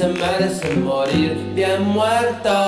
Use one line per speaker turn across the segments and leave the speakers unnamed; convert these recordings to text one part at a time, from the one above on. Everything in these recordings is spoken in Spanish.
se merecen morir bien muertos.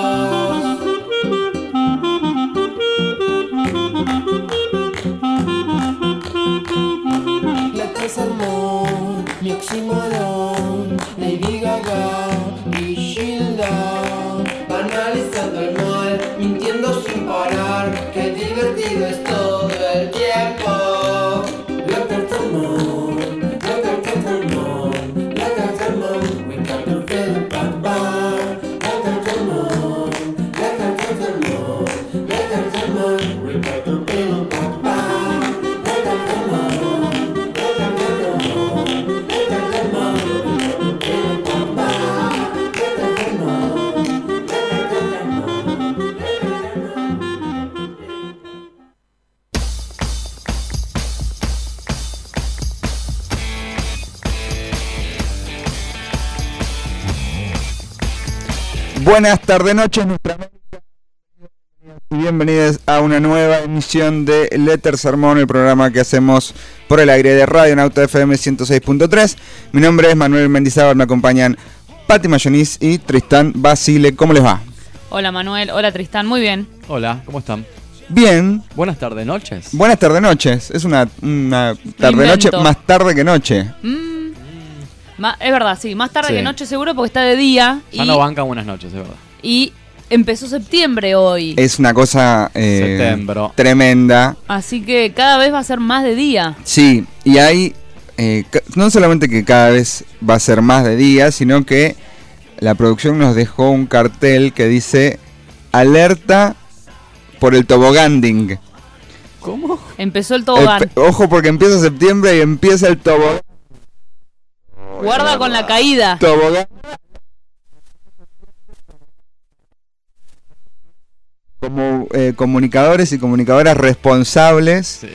Buenas tardes, noches, nuestra América. Y bienvenidos a una nueva emisión de Letter Sermón, el programa que hacemos por el aire de Radio Nauta FM 106.3. Mi nombre es Manuel Mendizábal, me acompañan Pati Mayonis y Tristán Basile. ¿Cómo les va?
Hola Manuel, hola Tristán, muy bien.
Hola, ¿cómo están?
Bien,
Buenas tardes, noches.
buenas tardes, noches. Es una, una tarde-noche
invento.
más tarde que noche.
Mm, ma- es verdad, sí, más tarde
Sí.
que noche seguro porque está de día
Ya
y,
no bancan buenas noches, de verdad.
y empezó septiembre hoy.
Es una cosa eh,
Septiembre.
tremenda.
Así que cada vez va a ser más de día.
Sí, y hay eh, no solamente que cada vez va a ser más de día, sino que la producción nos dejó un cartel que dice alerta por el toboganding.
¿Cómo?
Empezó el tobogán.
El ojo porque empieza septiembre y empieza el tobogán.
Guarda con la caída.
tobogán. Como eh, comunicadores y comunicadoras responsables,
Sí.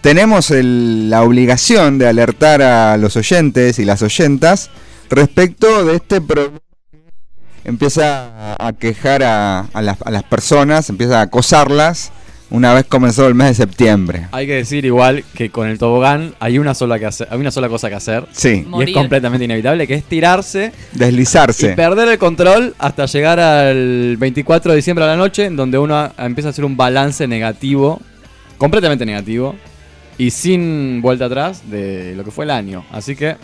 tenemos el- la obligación de alertar a los oyentes y las oyentas respecto de este problema que empieza a- a quejar a, a las, a las personas, empieza a acosarlas una vez comenzado el mes de septiembre.
Hay que decir igual que con el tobogán hay una sola que hacer, hay una sola cosa que hacer.
Sí,
Y
Morir.
es completamente inevitable, que es tirarse
deslizarse.
y perder el control hasta llegar al 24 de diciembre a la noche, en donde uno a- empieza a hacer un balance negativo, completamente negativo, y sin vuelta atrás de lo que fue el año. Así que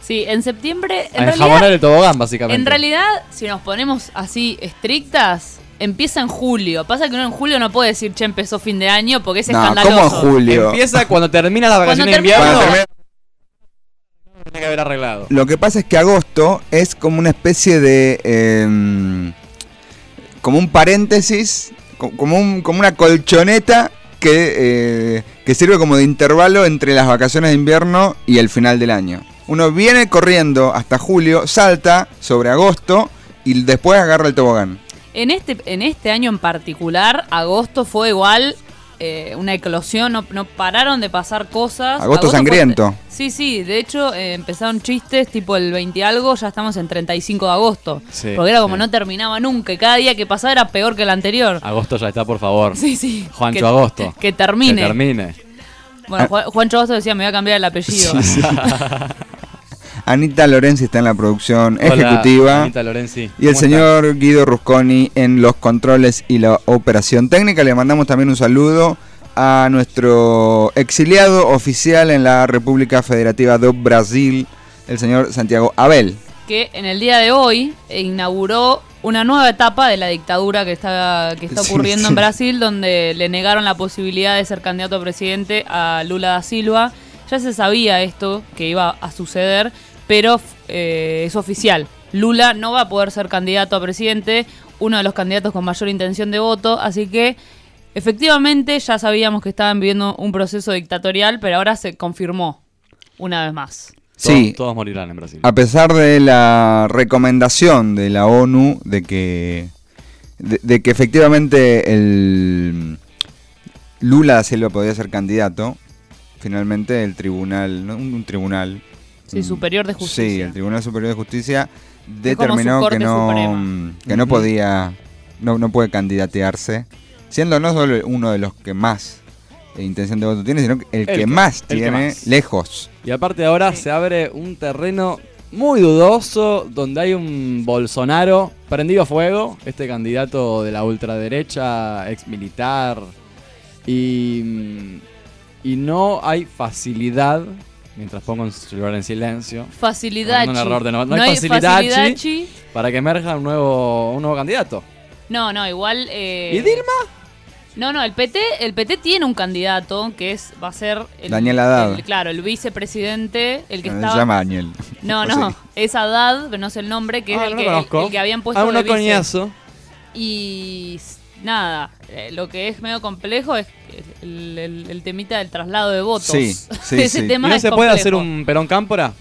Sí, en septiembre, en
a
realidad,
el tobogán, básicamente.
en realidad, si nos ponemos así estrictas, empieza en julio. Pasa que uno en julio no puede decir, che, empezó fin de año porque es
No,
escandaloso.
¿cómo en julio?
Empieza cuando termina la vacación de invierno.
Termina-
Tiene que haber arreglado.
Lo que pasa es que agosto es como una especie de. em, como un paréntesis, co- como, un- como una colchoneta que, eh, que sirve como de intervalo entre las vacaciones de invierno y el final del año. Uno viene corriendo hasta julio, salta sobre agosto y después agarra el tobogán.
En este, en este año en particular, agosto fue igual eh, una eclosión, no, no pararon de pasar cosas.
Agosto sangriento.
sí, sí, de hecho eh, empezaron chistes tipo el 20 y algo, ya estamos en 35 de agosto.
Sí,
porque era como
sí.
no terminaba nunca y cada día que pasaba era peor que el anterior.
Agosto ya está, por favor.
Sí, sí.
Juancho
que,
Agosto.
Que termine.
Que termine.
Bueno, Juan- Juancho Agosto decía, me voy a cambiar el apellido.
Anita Lorenzi está en la producción
Hola,
ejecutiva.
Anita Lorenzi.
Y el
¿Cómo
señor Guido Rusconi en los controles y la operación técnica. Le mandamos también un saludo a nuestro exiliado oficial en la República Federativa do Brasil, el señor Santiago Abel.
que en el día de hoy eh, inauguró una nueva etapa de la dictadura que está, que está
Sí,
ocurriendo
sí.
en Brasil, donde le negaron la posibilidad de ser candidato a presidente a Lula da Silva. Ya se sabía esto que iba a suceder, pero eh, es oficial. Lula no va a poder ser candidato a presidente, uno de los candidatos con mayor intención de voto, así que efectivamente ya sabíamos que estaban viviendo un proceso dictatorial, pero ahora se confirmó una vez más.
Todos,
Sí,
todos morirán en Brasil.
a pesar de la recomendación de la ONU de que de, de que efectivamente el Lula da Silva podía ser candidato, finalmente el tribunal, un tribunal.
Sí,
mm,
superior de justicia.
Sí, el Tribunal Superior de Justicia determinó que no,
Suprema.
que no podía, no, no puede candidatearse, siendo no solo uno de los que más eh, intención de voto tiene, sino el,
El
que,
que-
más
el que
tiene
más.
lejos.
Y aparte ahora
Sí.
se abre un terreno muy dudoso donde hay un Bolsonaro prendido a fuego, este candidato de la ultraderecha, ex militar, y, mm, y no hay facilidad, mientras pongo el celular en silencio,
Facilidad.
Un error de no- no
no
hay facilidad,
facilidad.
chi. para que emerja un nuevo, un nuevo candidato.
No, no, igual. eh,
¿Y Dilma?
No, no, el PT, el PT tiene un candidato que es va a ser el,
Daniel Haddad.
el- claro, el vicepresidente, el que
Se
estaba
llama Daniel.
No, no,
sí.
es Haddad, pero no sé el nombre, que
Ah,
es el
no
que,
lo
el, que habían puesto
Ah,
de
uno
vice.
coñazo.
Y nada, eh, lo que es medio complejo es el, el- el temita del traslado de votos.
Sí, sí,
Ese
sí.
¿Y
tema
no
es
se puede hacer un Perón Cámpora?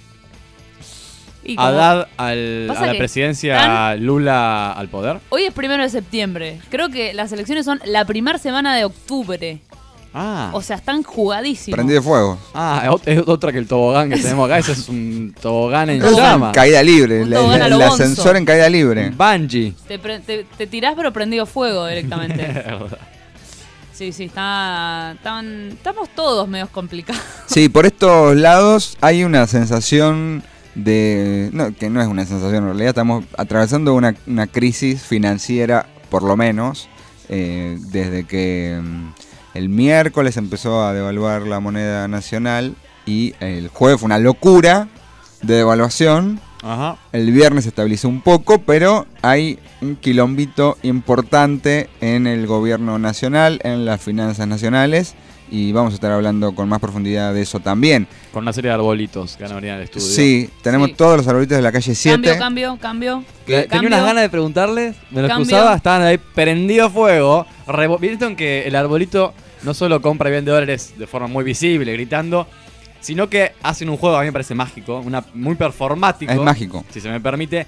Y como
Haddad al,
Pasa
a la
que
presidencia,
están-
Lula al poder.
Hoy es primero de septiembre. Creo que las elecciones son la primera semana de octubre.
Ah,
O sea, están jugadísimos.
Prendido de fuego.
ah es ot- es otra que el tobogán que tenemos acá. Ese es un tobogán en
Es
llama.
caída libre,
tobogán
el ascensor en caída libre.
Bungie.
Te, pre- te- te tirás pero prendido fuego directamente. sí, sí, está, estaban- estamos todos medio complicados.
Sí, por estos lados hay una sensación de... No, que no es una sensación, en realidad estamos atravesando una, una crisis financiera, por lo menos, eh, desde que mm, el miércoles empezó a devaluar la moneda nacional y el jueves fue una locura de devaluación.
Ajá.
El viernes se estabilizó un poco, pero hay un quilombito importante en el gobierno nacional, en las finanzas nacionales, y vamos a estar hablando con más profundidad de eso también.
Con una serie de arbolitos que van a venir al estudio.
Sí, tenemos
Sí.
todos los arbolitos de la calle 7.
Cambio, cambio, cambio.
Tenía
Cambio.
unas ganas de preguntarles, me los
Cambio.
cruzaba, estaban ahí prendido fuego. ¿Vieron que el arbolito no solo compra y vende dólares de forma muy visible, gritando, sino que hacen un juego, a mí me parece mágico, una, muy performático.
Es mágico.
Si se me permite.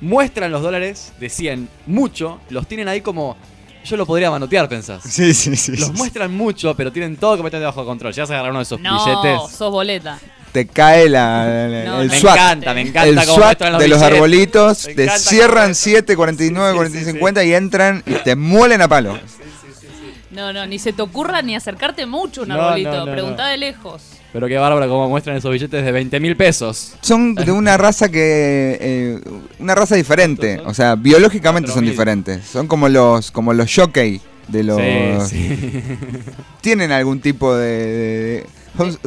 Muestran los dólares de 100, mucho, los tienen ahí como... Yo lo podría manotear, pensás.
Sí, sí, sí.
Los muestran mucho, pero tienen todo completamente bajo control. Ya se agarrar uno de esos
No,
billetes.
sos boleta.
Te cae la, la-
No,
el
no.
Me
SWAT.
encanta, me
el
encanta cómo
SWAT
muestran los
de los
billetes.
arbolitos,
Me
te cierran
muestran.
7, 49,
Sí, sí,
40,
sí,
50 y entran y te muelen a palo.
No, no, ni se te ocurra ni acercarte mucho a un
No,
arbolito.
no, no,
Preguntá
no.
de lejos.
Pero qué bárbaro cómo muestran esos billetes de 20 mil pesos.
Son de una raza que. eh, una raza diferente. O sea, biológicamente son
4.000.
diferentes. Son como los como los jockey de los.
Sí, sí.
Tienen algún tipo de.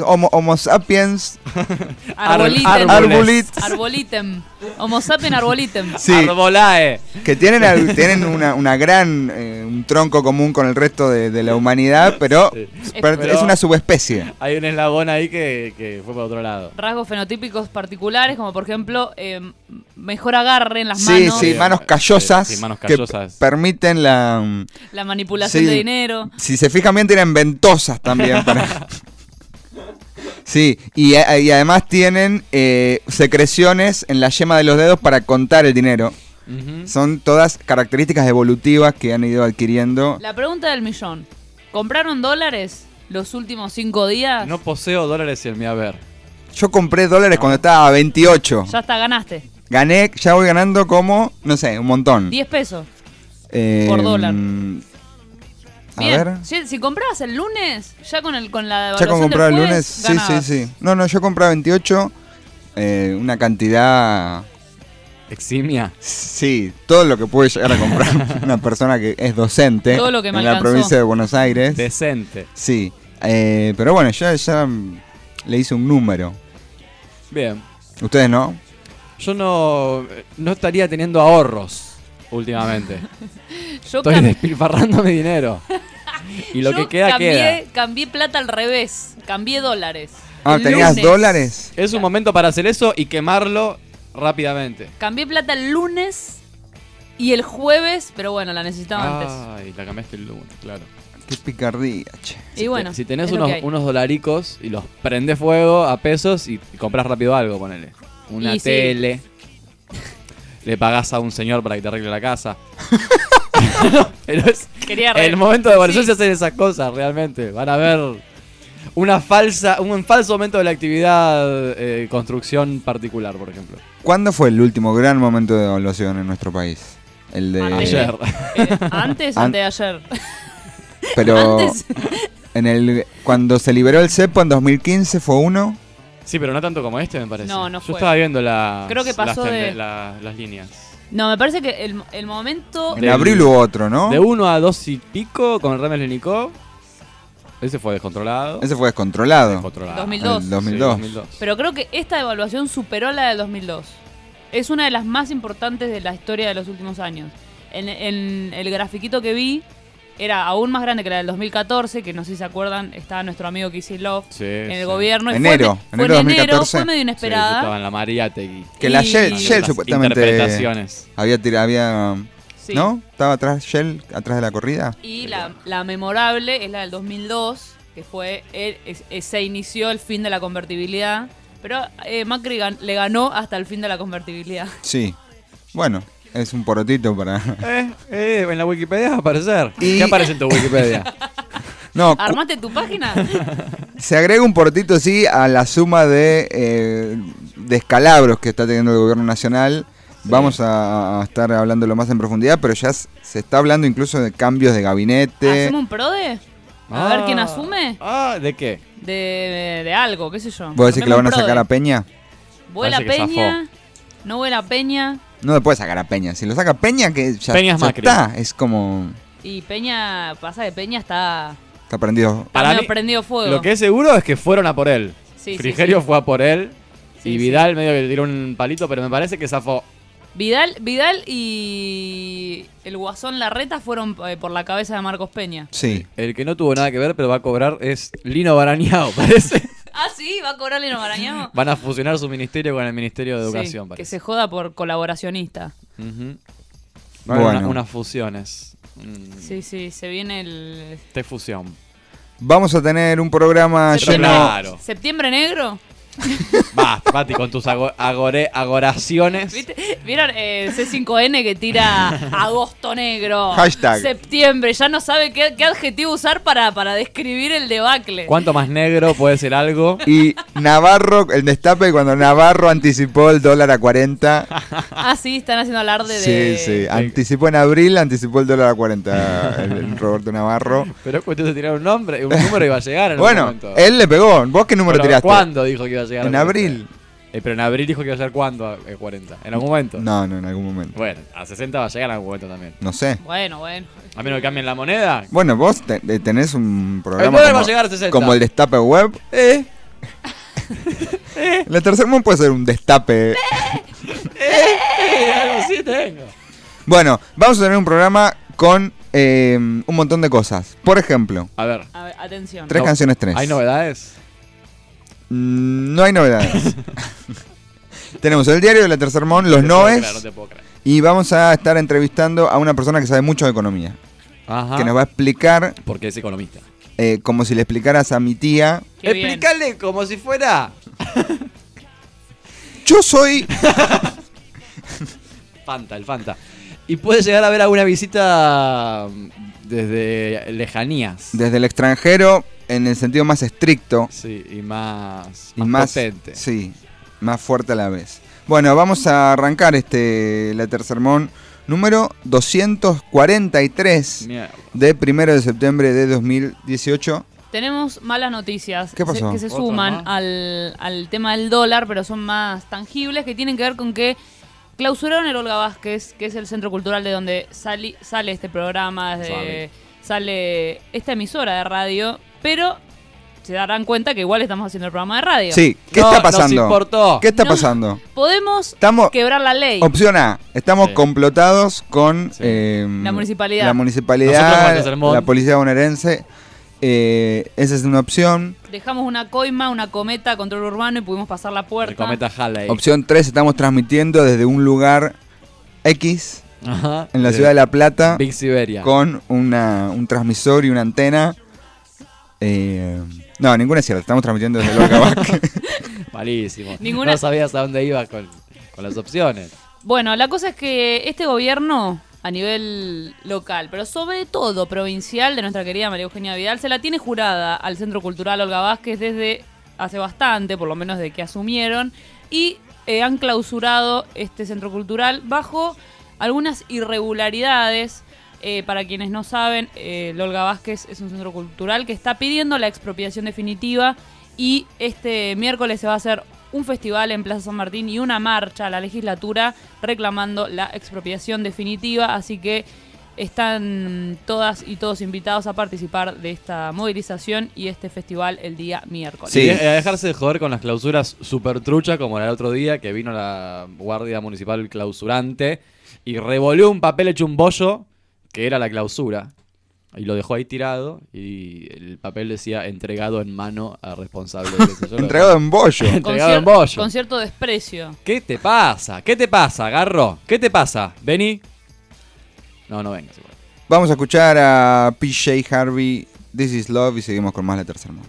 Homo, homo sapiens.
Arbolitem.
Arbolit.
Arbolitem. Homo sapien arbolitem.
Sí.
Arbolae.
Que tienen, al- tienen una, una gran. eh, un tronco común con el resto de, de la humanidad, pero,
Sí.
es una subespecie.
Hay un eslabón ahí que, que fue para otro lado.
Rasgos fenotípicos particulares, como por ejemplo, eh, mejor agarre en las
Sí,
manos,
sí, manos callosas.
Sí, sí, manos
que
callosas.
permiten la.
la manipulación
Sí.
de dinero.
Si se fijan bien, tienen ventosas también para. Sí, y, a- y además tienen eh, secreciones en la yema de los dedos para contar el dinero.
Ujú.
Son todas características evolutivas que han ido adquiriendo.
La pregunta del millón. ¿Compraron dólares los últimos cinco días?
No poseo dólares en mi haber.
Yo compré dólares cuando estaba a 28.
Ya está, ganaste.
Gané, ya voy ganando como, no sé, un montón.
10 pesos.
Eh,
por dólar.
mm, A ver.
Si, si comprabas el lunes, ya con el con la
Ya con comprar el lunes, sí,
ganabas.
sí, sí. No, no, yo compré a 28, eh, una cantidad
Eximia.
Sí, todo lo que puede llegar a comprar una persona que es docente
Todo lo que me
en la
alcanzó.
provincia de Buenos Aires.
Decente.
Sí, eh, pero bueno, ya, ya le hice un número.
Bien.
¿Ustedes no?
Yo no, no estaría teniendo ahorros últimamente.
Yo,
Estoy despilfarrando mi dinero. Y lo
yo
que queda,
cambié,
queda.
cambié plata al revés. Cambié dólares.
Ah,
El
¿tenías
lunes.
dólares?
Es un momento para hacer eso y quemarlo rápidamente.
Cambié plata el lunes y el jueves, pero bueno, la necesitaba antes.
Ay, la cambiaste el lunes, claro.
Qué picardía, che.
Y bueno,
si tenés unos, unos dolaricos y los prendés fuego a pesos y, y compras rápido algo, ponele. Una
Y sí.
Le pagás a un señor para que te arregle la casa. Pero es
Quería
el momento de evaluación
Sí.
se hacen esas cosas, realmente. Van a ver una falsa, un falso momento de la actividad eh, construcción particular, por ejemplo.
¿Cuándo fue el último gran momento de evaluación en nuestro país? El de...
Ayer.
Eh, antes,
An-
antes de ayer.
Pero
Antes.
en el cuando se liberó el CEPO en 2015 fue uno.
Sí, pero no tanto como este, me parece.
No, no
Yo
fue.
estaba viendo las,
Creo que pasó
las,
de-
la- las líneas.
No, me parece que el, el momento.
En
Del-
abril hubo otro, ¿no?
De 1 a 2 y pico con el Remes Lenikov. Ese fue descontrolado.
Ese fue descontrolado.
Descontrolado.
2002.
El 2002.
Sí, 2002.
Pero creo que esta evaluación superó la del 2002. Es una de las más importantes de la historia de los últimos años. En, en el grafiquito que vi, era aún más grande que la del 2014, que no sé si se acuerdan, estaba nuestro amigo Kisilov
Sí,
en el
sí.
gobierno. y
Enero,
fue, fue
enero
en enero,
2014.
fue medio
Sí,
inesperada.
estaba en la Mariátegui.
Que la
Y-
Shell, supuestamente
interpretaciones.
había tirado, había,
Sí.
¿no? Estaba atrás Shell, atrás de la corrida.
Y la, la memorable es la del 2002, que fue, el- es- es- se inició el fin de la convertibilidad, pero eh, Macri gan- le ganó hasta el fin de la convertibilidad.
Sí. Bueno, es un porotito para.
Eh, eh, en la Wikipedia va a aparecer.
Y-
¿Qué aparece en tu Wikipedia?
No,
¿Armaste tu página?
se agrega un porotito, sí, a la suma de eh, descalabros que está teniendo el gobierno nacional. Vamos a, a estar hablándolo más en profundidad, pero ya se está hablando incluso de cambios de gabinete.
¿Hacemos un PRODE? A ver quién asume.
Ah, ¿de qué?
De, de algo, qué sé yo.
¿Vos decís que la van a sacar a. Peña?
Vuela Peña, no vuela Peña.
No le puede sacar a Peña. Si lo saca Peña, que ya,
Peña es
ya
Macri.
está. Es como.
Y Peña, pasa que Peña está,
Está prendido.
está
Para mí,
prendido fuego.
Lo que es seguro es que fueron a por él.
Sí,
Frigerio
sí.
fue a por él.
Sí,
y
sí.
Vidal medio que le tiró un palito, pero me parece que zafó.
Vidal, Vidal y el Guasón Larreta fueron eh, por la cabeza de Marcos Peña.
Sí.
El que no tuvo nada que ver, pero va a cobrar es Lino Barañao, parece.
Ah, sí, va a cobrar Lino Marañao.
Van a fusionar su ministerio con el Ministerio de
Sí,
Educación,
que
parece.
se joda por colaboracionista.
Haber
Bueno.
una- unas fusiones. Mm,
Sí, sí, se viene el...
Te fusión.
Vamos a tener un programa lleno.
claro.
¿Septiembre negro?
Va, Pati, con tus ago- agore- agoraciones.
¿Viste? ¿Vieron eh, C5N que tira agosto negro?
Hashtag.
Septiembre, ya no sabe qué, qué adjetivo usar para, para describir el debacle.
¿Cuánto más negro puede ser algo?
Y Navarro, el destape cuando Navarro anticipó el dólar a 40.
Ah, sí, están haciendo alarde
Sí,
de...
sí. Anticipó en abril, anticipó el dólar a 40. El, el Roberto Navarro.
Pero es cuestión de tirar un nombre, un número iba a llegar en
Bueno,
momento.
él le pegó. ¿Vos qué número
Pero
tiraste?
¿Cuándo dijo que iba a llegar?
En
a 40?
abril.
Eh, pero en abril dijo que iba a ser cuándo a eh, 40. ¿En algún momento?
No, no, en algún momento.
Bueno, a 60 va a llegar en algún momento también.
No sé.
Bueno, bueno.
A menos que cambien la moneda.
Bueno, vos te- te- tenés un programa
dólar va a llegar a 60.
como el destape web.
Eh,
La tercer mundo puede ser un destape.
eh, algo así tengo.
Bueno, vamos a tener un programa con eh, un montón de cosas. Por ejemplo,
A ver.
A ver, atención.
tres
No,
canciones tres.
¿Hay novedades?
Mm, No hay novedades. Tenemos el diario de la Tercer Mon, los Noes,
creer, no te puedo creer.
y vamos a estar entrevistando a una persona que sabe mucho de economía,
Ajá.
que nos va a explicar
Porque es economista.
eh, como si le explicaras a mi tía.
Qué bien.
Como si fuera.
Yo soy.
Fanta, el Fanta. Y puede llegar a haber alguna visita desde lejanías.
desde el extranjero en el sentido más estricto
Sí, y más,
y
más,
más
potente.
sí, más fuerte a la vez. Bueno, vamos a arrancar este la Tercermón número 243
Mierda.
de primero de septiembre de 2018.
Tenemos malas noticias
¿Qué pasó?
que se
¿Otra
suman al, al tema del dólar, pero son más tangibles, que tienen que ver con que clausuraron el Olga Vázquez, que es el centro cultural de donde sali- sale este programa,
Sale.
esta emisora de radio, pero se darán cuenta que igual estamos haciendo el programa de radio.
Sí, ¿qué
No,
está
nos
pasando?
importó.
¿Qué está
No.
pasando?
Podemos
Estamos
quebrar la ley.
Opción A, estamos
Sí.
complotados con
Sí.
eh,
La municipalidad.
la, municipalidad, la policía bonaerense. Eh, esa es una opción.
Dejamos una coima, una cometa, control urbano y pudimos pasar la puerta.
El cometa Halley.
Opción 3, estamos transmitiendo desde un lugar X
Ajá.
en la ciudad de La Plata
Big Siberia.
con una, un transmisor y una antena. Eh, no, ninguna es cierta. Estamos transmitiendo desde Vázquez.
Malísimo.
Ninguna-
No sabías a dónde ibas con, con las opciones.
Bueno, la cosa es que este gobierno, a nivel local, pero sobre todo provincial de nuestra querida María Eugenia Vidal, se la tiene jurada al Centro Cultural Olga Vázquez desde hace bastante, por lo menos de que asumieron, y eh, han clausurado este centro cultural bajo algunas irregularidades. Eh, para quienes no saben, eh, Olga Vázquez es un centro cultural que está pidiendo la expropiación definitiva y este miércoles se va a hacer un festival en Plaza San Martín y una marcha a la legislatura reclamando la expropiación definitiva, así que están todas y todos invitados a participar de esta movilización y este festival el día miércoles.
Sí.
Y a dejarse de joder con las clausuras super trucha, como el otro día, que vino la Guardia Municipal clausurante y revolvió un papel hecho un bollo, que era la clausura. Y lo dejó ahí tirado y el papel decía entregado en mano a responsable. lo-
Entregado en bollo.
Entregado en bollo.
con cierto desprecio.
¿Qué te pasa? ¿Qué te pasa, Garro? ¿Qué te pasa? Vení. No, no vengas. igual.
Vamos a escuchar a PJ Harvey, This is Love y seguimos con más de Tercer Mundo.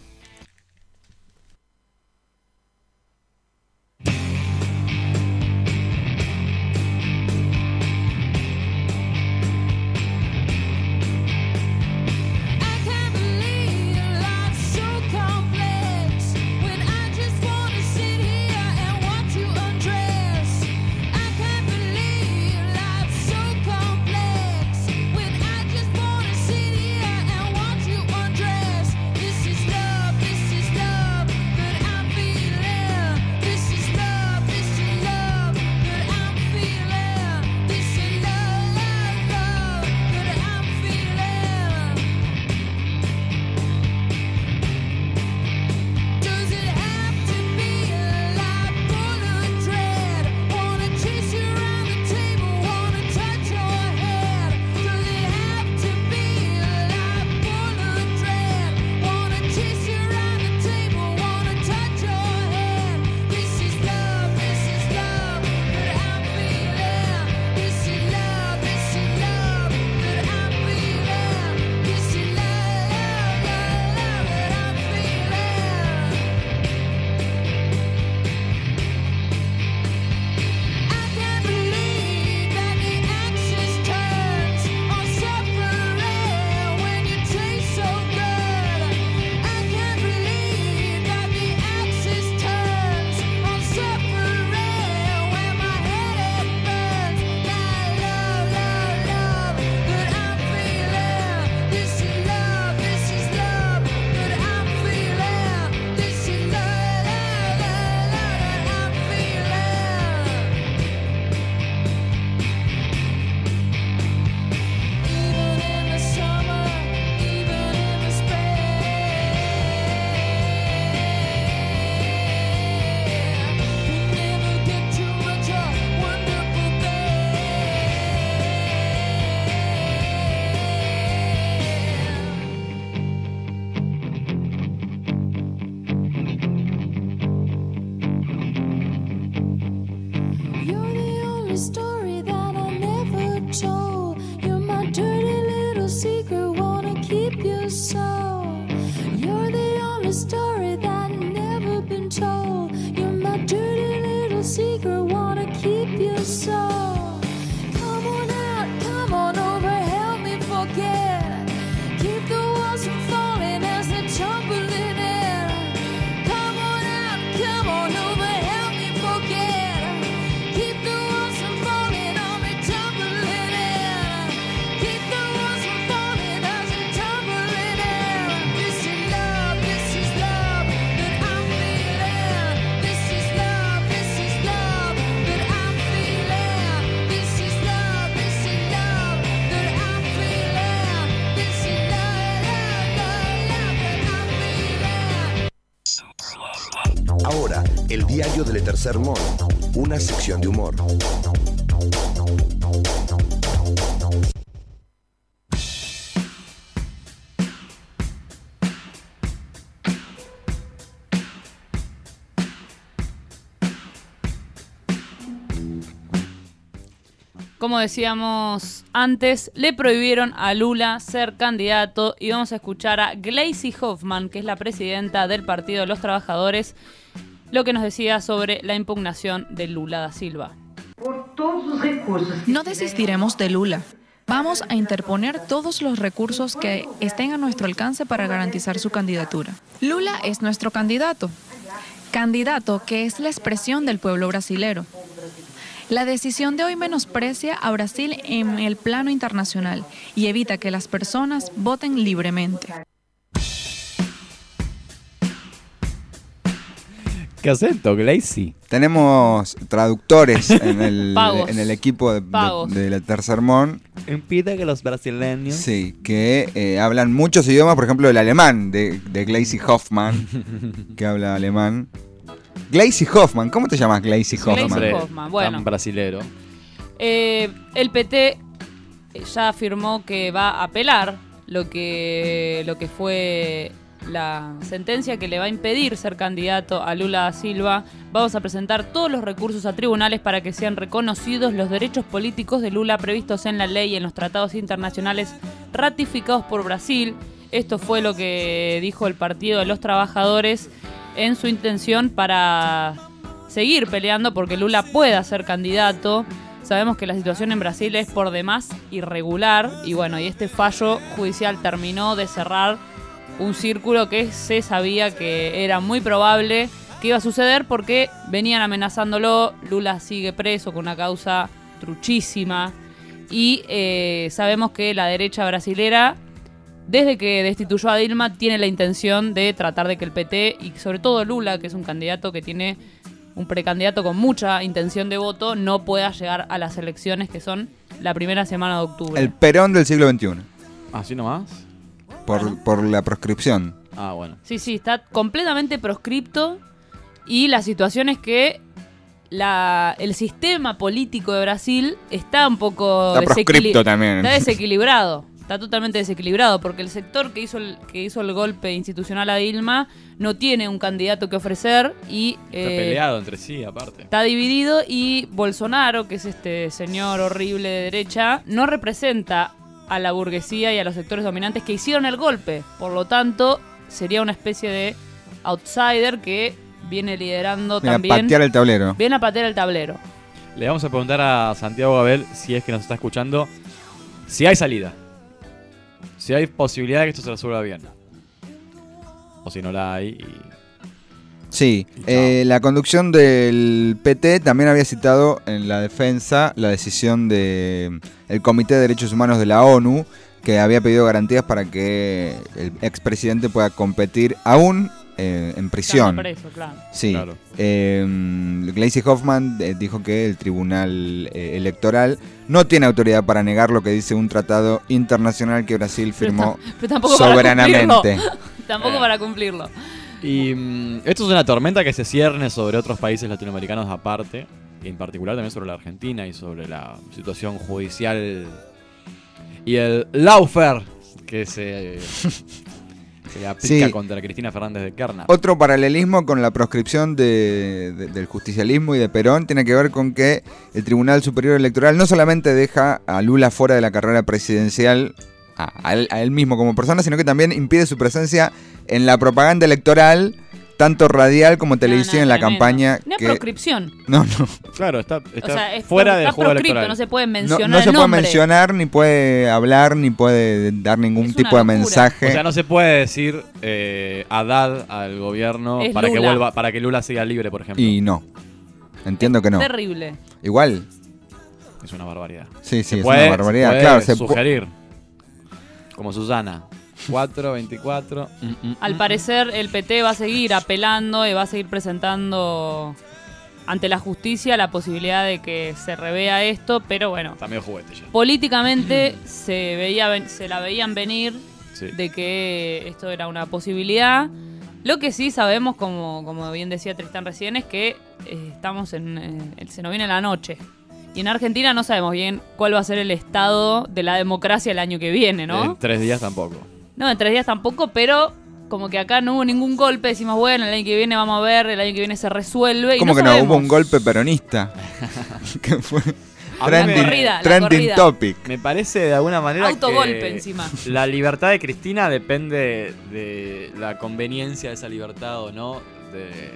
De humor.
Como decíamos antes, le prohibieron a Lula ser candidato y vamos a escuchar a Gleisi Hoffman, que es la presidenta del Partido de los Trabajadores, lo que nos decía sobre la impugnación de Lula da Silva.
No desistiremos de Lula. Vamos a interponer todos los recursos que estén a nuestro alcance para garantizar su candidatura. Lula es nuestro candidato. Candidato que es la expresión del pueblo brasilero. La decisión de hoy menosprecia a Brasil en el plano internacional y evita que las personas voten libremente.
¿Qué acento, Glacy?
Tenemos traductores en el,
Pagos.
en el equipo de, de, de Tercer Mon.
Impide que los brasileños...
Sí, que eh, hablan muchos idiomas, por ejemplo, el alemán de, de Glacy Hoffman, que habla alemán. Glacy Hoffman, ¿cómo te llamas Glacy
Glacy
Hoffman?
Hombre,
Hoffman, bueno.
tan brasilero.
Eh, el PT ya afirmó que va a apelar lo que, lo que fue la sentencia que le va a impedir ser candidato a Lula da Silva. Vamos a presentar todos los recursos a tribunales para que sean reconocidos los derechos políticos de Lula previstos en la ley y en los tratados internacionales ratificados por Brasil. Esto fue lo que dijo el Partido de los Trabajadores en su intención para seguir peleando porque Lula pueda ser candidato. Sabemos que la situación en Brasil es por demás irregular y bueno, y este fallo judicial terminó de cerrar un círculo que se sabía que era muy probable que iba a suceder porque venían amenazándolo, Lula sigue preso con una causa truchísima y eh, sabemos que la derecha brasilera desde que destituyó a Dilma, tiene la intención de tratar de que el PT y sobre todo Lula, que es un candidato que tiene un precandidato con mucha intención de voto, no pueda llegar a las elecciones que son la primera semana de octubre.
El Perón del siglo XXI,
¿Así nomás?
Por, por la proscripción.
Ah, bueno.
Sí, sí, está completamente proscripto y la situación es que la, el sistema político de Brasil está un poco
Está proscripto
desequili-
también.
Está desequilibrado. Está totalmente desequilibrado porque el sector que hizo el, que hizo el golpe institucional a Dilma no tiene un candidato que ofrecer y
Está
eh,
peleado entre sí, aparte.
está dividido y Bolsonaro, que es este señor horrible de derecha, no representa a la burguesía y a los sectores dominantes que hicieron el golpe. Por lo tanto, sería una especie de outsider que viene liderando también.
patear el tablero.
Viene a patear el tablero.
Le vamos a preguntar a Santiago Abel, si es que nos está escuchando, si hay salida. Si hay posibilidad de que esto se resuelva bien. O si no la hay. y-
Sí, eh, la conducción del PT también había citado en la defensa la decisión del Comité de Derechos Humanos de la ONU, que había pedido garantías para que el expresidente pueda competir aún eh, en prisión.
Preso, claro.
Sí.
Claro.
Eh, Gleisi Hoffman eh, dijo que el Tribunal eh, Electoral no tiene autoridad para negar lo que dice un tratado internacional que Brasil firmó
pero para
soberanamente.
Tampoco
Eh.
para cumplirlo.
Y mm, esto es una tormenta que se cierne sobre otros países latinoamericanos aparte, y en particular también sobre la Argentina y sobre la situación judicial y el lawfare que se, se aplica
Sí.
contra Cristina Fernández de Kerner.
Otro paralelismo con la proscripción de- de- del justicialismo y de Perón tiene que ver con que el Tribunal Superior Electoral no solamente deja a Lula fuera de la carrera presidencial, a, a él, a él mismo como persona, sino que también impide su presencia en la propaganda electoral, tanto radial como televisiva
No, no,
en la
tremendo.
campaña.
Una
que-
proscripción.
no, no,
Claro, está,
O
está
sea, es
fuera
pro-
del
está
juego
proscripto,
electoral.
no se puede
no,
mencionar
no se
el
puede
nombre.
mencionar, ni puede hablar, ni puede dar ningún
Es
tipo de mensaje.
O sea, no se puede decir eh, Haddad al gobierno
Es
para que
Lula.
vuelva, para que Lula siga libre, por ejemplo.
y no. Entiendo que no.
Terrible.
Igual,
Es una barbaridad.
sí, sí,
se
es
puede,
una barbaridad.
se puede
claro, se
sugerir. Como Susana. 4, 24. mm, mm,
Al
mm,
parecer el PT va a seguir apelando y va a seguir presentando ante la justicia la posibilidad de que se revea esto, pero bueno.
Está medio juguete ya.
políticamente se veía se la veían venir
Sí.
de que esto era una posibilidad. Lo que sí sabemos, como, como bien decía Tristán recién, es que eh, estamos en. eh, se nos viene la noche. Y en Argentina no sabemos bien cuál va a ser el estado de la democracia el año que viene, ¿no?
En tres días tampoco.
No, en tres días tampoco, pero como que acá no hubo ningún golpe. Decimos, bueno, el año que viene vamos a ver, el año que viene se resuelve. y
¿Cómo que no? Hubo un golpe peronista. que fue trending,
corrida,
trending topic.
Me parece de alguna manera
Autogolpe
que
encima.
la libertad de Cristina depende de la conveniencia de esa libertad o no de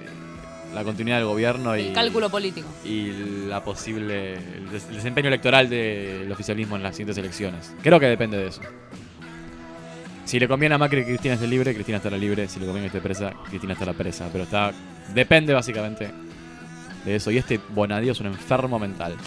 la continuidad del gobierno y
cálculo político.
y la posible el desempeño electoral del oficialismo en las siguientes elecciones. Creo que depende de eso. Si le conviene a Macri que Cristina esté libre, Cristina estará libre. Si le conviene que esté presa, Cristina estará presa. Pero está depende básicamente de eso. Y este Bonadío es un enfermo mental.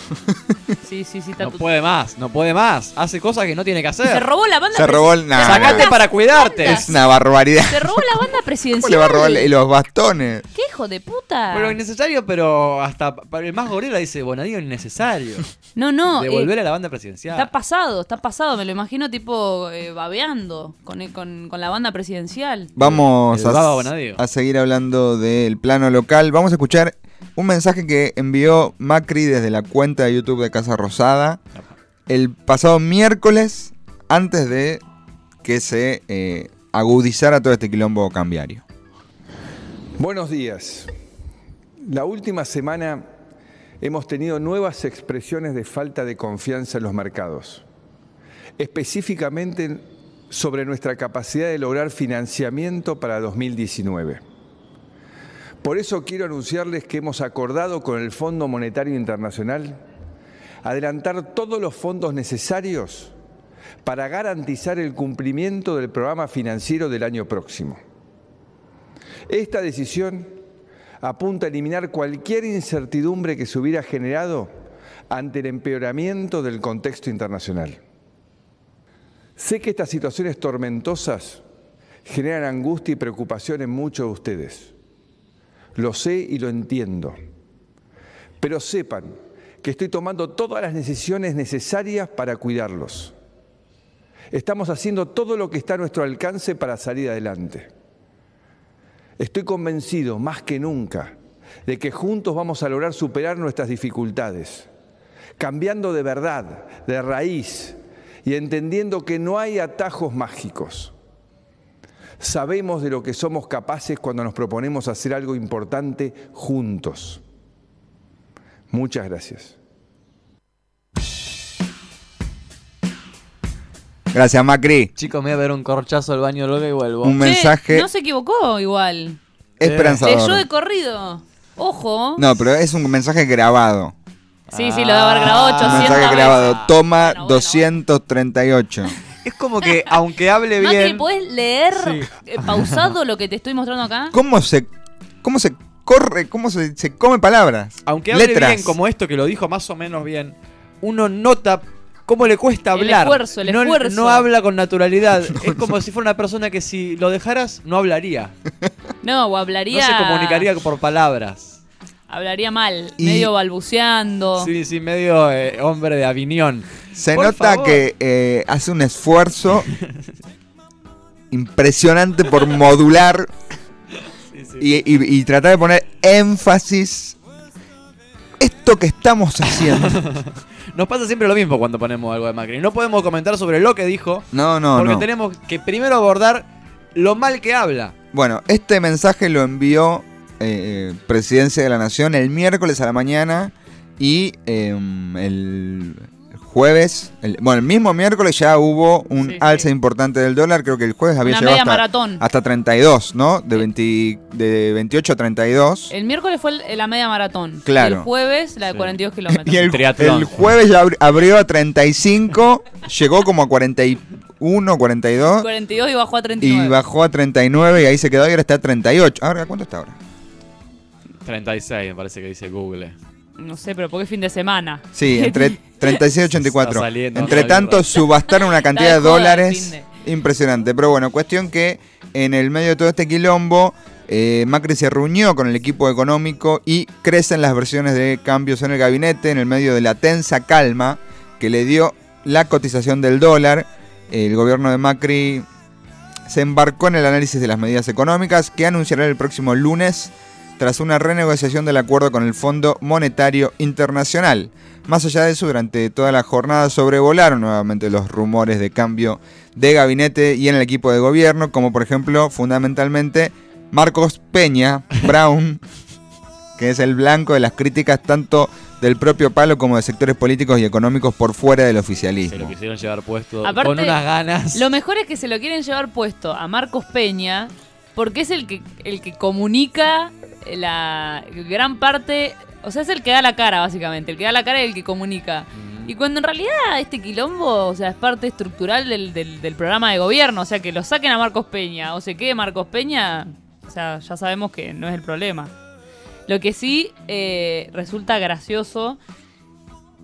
Sí, sí, sí. Está
No
tu-
puede más, no puede más. Hace cosas que no tiene que
Y se
hacer.
robó la banda
Se robó el- nah,
Sacate para cuidarte.
Es una barbaridad.
Se robó la banda
¿Cómo
presidencial.
le va a robar y los bastones?
¿Qué hijo de puta?
Pero innecesario, pero hasta para el más gorila dice Bonadío innecesario.
no, no. eh,
Devolver a la banda presidencial.
Está pasado, está pasado. Me lo imagino tipo eh, babeando con, con, con la banda presidencial.
Vamos
El
a,
Baba Bonadío.
a seguir hablando del plano local. Vamos a escuchar un mensaje que envió Macri desde la cuenta de YouTube de Casa Rosada el pasado miércoles antes de que se eh, agudizara todo este quilombo cambiario.
Buenos días. La última semana hemos tenido nuevas expresiones de falta de confianza en los mercados, específicamente sobre nuestra capacidad de lograr financiamiento para 2019. Por eso quiero anunciarles que hemos acordado con el Fondo Monetario Internacional adelantar todos los fondos necesarios para garantizar el cumplimiento del programa financiero del año próximo. Esta decisión apunta a eliminar cualquier incertidumbre que se hubiera generado ante el empeoramiento del contexto internacional. Sé que estas situaciones tormentosas generan angustia y preocupación en muchos de ustedes. Lo sé y lo entiendo. Pero sepan que estoy tomando todas las decisiones necesarias para cuidarlos. Estamos haciendo todo lo que está a nuestro alcance para salir adelante. Estoy convencido, más que nunca, de que juntos vamos a lograr superar nuestras dificultades, cambiando de verdad, de raíz y entendiendo que no hay atajos mágicos. Sabemos de lo que somos capaces cuando nos proponemos hacer algo importante juntos. Muchas gracias.
Gracias, Macri.
Chicos, me voy a ver un corchazo al baño luego y vuelvo.
Un
Che,
mensaje
No se equivocó igual.
esperanzador.
Leyó de corrido. Ojo.
No, pero es un mensaje grabado.
Sí, sí, lo debe haber grabado
Un
800
mensaje
veces.
grabado. Toma
Bueno, bueno,
238.
Es como que, aunque hable
Macri,
bien.
¿podés leer
Sí.
eh, pausado lo que te estoy mostrando acá?
¿Cómo se, cómo se corre, cómo se, se come palabras?
Aunque hable
Letras.
bien como esto, que lo dijo más o menos bien, uno nota cómo le cuesta
El
hablar.
esfuerzo, el
no,
esfuerzo.
no habla con naturalidad. es como si fuera una persona que si lo dejaras, no hablaría.
No, o
No
hablaría.
se comunicaría por palabras.
Hablaría mal,
Y-
medio balbuceando.
Sí, sí, medio eh, hombre de Avignon.
Se
Por
nota
favor.
que eh, hace un esfuerzo impresionante por modular
Sí, sí.
y, y- y tratar de poner énfasis. Esto que estamos haciendo.
Nos pasa siempre lo mismo cuando ponemos algo de Macri. No podemos comentar sobre lo que dijo,
No, no,
porque
no.
tenemos que primero abordar lo mal que habla.
Bueno, este mensaje lo envió eh, Presidencia de la Nación el miércoles a la mañana y eh, el jueves, el- bueno, el mismo miércoles ya hubo un
Sí, sí.
alza importante del dólar, creo que el jueves había
Una
llegado
media
hasta,
maratón.
hasta 32, ¿no? De, 20 de 28 a 32.
El miércoles fue el- la media maratón.
Claro.
Y el jueves la de
Sí.
42 kilómetros.
Y el, jueves ya abri- abrió a 35, llegó como a 41, 42
42 y bajó a 39.
y bajó a 39 y ahí se quedó y ahora está a 38. Ahora, ¿cuánto está ahora?
36, me parece que dice Google.
No sé, pero porque es fin de semana.
Sí, entre 36 y 84.
Está saliendo,
entre tanto, subastaron una cantidad de dólares impresionante. Pero bueno, cuestión que en el medio de todo este quilombo, eh, Macri se reunió con el equipo económico y crecen las versiones de cambios en el gabinete en el medio de la tensa calma que le dio la cotización del dólar. El gobierno de Macri se embarcó en el análisis de las medidas económicas que anunciará el próximo lunes tras una renegociación del acuerdo con el Fondo Monetario Internacional. Más allá de eso, durante toda la jornada sobrevolaron nuevamente los rumores de cambio de gabinete y en el equipo de gobierno, como por ejemplo, fundamentalmente, Marcos Peña Brown, que es el blanco de las críticas tanto del propio palo como de sectores políticos y económicos por fuera del
Se lo
oficialismo.
quisieron llevar puesto
Aparte,
con unas ganas.
Lo mejor es que se lo quieren llevar puesto a Marcos Peña porque es el que, el que comunica la gran parte, o sea, es el que da la cara, básicamente. El que da la cara es el que comunica. Y cuando en realidad este quilombo, o sea, es parte estructural del, del- del programa de gobierno, o sea, que lo saquen a Marcos Peña o se quede Marcos Peña, o sea, ya sabemos que no es el problema. Lo que sí eh, resulta gracioso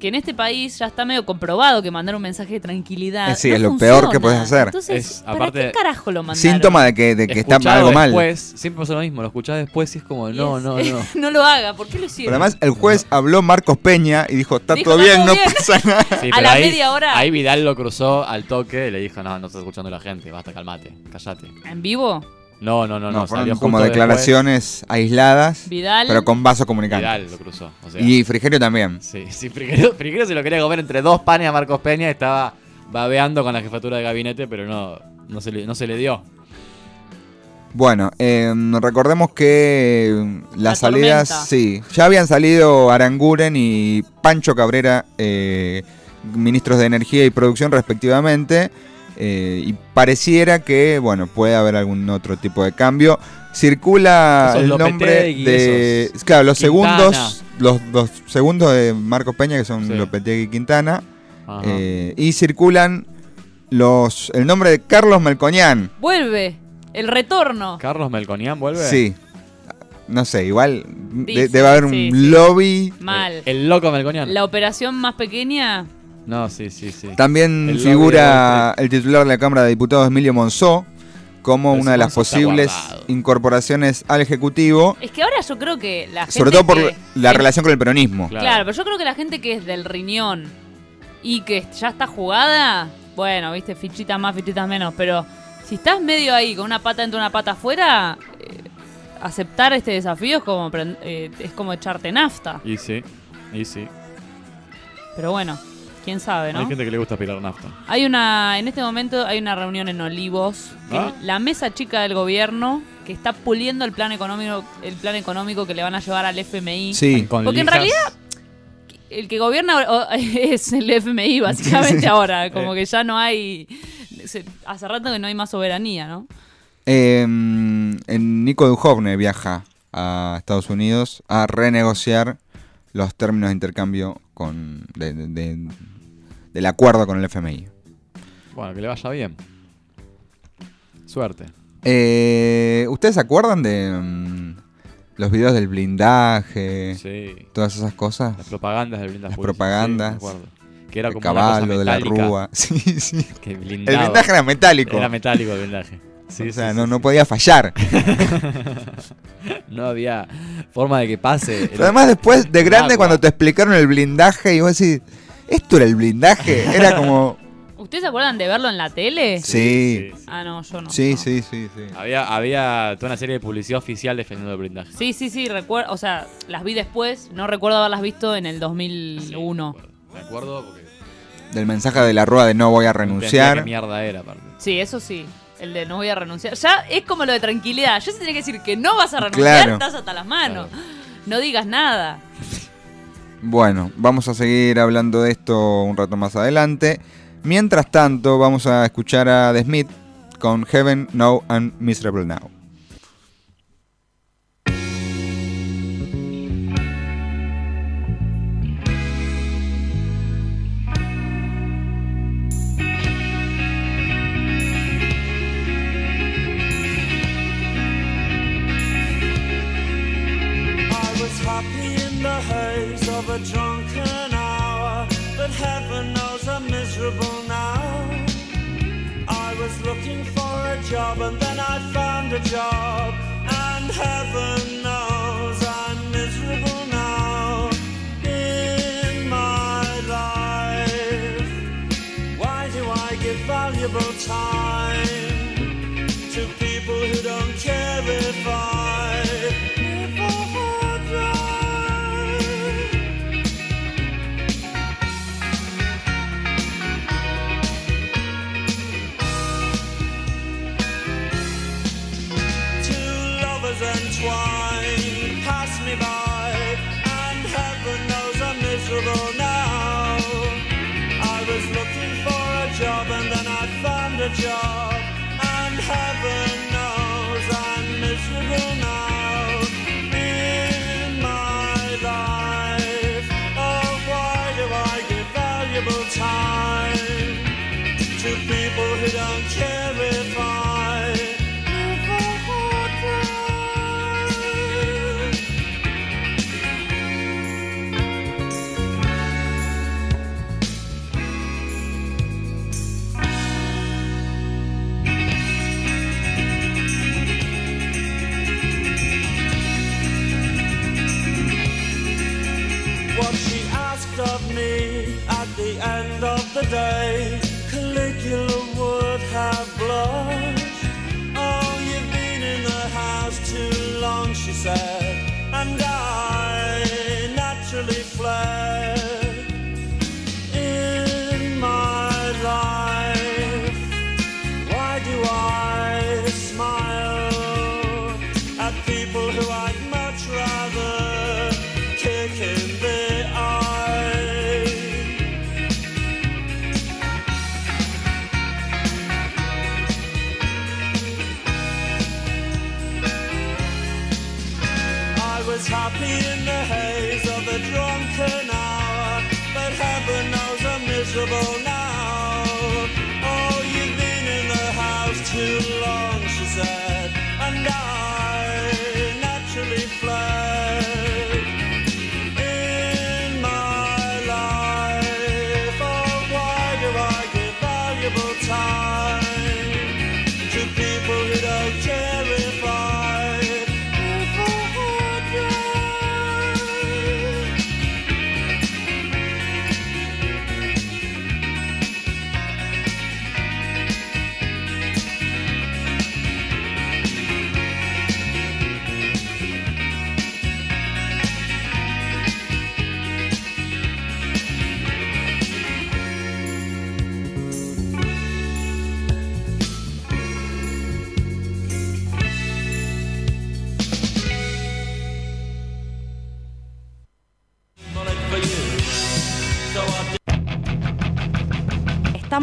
que en este país ya está medio comprobado que mandar un mensaje de tranquilidad.
Eh, sí,
no
es lo
funciona.
peor que puedes hacer.
Entonces,
Es,
¿para
aparte,
qué carajo lo mandaron?
Síntoma de que, de que está algo mal.
después, siempre pasa lo mismo, lo escuchás después y es como, no,
es-
no, no.
no lo haga, ¿por qué lo
Pero
hicieron?
además el juez habló Marcos Peña y dijo, está
Dijo,
todo
"Está
bien, no
bien".
pasa nada.
Sí,
A
pero
la
ahí,
media hora-
Ahí Vidal lo cruzó al toque y le dijo, no, no está escuchando la gente, basta, calmate, callate.
¿En vivo?
No, no, no, no,
No, fueron como declaraciones aisladas,
Vidal.
pero con vaso comunicante.
Vidal lo cruzó. O sea,
Y Frigerio también.
Sí, sí, Frigerio, Frigerio se lo quería comer entre dos panes a Marcos Peña y estaba babeando con la jefatura de gabinete, pero no, no, se, le, no se le dio.
Bueno, eh, recordemos que las
La
salidas,
tormenta.
sí, ya habían salido Aranguren y Pancho Cabrera, eh, ministros de Energía y Producción respectivamente, eh, y pareciera que, bueno, puede haber algún otro tipo de cambio. Circula
Esos
el nombre de,
esos
claro, los
Quintana.
segundos, los, los segundos de Marcos Peña que son
Sí.
Lopetegui y Quintana, eh, y circulan los, el nombre de Carlos Melcoñán.
Vuelve. El retorno.
¿Carlos Melconian vuelve?
Sí. No sé, igual de- debe haber un
sí,
lobby.
Mal.
El loco Melconian.
La operación más pequeña.
No, sí, sí, sí.
También
El
figura el titular de la Cámara de Diputados, Emilio Monzó, como
Pero
una de las posibles incorporaciones al Ejecutivo,
Es que ahora yo creo que la gente.
sobre todo por
que-
la relación con el peronismo.
Claro.
Claro, pero yo creo que la gente que es del riñón y que ya está jugada, bueno, viste, fichitas más, fichitas menos, pero si estás medio ahí con una pata dentro y una pata afuera, eh, aceptar este desafío es como, eh, es como echarte nafta.
Y sí, y sí.
Pero bueno, quién sabe, ¿no?
Hay gente que le gusta pilar nafta.
Hay una, en este momento hay una reunión en Olivos,
Ah.
la mesa chica del gobierno que está puliendo el plan económico, el plan económico que le van a llevar al FMI.
Sí,
Con
Porque en realidad el que gobierna es el FMI básicamente ahora, como
Eh.
que ya no hay hace rato que no hay más soberanía, ¿no?
Eh, en Nico Duhovne viaja a Estados Unidos a renegociar los términos de intercambio con de- de- de- del acuerdo con el FMI.
Bueno, que le vaya bien. Suerte.
Eh, ¿Ustedes se acuerdan de mm, los videos del blindaje?
Sí.
Todas esas cosas.
Las propagandas del blindaje.
Las propagandas.
sí. Que era
El
como
caballo, de la rúa. Sí, sí.
Que
El blindaje era metálico.
Era metálico el blindaje. Sí,
o sea,
sí,
no,
sí,
no podía fallar.
No había forma de que pase.
Pero además después de grande cuando te explicaron el blindaje y vos decís, ¿esto era el blindaje? Era como...
¿Ustedes se acuerdan de verlo en la tele?
Sí,
sí,
Ah, no, yo no.
sí,
no.
sí, sí, sí.
Había, había toda una serie de publicidad oficial defendiendo el blindaje.
Sí, sí, sí, recuerdo, o sea, las vi después, no recuerdo haberlas visto en el
Sí,
2001.
me acuerdo. Me acuerdo porque
Del mensaje de la rueda de no voy a renunciar.
qué mierda era, aparte.
Sí, eso sí. El de no voy a renunciar. Ya es como lo de tranquilidad. Yo se tenía que decir que no vas a renunciar,
Claro.
estás hasta las manos. No digas nada.
Bueno, vamos a seguir hablando de esto un rato más adelante. Mientras tanto, vamos a escuchar a The Smith con Heaven, No and Miserable Now.
A job, and heaven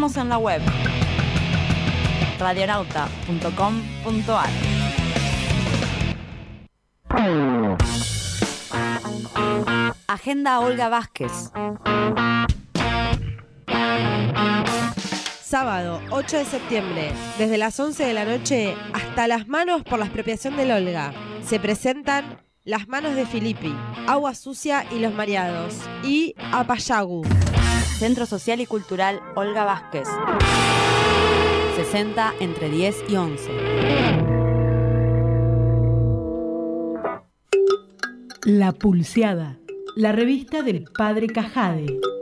En la web radionauta.com.ar. Agenda Olga Vázquez.
Sábado 8 de septiembre, desde las 11 de la noche hasta las manos por la expropiación del Olga. Se presentan Las manos de Filippi, Agua Sucia y los Mareados y Apayagu.
Centro Social y Cultural Olga Vázquez. 60 entre 10 y 11.
La Pulseada, la revista del padre Cajade.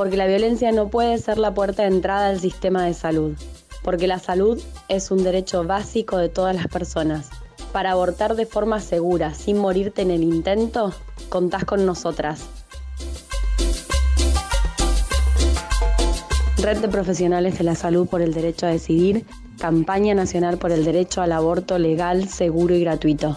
Porque la violencia no puede ser la puerta de entrada al sistema de salud. Porque la salud es un derecho básico de todas las personas. Para abortar de forma segura, sin morirte en el intento, contás con nosotras. Red de Profesionales de la Salud por el Derecho a Decidir, Campaña Nacional por el Derecho al Aborto Legal, Seguro y Gratuito.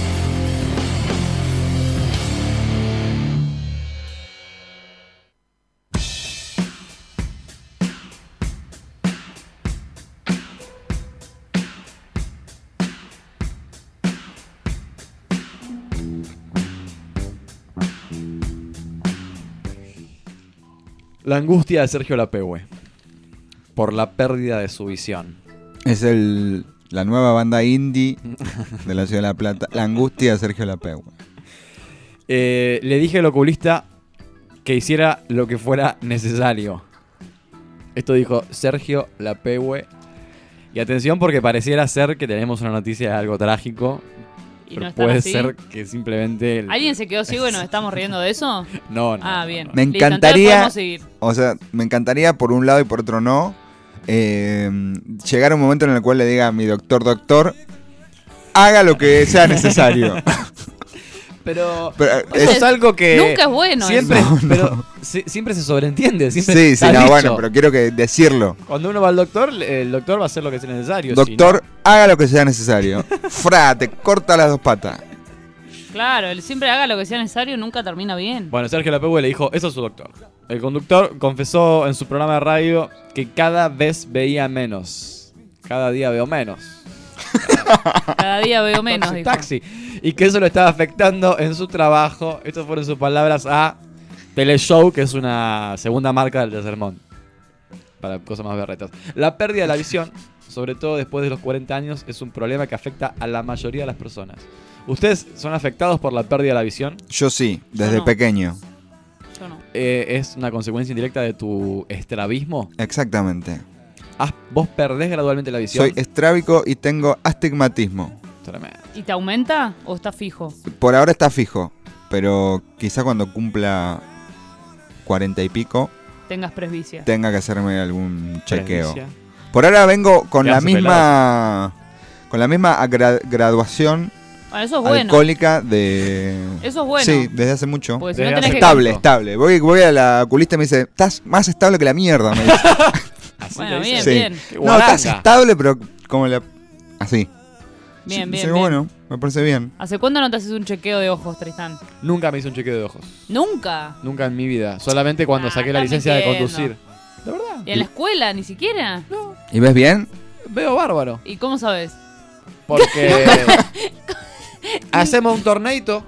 La angustia de Sergio Lapehue. Por la pérdida de su visión.
Es el, la nueva banda indie de la ciudad de La Plata. La angustia de Sergio Lapehue.
Eh, le dije al oculista que hiciera lo que fuera necesario. Esto dijo Sergio Lapehue Y atención porque pareciera ser que tenemos una noticia de algo trágico.
¿Y
pero
no están
puede
así?
ser que simplemente... el-
¿Alguien se quedó ciego y nos estamos riendo de eso?
No, no.
Ah, bien.
Me
Listo, entonces
encantaría,
podemos seguir.
o sea, me encantaría por un lado y por otro no, eh, llegar a un momento en el cual le diga a mi doctor, doctor, haga lo que sea necesario.
Pero,
Pero,
eso
es-
es, algo que
Nunca es bueno
siempre,
eso. No,
pero
no.
si- siempre se sobreentiende, siempre
sí, sí,
está
no,
dicho.
bueno, pero quiero que decirlo.
Cuando uno va al doctor, el doctor va a hacer lo que sea necesario. si
Doctor, haga lo que sea necesario. Fra, te corta las dos patas.
Claro, el siempre haga lo que sea necesario nunca termina bien.
no. Bueno, Sergio Lapegue le dijo, eso es su doctor. El conductor confesó en su programa de radio que cada vez veía menos. Cada día veo menos.
Cada día veo menos.
Taxi, taxi. Y que eso lo estaba afectando en su trabajo. Estas fueron sus palabras a Teleshow, que es una segunda marca del sermón. Para cosas más berretas. La pérdida de la visión, sobre todo después de los 40 años, es un problema que afecta a la mayoría de las personas. ¿Ustedes son afectados por la pérdida de la visión?
Yo sí, desde
no.
pequeño.
Yo no.
Eh, ¿Es una consecuencia indirecta de tu estrabismo?
Exactamente.
¿Vos perdés gradualmente la visión?
Soy estrábico y tengo astigmatismo.
Tremendo.
¿Y te aumenta o está fijo?
Por ahora está fijo, pero quizá cuando cumpla 40 y pico
Tengas presbicia.
tenga que hacerme algún chequeo.
Presbicia.
Por ahora vengo con la misma con la misma graduación
Bueno, eso es bueno.
alcohólica de
Eso es bueno.
Sí, desde hace mucho.
Porque si no
Desde
tenés
hace
que
Estable, estable. Voy, voy a la oculista y me dice, "Estás más estable que la mierda", me dice.
Así
Bueno, bien.
Sí.
bien.
No, estás estable, pero como la así.
Bien,
Sí,
bien, bien.
bueno, me parece bien.
¿Hace cuándo no te haces un chequeo de ojos, Tristán?
Nunca me hice un chequeo de ojos.
Nunca.
Nunca en mi vida. Solamente cuando
Ah,
saqué la licencia de conducir. ¿De verdad?
¿Y en la escuela ni siquiera?
¿Y ves bien?
Veo bárbaro.
¿Y cómo sabes?
Porque hacemos un torneito.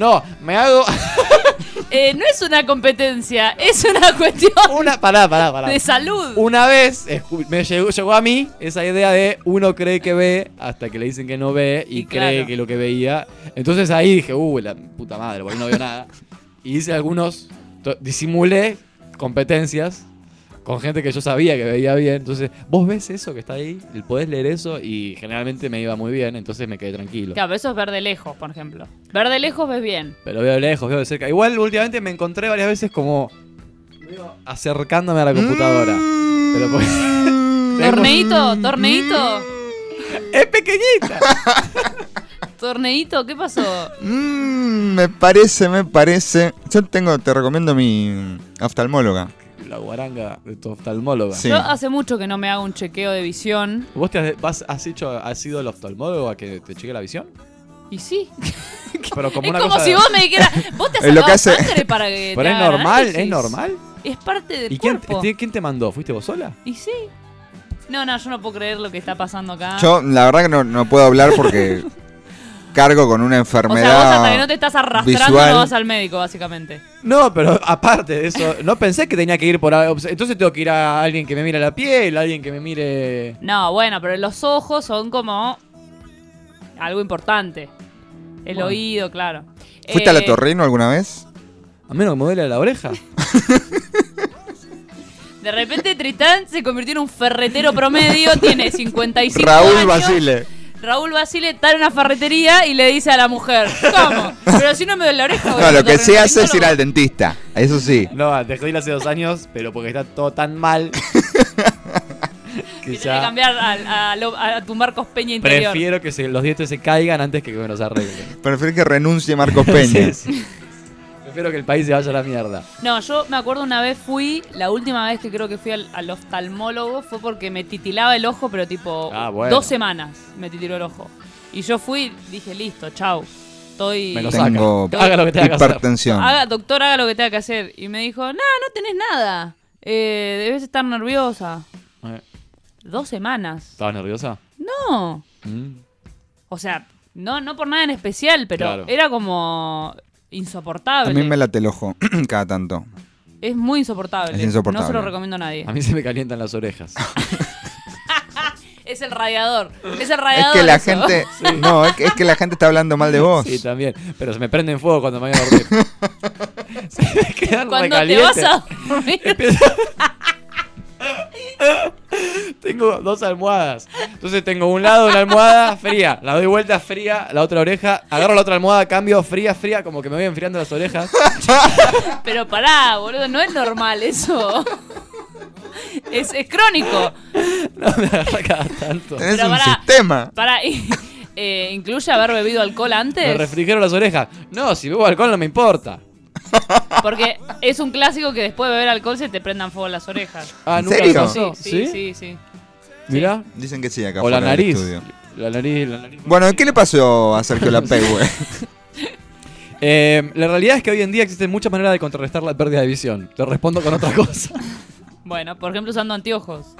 No, me hago
Eh, no es una competencia, es una cuestión
una. Pará, pará, pará.
de salud.
Una vez escu- me llegó, llegó a mí esa idea de uno cree que ve hasta que le dicen que no ve y,
Y
cree
claro.
que lo que veía. Entonces ahí dije, uh, la puta madre, porque no veo nada. Y hice algunos, to- disimulé competencias con gente que yo sabía que veía bien. Entonces, vos ves eso que está ahí, podés leer eso y generalmente me iba muy bien, entonces me quedé tranquilo.
Claro, pero eso es ver de lejos, por ejemplo. Ver de lejos ves bien.
Pero veo de lejos, veo de cerca. Igual últimamente me encontré varias veces como acercándome a la computadora. Pero porque- Tengo-
Torneito, torneito,
es pequeñita.
torneito, ¿qué pasó?
Mm, me parece, me parece. Yo tengo, te recomiendo mi oftalmóloga.
La guaranga de tu oftalmóloga.
Sí.
Yo hace mucho que no me hago un chequeo de visión.
¿Vos te has, vas- has hecho, has ido al oftalmólogo a que te cheque la visión?
Y sí.
Pero como
es
una
como
cosa
si
de-
vos me dijeras, vos te has
lo que hace-
sangre para que
Pero
te
es normal,
análisis.
es normal.
Es parte del
¿Y quién,
cuerpo.
te- quién te mandó? ¿Fuiste vos sola?
Y sí. No, no, yo no puedo creer lo que está pasando acá.
Yo, la verdad que no, no puedo hablar porque cargo con una
o
enfermedad.
sea, vos hasta que no te estás arrastrando
visual.
no vas al médico, básicamente.
No, pero aparte de eso, no pensé que tenía que ir por... ahí. Entonces tengo que ir a alguien que me mire la piel, a alguien que me mire...
No, bueno, pero los ojos son como algo importante. El
Bueno.
oído, claro.
¿Fuiste a la
Eh,
Torrino alguna vez?
A menos que me duele la oreja.
De repente Tritán se convirtió en un ferretero promedio, tiene 55
Raúl
años.
Basile.
Raúl Basile está en una ferretería y le dice a la mujer, ¿cómo? Pero si no me duele la oreja.
No, lo que sí hace es ir
otorrinolaringólogo".
al dentista. Eso sí.
No, dejé de ir hace dos años, pero porque está todo tan mal que
Que tiene que
ya
cambiar a, a, lo- a tu Marcos Peña interior.
prefiero que se- los dientes se caigan antes que me los arreglen.
Prefiero que renuncie Marcos Peña.
Sí, sí. Prefiero que el país se vaya a la mierda.
No, yo me acuerdo una vez fui, la última vez que creo que fui al, al oftalmólogo fue porque me titilaba el ojo, pero tipo
Ah, bueno.
dos semanas me titiló el ojo. Y yo fui, dije, listo, chau. Estoy.
Me lo
Tengo
saca. Haga lo que tenga que hacer.
hipertensión.
Haga, doctor, haga lo que tenga que hacer. Y me dijo, no, no tenés nada. Eh, debes estar nerviosa.
Eh,
Dos semanas.
¿Estabas nerviosa?
No.
Mm.
O sea, no, no por nada en especial, pero
Claro.
era como insoportable.
A mí me late el ojo cada tanto.
Es muy insoportable.
Es insoportable.
No se lo recomiendo a nadie.
A mí se me calientan las orejas.
Es el radiador. Es el
Es
radiador.
que la
eso.
gente. No, es que, es que la gente está hablando mal de vos.
Sí, también. Pero se me prende en fuego cuando me voy a dormir. se me quedan
Cuando te vas a dormir.
tengo dos almohadas. Entonces tengo un lado una almohada fría, la doy vuelta fría, la otra oreja, agarro la otra almohada, cambio fría, fría, como que me voy enfriando las orejas.
Pero pará, boludo, no es normal eso. Es, es crónico.
No me agarra cada tanto.
Tenés
Pero
un
pará,
sistema.
Pará, y- eh, ¿incluye haber bebido alcohol
Me
antes?
refrigero las orejas. No, si bebo alcohol no me importa.
Porque es un clásico que después de beber alcohol se te prendan fuego las orejas.
Ah,
¿En
nunca
serio?
Sí, sí, sí, sí.
Mirá.
Dicen que sí acá
O la nariz. La nariz, la nariz.
Bueno, ¿qué le pasó a Sergio Lapegüe?
Eh, la realidad es que hoy en día existen muchas maneras de contrarrestar la pérdida de visión. Te respondo con otra cosa.
Bueno, por ejemplo, usando anteojos.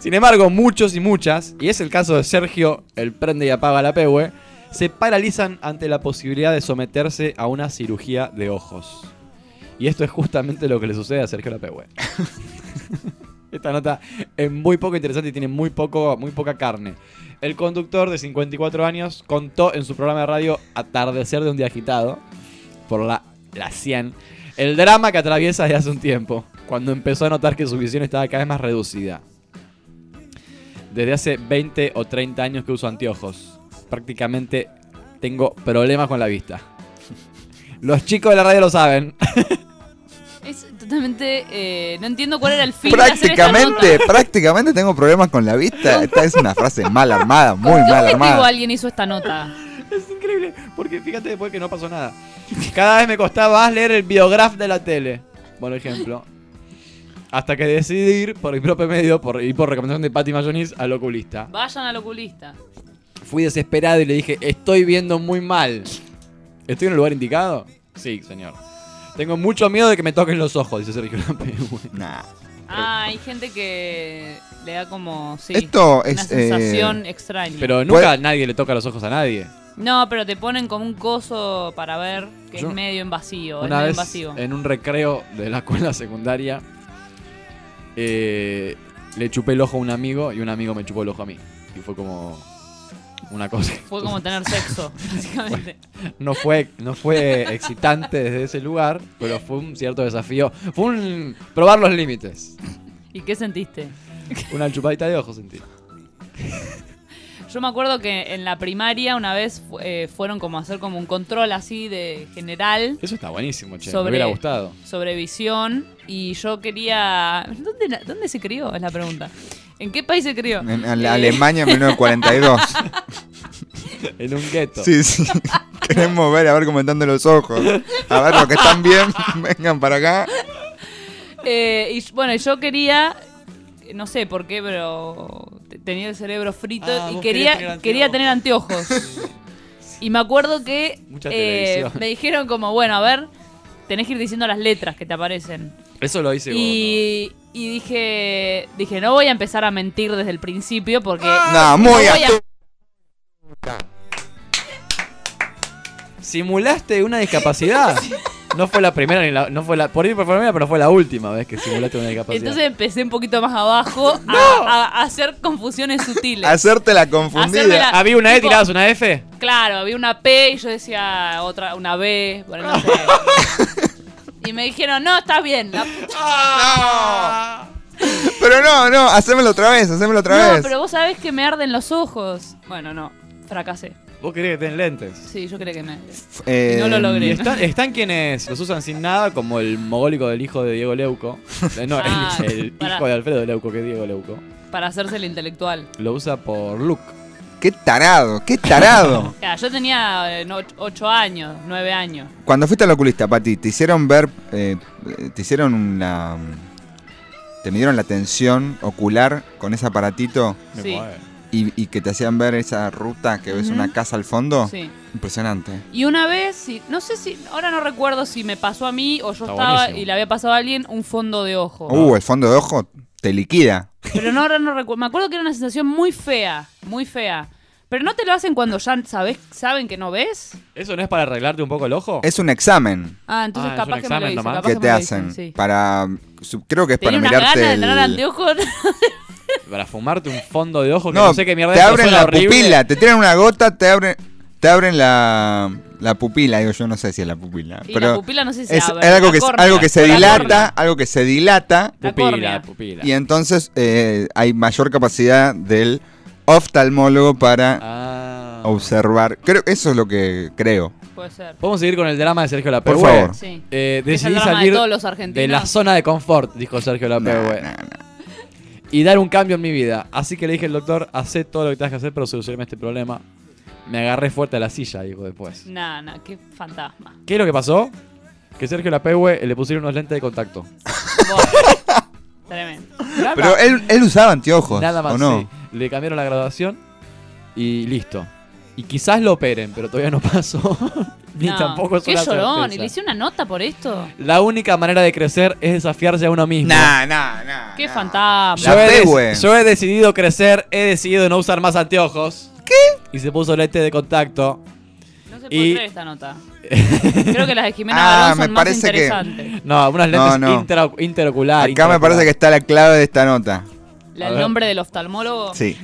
Sin embargo, muchos y muchas, y es el caso de Sergio, el prende y apaga la pegue, se paralizan ante la posibilidad de someterse a una cirugía de ojos. Y esto es justamente lo que le sucede a Sergio Lapegue. Esta nota es muy poco interesante y tiene muy, poco, muy poca carne. El conductor de 54 años contó en su programa de radio Atardecer de un día agitado, por la, la 100, el drama que atraviesa desde hace un tiempo, cuando empezó a notar que su visión estaba cada vez más reducida. Desde hace 20 o 30 años que uso anteojos. Prácticamente tengo problemas con la vista. Los chicos de la radio lo saben.
Es totalmente. eh, no entiendo cuál era el fin de hacer esta
prácticamente,
nota.
prácticamente tengo problemas con la vista. Esta es una frase mal armada, muy
¿Con qué
mal armada.
alguien hizo esta nota?
Es increíble, porque fíjate después que no pasó nada. Cada vez me costaba más leer el biograf de la tele, por ejemplo. Hasta que decidí ir por mi propio medio por, y por recomendación de Patty Mayonis al oculista.
Vayan al oculista.
Fui desesperado y le dije, estoy viendo muy mal. ¿Estoy en el lugar indicado? Sí, señor. Tengo mucho miedo de que me toquen los ojos, dice Sergio Lampegüe.
Nah.
Ah, hay gente que le da como. Sí,
Esto
una
es,
sensación
eh,
extraña.
Pero nunca nadie le toca los ojos a nadie.
No, pero te ponen como un coso para ver que
Yo-
es medio invasivo. es
Una
medio
vez
invasivo.
en un recreo de la escuela secundaria eh, le chupé el ojo a un amigo y un amigo me chupó el ojo a mí. Y fue como una cosa.
Fue como tener sexo, básicamente.
No fue, no fue excitante desde ese lugar, pero fue un cierto desafío. Fue un probar los límites.
¿Y qué sentiste?
Una chupadita de ojo sentí.
Yo me acuerdo que en la primaria una vez eh, fueron como a hacer como un control así de general
Eso está buenísimo, che.
Sobre-
Me hubiera gustado.
sobre visión y yo quería... ¿Dónde, ¿Dónde se crió? Es la pregunta. ¿En qué país se crió?
En Ale-
Eh,
Alemania en 1942.
En un gueto.
Sí, sí. Queremos ver, a ver comentando los ojos. A ver, los que están bien, vengan para acá.
Eh, y bueno, yo quería, no sé por qué, pero te- tenía el cerebro frito
Ah,
y
vos
quería,
tener
quería tener anteojos. y me acuerdo que eh, me dijeron como, bueno, a ver, tenés que ir diciendo las letras que te aparecen.
Eso lo hice vos,
Y, y dije, dije, no voy a empezar a mentir desde el principio porque...
No, muy
voy a-
¿Simulaste una discapacidad? No fue la primera ni la. No fue la. Por ir por primera, pero fue la última vez que simulaste una discapacidad.
Entonces empecé un poquito más abajo a, a- a hacer confusiones sutiles.
Hacerte la confundida.
la-
¿Había una E,
tipo-
tirabas una F?
Claro, había una P y yo decía otra, una B, bueno, no sé. Y me dijeron, no, estás bien. la puta-
Pero no, no, hacémelo otra vez, hacémelo otra
no,
vez.
pero vos sabés que me arden los ojos. Bueno, no, fracasé.
Vos querés que tengan lentes.
Sí, yo creía que me...
Eh,
y no lo
Y
logré.
están, están quienes los usan sin nada, como el mogólico del hijo de Diego Leuco. No, el-
Ah,
el, hijo de Alfredo Leuco, que es Diego Leuco.
Para hacerse el intelectual.
Lo usa por look.
Qué tarado, qué tarado.
Ya, yo tenía eh, no, ocho años, nueve años.
Cuando fuiste al oculista, Pati, ¿te hicieron ver, eh, te hicieron una... te midieron la tensión ocular con ese aparatito
Sí.
y, y que te hacían ver esa ruta que ves una casa al fondo?
Sí.
Impresionante.
Y una vez, no sé si, ahora no recuerdo si me pasó a mí o yo
Está
estaba
buenísimo.
y le había pasado a alguien un fondo de ojo.
Uh, el fondo de ojo te liquida.
Pero no, ahora no recuerdo. Me acuerdo que era una sensación muy fea, muy fea. Pero no te lo hacen cuando ya sabes, saben que no ves.
¿Eso no es para arreglarte un poco el ojo?
Es un examen
Ah, entonces
Ah, es
capaz
un
que me lo
examen
hice,
nomás.
capaz
que
que
te hacen
sí.
para... su- Creo que es
Tenía
para
unas ganas
mirarte
de
el...
tener anteojos.
Para fumarte un fondo de ojo que
No,
no, sé qué mierda
te
es, pero
abren
suena
la
horrible.
pupila, te tiran una gota, te abren, te abren la, La pupila, digo yo no sé si es la pupila.
Y
pero
la pupila no sé si se
es,
abre,
es algo,
la
que,
córnea,
algo que se
la
dilata,
córnea.
algo que se dilata.
La
Pupila,
córnea.
pupila.
Y entonces eh, hay mayor capacidad del oftalmólogo para
Ah.
observar. Creo eso es lo que creo.
Puede ser.
Podemos seguir con el drama de Sergio
Por
Lapehue.
favor.
Sí.
Eh, decidí
de
salir
todos los argentinos.
de la zona de confort, dijo Sergio Lapehue. Y dar un cambio en mi vida. Así que le dije al doctor, hacé todo lo que tengas que hacer para solucionarme este problema. Me agarré fuerte a la silla, dijo después.
Nah, nah, qué fantasma.
¿Qué es lo que pasó? Que Sergio Lapehue le pusieron unos lentes de contacto.
Tremendo.
Pero él, él usaba anteojos,
Nada más,
¿o no?
sí. Le cambiaron la graduación y listo. Y quizás lo operen, pero todavía no pasó. Ni
No,
tampoco es
Qué
una
llorón. ¿Y le hice una nota por esto?
La única manera de crecer es desafiarse a uno mismo.
Nah, nah, nah.
Qué fantasma.
Yo he, yo he decidido crecer, he decidido no usar más anteojos. ¿Qué? Y se puso lente de contacto.
No se puede
Y-
creer esta nota. Creo que las de Jimena
Ah,
Barón
me
son más
parece que-
interesantes.
No, unas lentes
No, no.
intero- interocular.
Acá me parece que está la clave de esta nota.
La- el nombre del oftalmólogo.
Sí.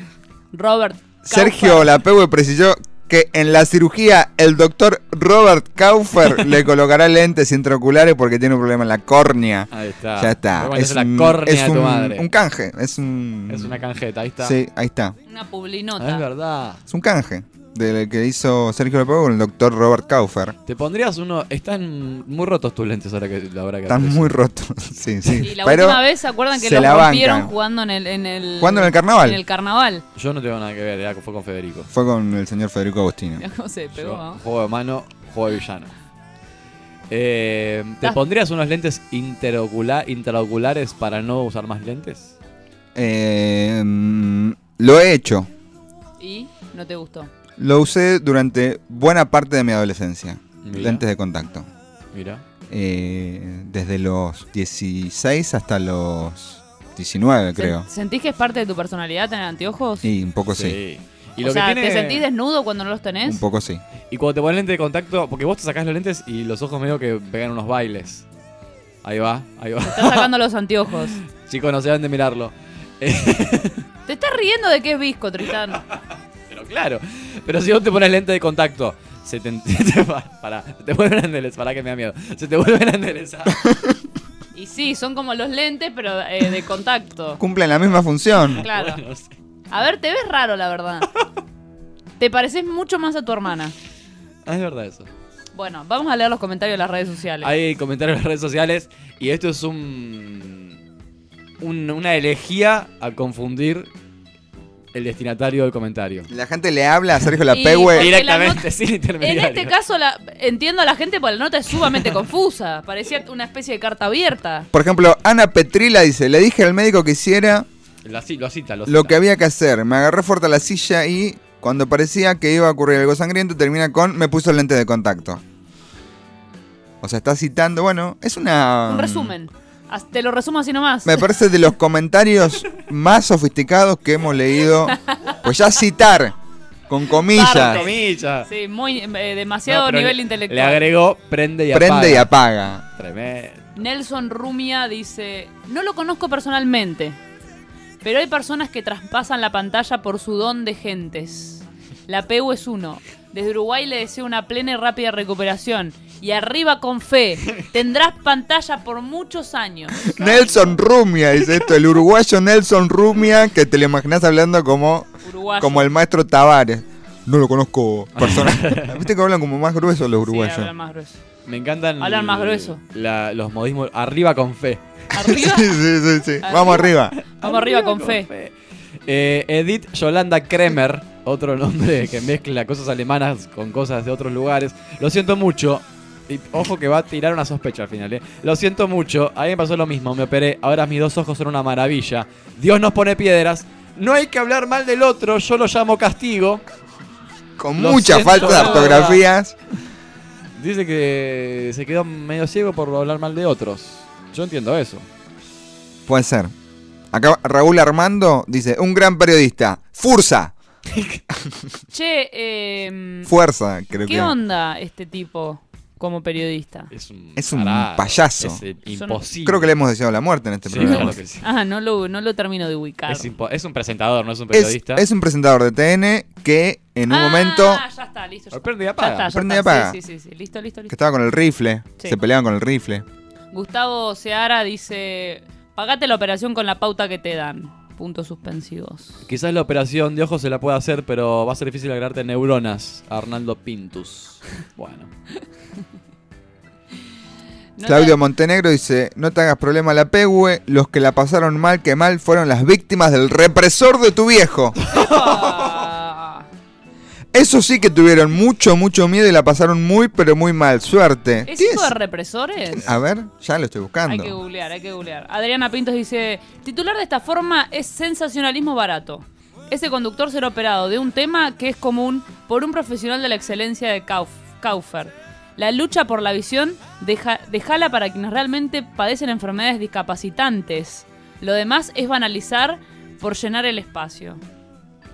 Robert.
Sergio Lapehue precisó que en la cirugía el doctor Robert Kaufer le colocará lentes intraoculares porque tiene un problema en la córnea.
Ahí está.
Ya está. Es
la
un,
córnea
es
de tu
un-
madre.
un canje. Es un.
Es una canjeta, ahí está.
Sí, ahí está.
Una
Ah,
publinota.
es verdad.
Es un canje del que hizo Sergio Lapehue con el doctor Robert Kaufer.
Te pondrías uno. Están muy rotos tus lentes ahora que la hora que
Están muy rotos. sí, sí.
Y la
Pero
última vez, ¿se acuerdan que
se
los
la
rompieron
bancan.
jugando en el, en el.
¿Jugando en el carnaval?
En el carnaval.
Yo no tengo nada que ver, ya fue con Federico.
Fue con el señor Federico Agostino.
Mirá cómo se pegó.
Yo,
¿no?
juego de mano, juego de villano. Eh, ¿Te
Das-
pondrías unos lentes interocula- intraoculares para no usar más lentes?
Eh, mm, lo he hecho.
¿Y? ¿No te gustó?
Lo usé durante buena parte de mi adolescencia.
Mira.
Lentes de contacto.
Mira.
Eh, desde los 16 hasta los 19, creo.
¿Sen- ¿Sentís que es parte de tu personalidad tener anteojos?
Y un poco sí.
Y
o
lo
sea,
que tiene...
¿te sentís desnudo cuando no los tenés?
Un poco sí.
Y cuando te pones lente de contacto, porque vos te sacás los lentes y los ojos medio que pegan unos bailes. Ahí va, ahí va.
Te estás sacando los anteojos.
Chicos, no se van de mirarlo.
Te estás riendo de que es visco, Tristán.
claro, pero si vos te pones lente de contacto, se te, te, para, te vuelven a enderezar, para que me da miedo. Se te vuelven a enderezar.
Y sí, son como los lentes, pero eh, de contacto.
Cumplen la misma función.
Claro.
Bueno, sí.
A ver, te ves raro, la verdad. Te pareces mucho más a tu hermana.
Ah, es verdad eso.
Bueno, vamos a leer los comentarios de las redes sociales.
Hay comentarios en las redes sociales y esto es un, un- una elegía a confundir el destinatario del comentario.
La gente le habla a Sergio
porque
Directamente,
la
sin
En
intermediario.
este caso, la, entiendo a la gente porque la nota es sumamente confusa. Parecía una especie de carta abierta.
Por ejemplo, Ana Petrila dice, le dije al médico que hiciera
La lo cita, lo
lo
cita.
que había que hacer. Me agarré fuerte a la silla y cuando parecía que iba a ocurrir algo sangriento, termina con me puso lente de contacto. O sea, está citando, bueno, es una...
Un resumen. Te lo resumo así nomás.
Me parece de los comentarios más sofisticados que hemos leído. Pues ya citar, con comillas,
Parte.
Comillas.
Sí, muy eh, demasiado
No,
nivel
le-
intelectual.
Le agregó prende y apaga.
prende y apaga.
Tremendo.
Nelson Rumia dice, no lo conozco personalmente, pero hay personas que traspasan la pantalla por su don de gentes. La PU es uno. Desde Uruguay le deseo una plena y rápida recuperación. Y arriba con fe. Tendrás pantalla por muchos años.
Nelson Rumia, dice esto, el uruguayo Nelson Rumia, que te lo imaginas hablando como,
Uruguayo.
como el maestro Tavares. No lo conozco personalmente. Viste que hablan como más gruesos los
Sí,
uruguayos.
hablan más grueso.
Me encantan
Hablan más grueso.
la- los modismos. Arriba con fe.
¿Arriba?
sí, sí, sí, sí. Vamos arriba.
Vamos arriba con fe.
Eh, Edith Yolanda Kremer, otro nombre que mezcla cosas alemanas con cosas de otros lugares. Lo siento mucho. Y ojo que va a tirar una sospecha al final, ¿eh? Lo siento mucho. A mí me pasó lo mismo. Me operé. Ahora mis dos ojos son una maravilla. Dios nos pone piedras. No hay que hablar mal del otro. Yo lo llamo castigo.
Con
Lo
mucha
siento,
falta de ortografías.
Dice que se quedó medio ciego por hablar mal de otros. Yo entiendo eso.
Puede ser. Acá Raúl Armando dice, un gran periodista. Fursa.
Che, eh,
Fuerza, creo
¿qué
que.
onda este tipo? Como periodista.
Es un,
Es un
tarado,
payaso.
Es eh, imposible.
Creo que le hemos deseado la muerte en este
Sí,
programa.
claro que sí.
Ah, no lo, no lo termino de ubicar.
Es, un presentador, no es un periodista.
es un presentador de TN que en un
ah,
momento
ya está, listo. Ya,
Prende y
Ya
apaga.
está, ya
Prende y apaga.
Sí, sí, sí, sí. Listo, listo,
que
listo.
estaba con el rifle,
Sí.
se peleaban con el rifle.
Gustavo Seara dice: Pagate la operación con la pauta que te dan. Puntos suspensivos.
Quizás la operación de ojos se la pueda hacer, pero va a ser difícil agregarte neuronas. Arnaldo Pintus. Bueno.
No
Claudio Montenegro dice, no te hagas problema la pegue, los que la pasaron mal que mal fueron las víctimas del represor de tu viejo. Eso sí que tuvieron mucho, mucho miedo y la pasaron muy, pero muy mal. Suerte.
¿Es
¿Qué
hijo
es?
de represores?
A ver, ya lo estoy
Hay
buscando.
que googlear, hay que googlear. Adriana Pintos dice: Titular de esta forma es sensacionalismo barato. Ese conductor será operado de un tema que es común por un profesional de la excelencia de Kauf- Kaufer. La lucha por la visión deja, dejala para quienes realmente padecen enfermedades discapacitantes. Lo demás es banalizar por llenar el espacio.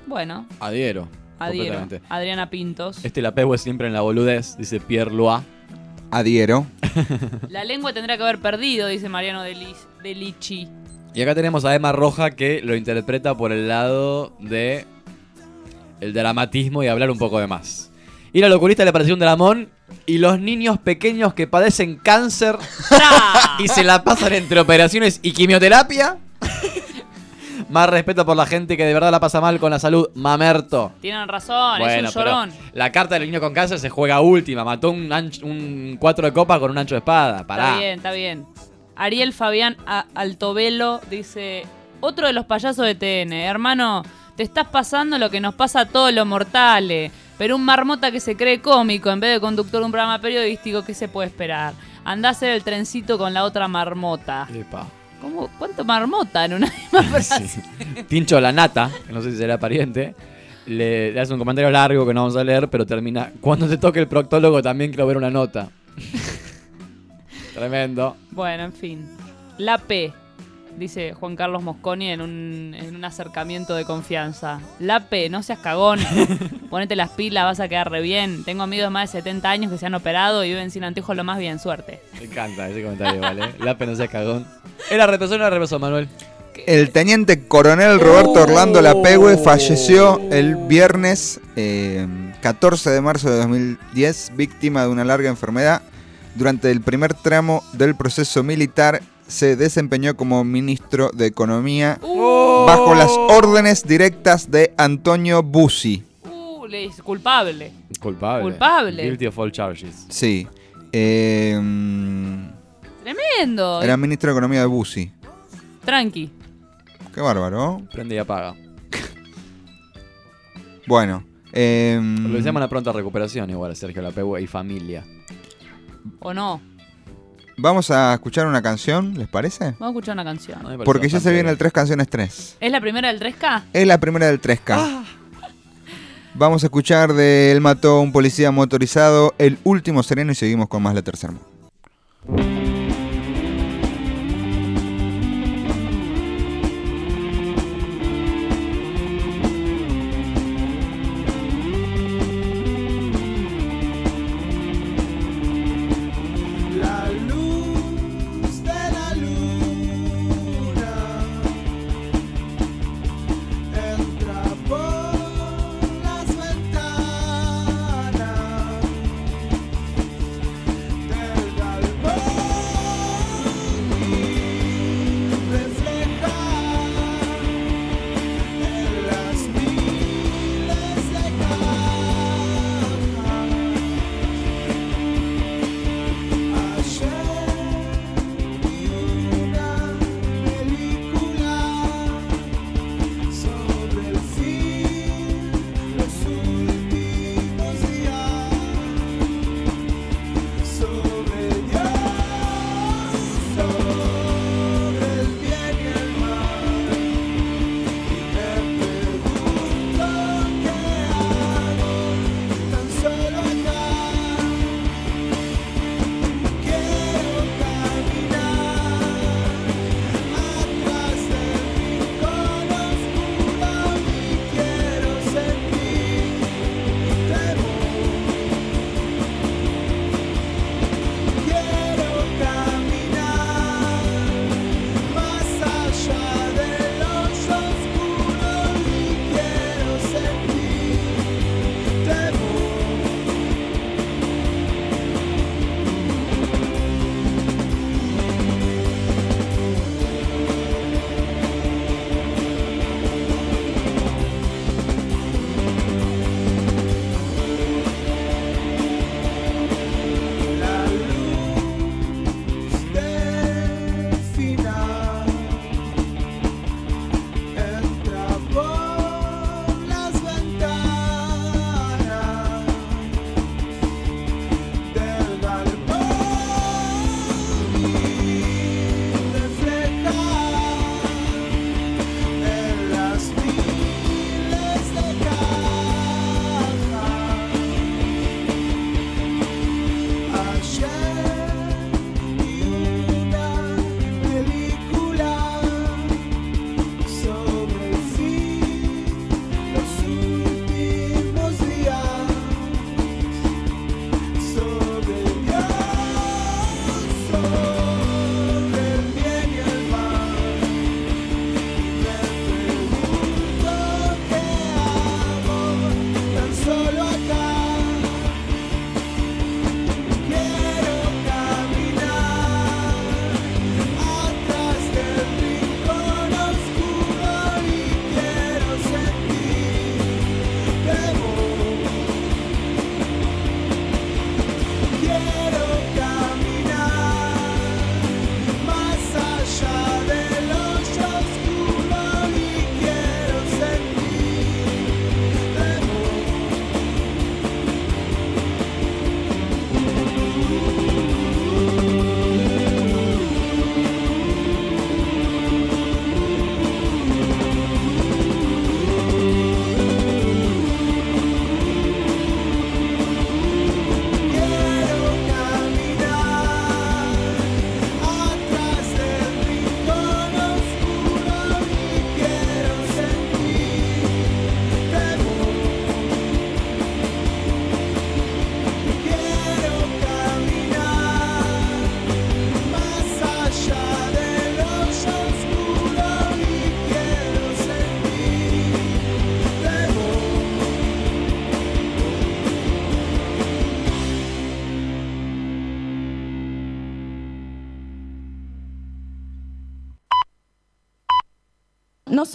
Bueno,
Adhiero.
Adhiero. Adriana Pintos.
Este la pego es siempre en la boludez, dice Pierre Loa.
Adhiero.
La lengua tendrá que haber perdido, dice Mariano Delis- Delici.
Y acá tenemos a Emma Roja que lo interpreta por el lado de el dramatismo y hablar un poco de más. Y la locurista le pareció un dramón y los niños pequeños que padecen cáncer y se la pasan entre operaciones y quimioterapia. Más respeto por la gente que de verdad la pasa mal con la salud, mamerto.
Tienen razón, es un llorón.
la carta del niño con cáncer se juega última. Mató un, un 4 de copa con un ancho de espada. Pará.
Está bien, está bien. Ariel Fabián A- Altovelo dice: Otro de los payasos de TN, hermano, te estás pasando lo que nos pasa a todos los mortales. Pero un marmota que se cree cómico en vez de conductor de un programa periodístico, ¿qué se puede esperar? Andá a hacer el trencito con la otra marmota.
Epa.
¿Cómo? ¿Cuánto marmota en una misma frase?
Tincho la nata, que no sé si será pariente, le, le hace un comentario largo que no vamos a leer, pero termina. Cuando te toque el proctólogo también quiero ver una nota. Tremendo.
Bueno, en fin. La P, dice Juan Carlos Mosconi en un, en un acercamiento de confianza. La P, no seas cagón. Ponete las pilas, vas a quedar re bien. Tengo amigos de más de 70 años que se han operado y viven sin anteojos lo más bien. Suerte.
Me encanta ese comentario, ¿vale? La pena sea cagón. ¿Era represor o no era represor, Manuel?
El teniente coronel Roberto Orlando Lapegue falleció el viernes eh, 14 de marzo de 2010, víctima de una larga enfermedad. Durante el primer tramo del proceso militar se desempeñó como ministro de Economía bajo las órdenes directas de Antonio Bussi.
Uh, le dice culpable.
Culpable.
Culpable.
Guilty of all charges.
Sí. Eh, mm,
Tremendo.
era ministro de Economía de Bussi.
Tranqui.
Qué bárbaro.
Prende y apaga.
Bueno. eh,
Lo llaman a pronta recuperación igual Sergio Lapegua y familia.
¿O no?
Vamos a escuchar una canción, ¿les parece?
Vamos a escuchar una canción.
Porque ya se viene el 3 canciones 3.
¿Es la primera del 3K?
Es la primera del 3K.
Ah.
Vamos a escuchar de Él mató a un policía motorizado, El último sereno y seguimos con más la tercera.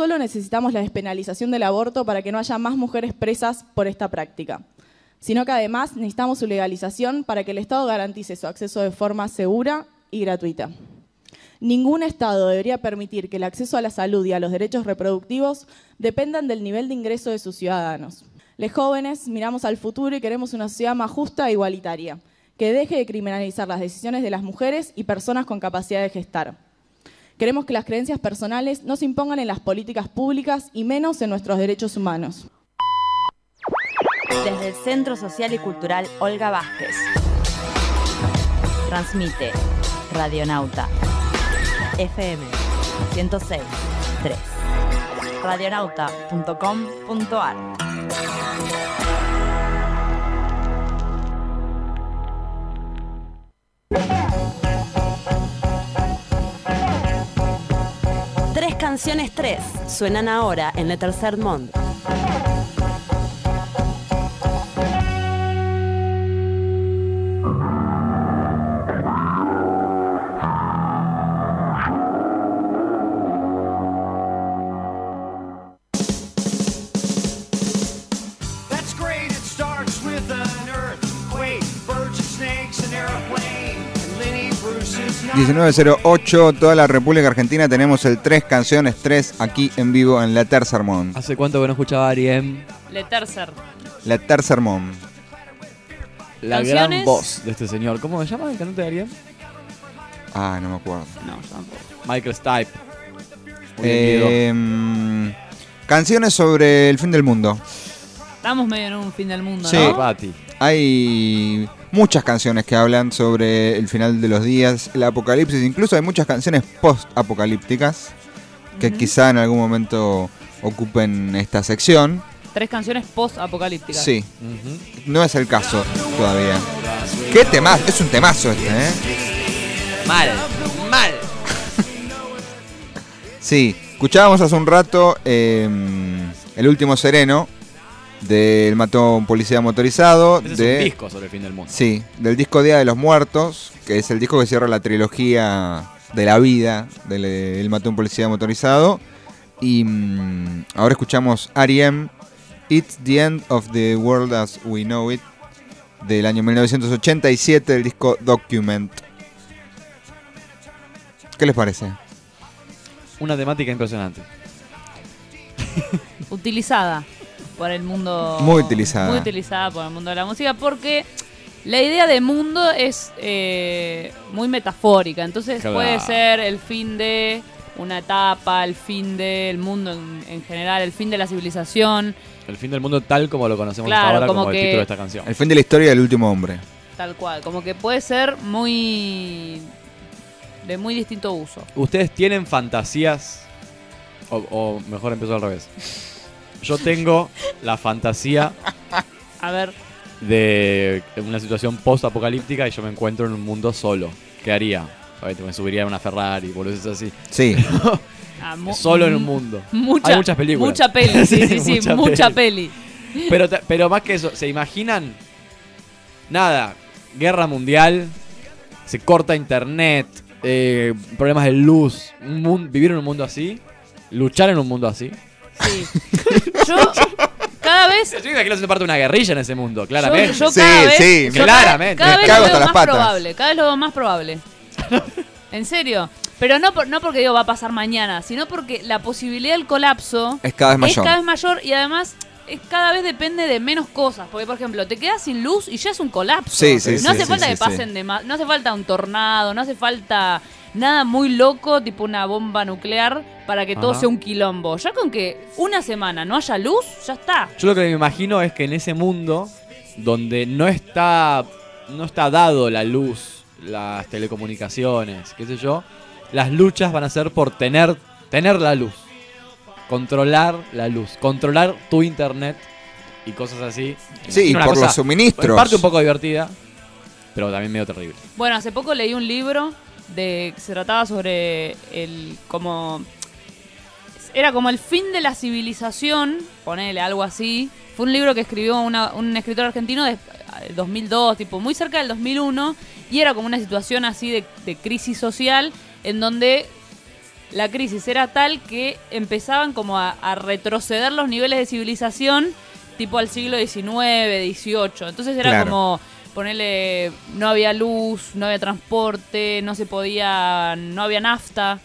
Solo necesitamos la despenalización del aborto para que no haya más mujeres presas por esta práctica, sino que además necesitamos su legalización para que el Estado garantice su acceso de forma segura y gratuita. Ningún Estado debería permitir que el acceso a la salud y a los derechos reproductivos dependan del nivel de ingreso de sus ciudadanos. Los jóvenes miramos al futuro y queremos una sociedad más justa e igualitaria, que deje de criminalizar las decisiones de las mujeres y personas con capacidad de gestar. Queremos que las creencias personales no se impongan en las políticas públicas y menos en nuestros derechos humanos.
Desde el Centro Social y Cultural Olga Vázquez. Transmite Radionauta FM 106 3 radionauta.com.ar canciones tres suenan ahora en el tercer mundo.
1908, toda la República Argentina tenemos el Tres Canciones 3 aquí en vivo en la Tercer Mon.
¿Hace cuánto que no escuchaba a Ariem?
Le tercer.
La Tercer Mon.
La
¿Canciones?
gran voz de este señor. ¿Cómo se llama el cantante de Ariem?
Ah, no me acuerdo.
No, tampoco.
Michael Stipe.
Eh, mm, canciones sobre el fin del mundo.
Estamos medio en un fin del mundo,
Sí.
¿no?
Hay muchas canciones que hablan sobre el final de los días, el apocalipsis, incluso hay muchas canciones post-apocalípticas que quizá en algún momento ocupen esta sección.
Tres canciones post-apocalípticas.
Sí, no es el caso todavía. ¿Qué temazo? Es un temazo este, ¿eh?
Mal, mal.
Sí, escuchábamos hace un rato eh, El último sereno del mató a un policía motorizado.
Ese
de,
es un disco sobre el fin del mundo.
Sí, del disco Día de los Muertos, que es el disco que cierra la trilogía de la vida del El mató a un policía motorizado. Y mm, ahora escuchamos R.E.M. It's the End of the World as We Know It del año 1987 del disco Document. ¿Qué les parece?
Una temática impresionante.
Utilizada por el mundo.
Muy utilizada.
Muy utilizada por el mundo de la música porque la idea de mundo es eh, muy metafórica. Entonces
Claro.
puede ser el fin de una etapa, el fin del mundo en, en general, el fin de la civilización.
El fin del mundo tal como lo conocemos
Claro,
ahora,
como
como,
que-
el título de esta canción.
El fin de la historia del último hombre.
Tal cual. Como que puede ser muy. de muy distinto uso.
¿Ustedes tienen fantasías? O, o mejor empezó al revés. Yo tengo la fantasía
A ver.
de una situación post-apocalíptica y yo me encuentro en un mundo solo. ¿Qué haría? Obviamente me subiría a una Ferrari, boludeces así.
Sí.
Ah,
solo en un
mu-
mundo.
Mucha,
Hay muchas películas.
Mucha peli, sí, sí, sí, mucha, peli.
Pero, te- pero más que eso, ¿se imaginan? Nada, guerra mundial, se corta internet, eh, problemas de luz, un mun- vivir en un mundo así, luchar en un mundo así.
Sí. Yo cada vez.
Yo imagino siendo parte de una guerrilla en ese mundo, claramente.
Yo, yo cada vez, yo cada-
claramente.
Cada, vez lo veo más probable. Cada vez lo veo más probable. en serio. Pero no, por- no porque digo va a pasar mañana, sino porque la posibilidad del colapso
Es cada vez mayor.
Es cada vez mayor y además es cada vez depende de menos cosas. Porque, por ejemplo, te quedas sin luz y ya es un colapso.
Sí, sí,
no
sí,
hace
sí,
falta
sí,
que
sí.
pasen de más. No hace falta un tornado, no hace falta nada muy loco, tipo una bomba nuclear, para que todo sea un quilombo. Ya con que una semana no haya luz, ya está.
Yo lo que me imagino es que en ese mundo donde no está no está dado la luz, las telecomunicaciones, qué sé yo, las luchas van a ser por tener tener la luz, controlar la luz, controlar tu internet y cosas así.
Sí,
una
por
cosa,
los suministros.
En parte un poco divertida, pero también medio terrible.
Bueno, hace poco leí un libro de que se trataba sobre el como era como el fin de la civilización, ponele algo así. Fue un libro que escribió una- un escritor argentino de eh, 2002, tipo muy cerca del 2001, y era como una situación así de, de crisis social en donde la crisis era tal que empezaban como a, a retroceder los niveles de civilización tipo al siglo XIX, XVIII. Entonces era
Claro.
como ponerle no había luz, no había transporte, no se podía, no había nafta,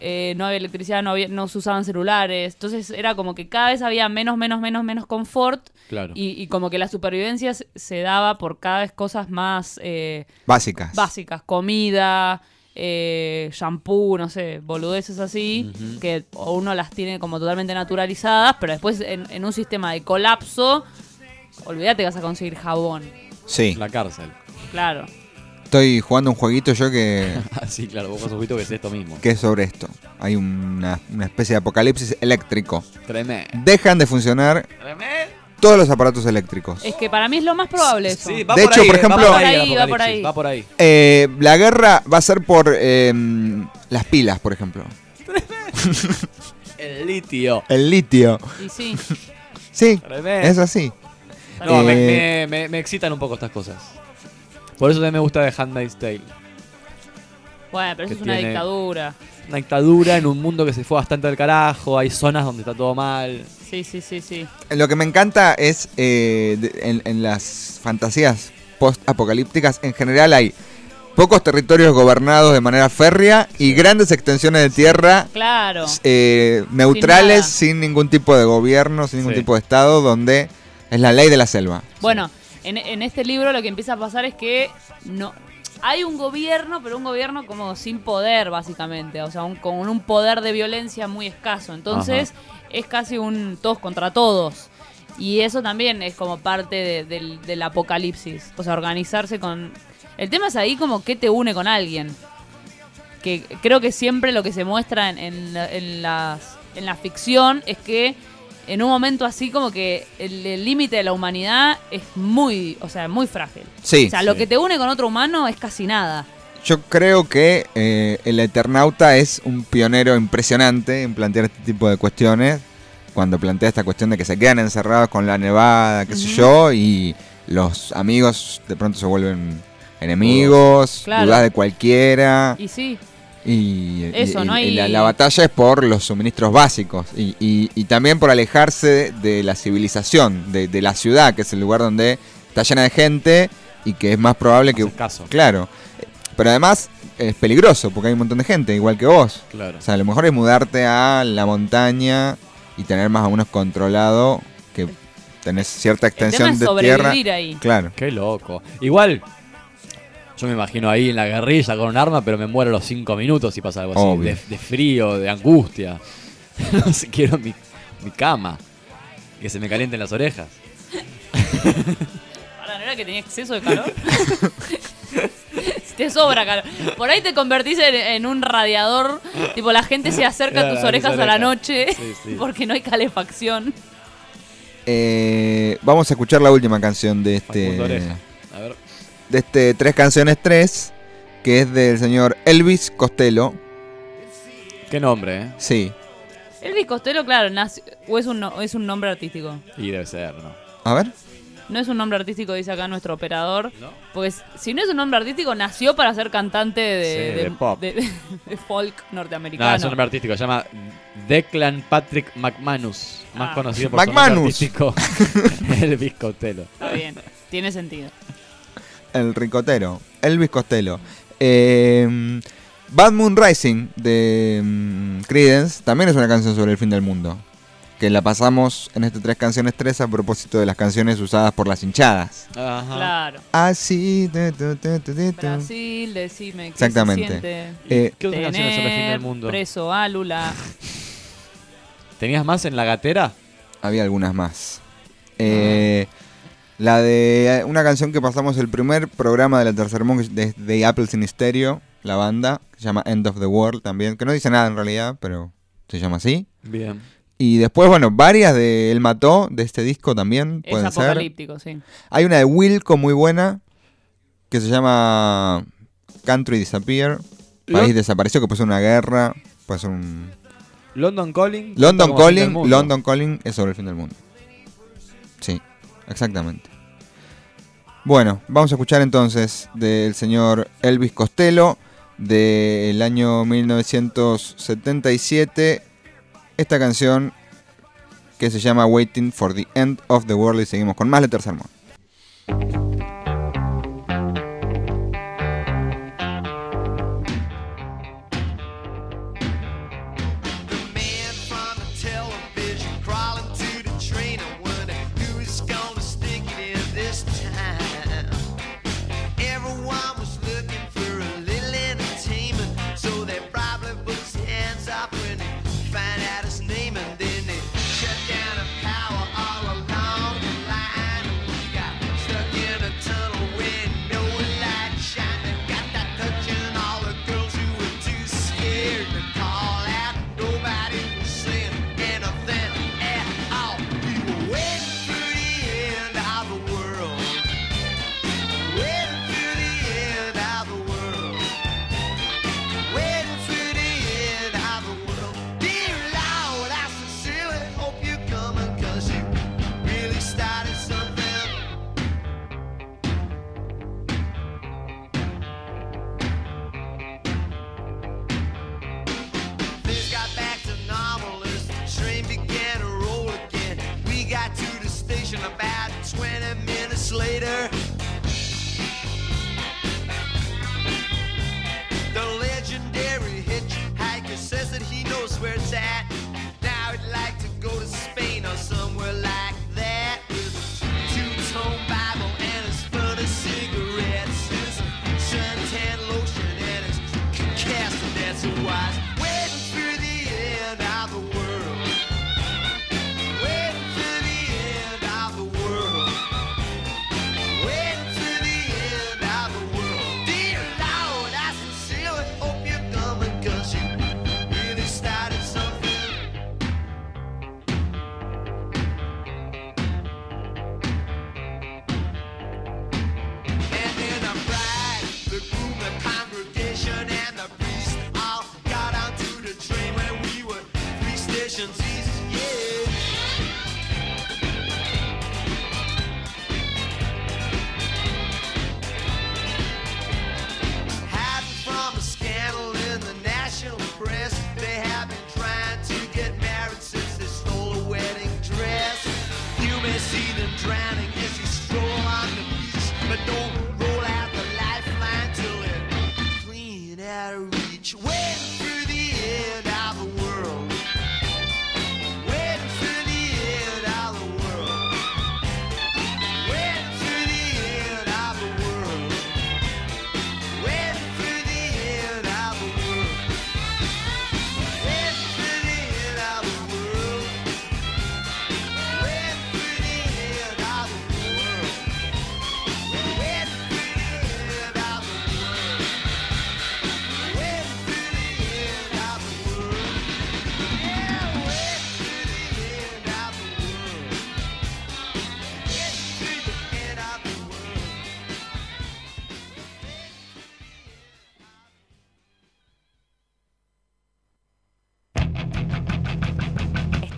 eh, no había electricidad, no había, no se usaban celulares. Entonces era como que cada vez había menos, menos, menos, menos confort
Claro.
y, y como que la supervivencia se- daba por cada vez cosas más eh,
Básicas.
básicas, comida, eh, shampoo, no sé, boludeces así, que uno las tiene como totalmente naturalizadas, pero después en, en un sistema de colapso, olvídate que vas a conseguir jabón.
Sí.
La cárcel.
Claro.
Estoy jugando un jueguito yo que,
Ah, sí, claro, vos has visto que es esto mismo.
que es sobre esto. Hay una, una especie de apocalipsis eléctrico.
Tremendo.
Dejan de funcionar todos los aparatos eléctricos.
Es que para mí es lo más probable eso.
Sí, va
De
por
hecho,
ahí,
por ejemplo-
va por ahí,
va por ahí.
va por ahí.
Eh, la guerra va a ser por eh, las pilas, por ejemplo.
El litio.
El litio.
Y sí.
Sí,
Tremendo.
es así.
No, me,
Eh,
me- me- me excitan un poco estas cosas. Por eso también me gusta de Handmaid's Tale.
Bueno, pero eso
Que
es una
tiene-
dictadura.
Una dictadura en un mundo que se fue bastante al carajo, hay zonas donde está todo mal.
Sí, sí, sí, sí.
Lo que me encanta es eh, de- en, en las fantasías post-apocalípticas, en general hay pocos territorios gobernados de manera férrea y grandes extensiones de tierra
Claro.
eh, neutrales,
nada.
sin, ningún tipo de gobierno, sin ningún
Sí.
tipo de estado, donde es la ley de la selva.
Bueno, en, en este libro lo que empieza a pasar es que no hay un gobierno, pero un gobierno como sin poder, básicamente. O sea, un- con un poder de violencia muy escaso. Entonces, es casi un todos contra todos. Y eso también es como parte de- del, del apocalipsis. O sea, organizarse con. El tema es ahí como qué te une con alguien. Que creo que siempre lo que se muestra en, en la- en las, en la ficción es que en un momento así como que el límite de la humanidad es muy, o sea, muy frágil.
Sí.
O sea, lo que te une con otro humano es casi nada.
Yo creo que eh, el Eternauta es un pionero impresionante en plantear este tipo de cuestiones. Cuando plantea esta cuestión de que se quedan encerrados con la nevada, qué sé yo, y los amigos de pronto se vuelven enemigos,
Claro.
dudas de cualquiera.
Y sí,
Y, y-
Eso,
y-
no
y
hay-
la, la batalla es por los suministros básicos y, y- y también por alejarse de, la civilización, de, de la ciudad, que es el lugar donde está llena de gente y que es más probable que...
caso.
Claro. Pero además es peligroso porque hay un montón de gente, igual que vos.
Claro.
O sea, a lo mejor es mudarte a la montaña y tener más o menos controlado que tenés cierta extensión
es
de tierra.
ahí.
Claro.
Qué loco. Igual, yo me imagino ahí en la guerrilla con un arma, pero me muero a los 5 minutos si pasa algo así. De, de frío, de angustia. no sé, quiero mi, mi cama. Que se me calienten las orejas.
Ahora, ¿no era que tenía exceso de calor? Te sobra calor. Por ahí te convertís en, en un radiador. Tipo, la gente se acerca a tus orejas a la noche
Sí, sí.
porque no hay calefacción.
Eh, vamos a escuchar la última canción de
Facundo
este. De este Tres Canciones 3, que es del señor Elvis Costello.
Qué nombre, ¿eh?
Sí.
Elvis Costello, claro, nació- o es un, no- es un nombre artístico.
Y debe ser, ¿no?
A ver.
No es un nombre artístico, dice acá nuestro operador. Porque s- si no es un nombre artístico, nació para ser cantante de,
Sí, de pop.
de- de folk
No,
norteamericano.
es un nombre artístico. Se llama Declan Patrick McManus. Más
Ah.
conocido por
McManus.
su nombre artístico. Elvis Costello.
Está bien, tiene sentido.
El ricotero. Elvis Costello. Eh, Bad Moon Rising de mm, Creedence también es una canción sobre el fin del mundo. Que la pasamos en este Tres Canciones 3 a propósito de las canciones usadas por las hinchadas.
Claro.
Así. tu, tu, tu, tu, tu, tu.
Brasil, decime qué
Exactamente.
se siente
Eh,
¿Qué otras canciones sobre el fin del mundo?
preso a Lula.
¿Tenías más en la gatera?
Había algunas más. Eh, La de una canción que pasamos el primer programa de la Tercer Mon de, de Apple Sin Stereo, la banda, que se llama End of the World también, que no dice nada en realidad, pero se llama así.
Bien.
Y después, bueno, varias de El Mató, de este disco también,
Es
pueden ser.
apocalíptico, sí.
Hay una de Wilco muy buena, que se llama Country Disappear, País
Lo-
Desapareció, que puede ser una guerra, puede ser un...
London Calling.
London Calling. London Calling es sobre el fin del mundo. Exactamente. Bueno, vamos a escuchar entonces del señor Elvis Costello del año 1977 esta canción que se llama Waiting for the End of the World y seguimos con más
Letter Sermon.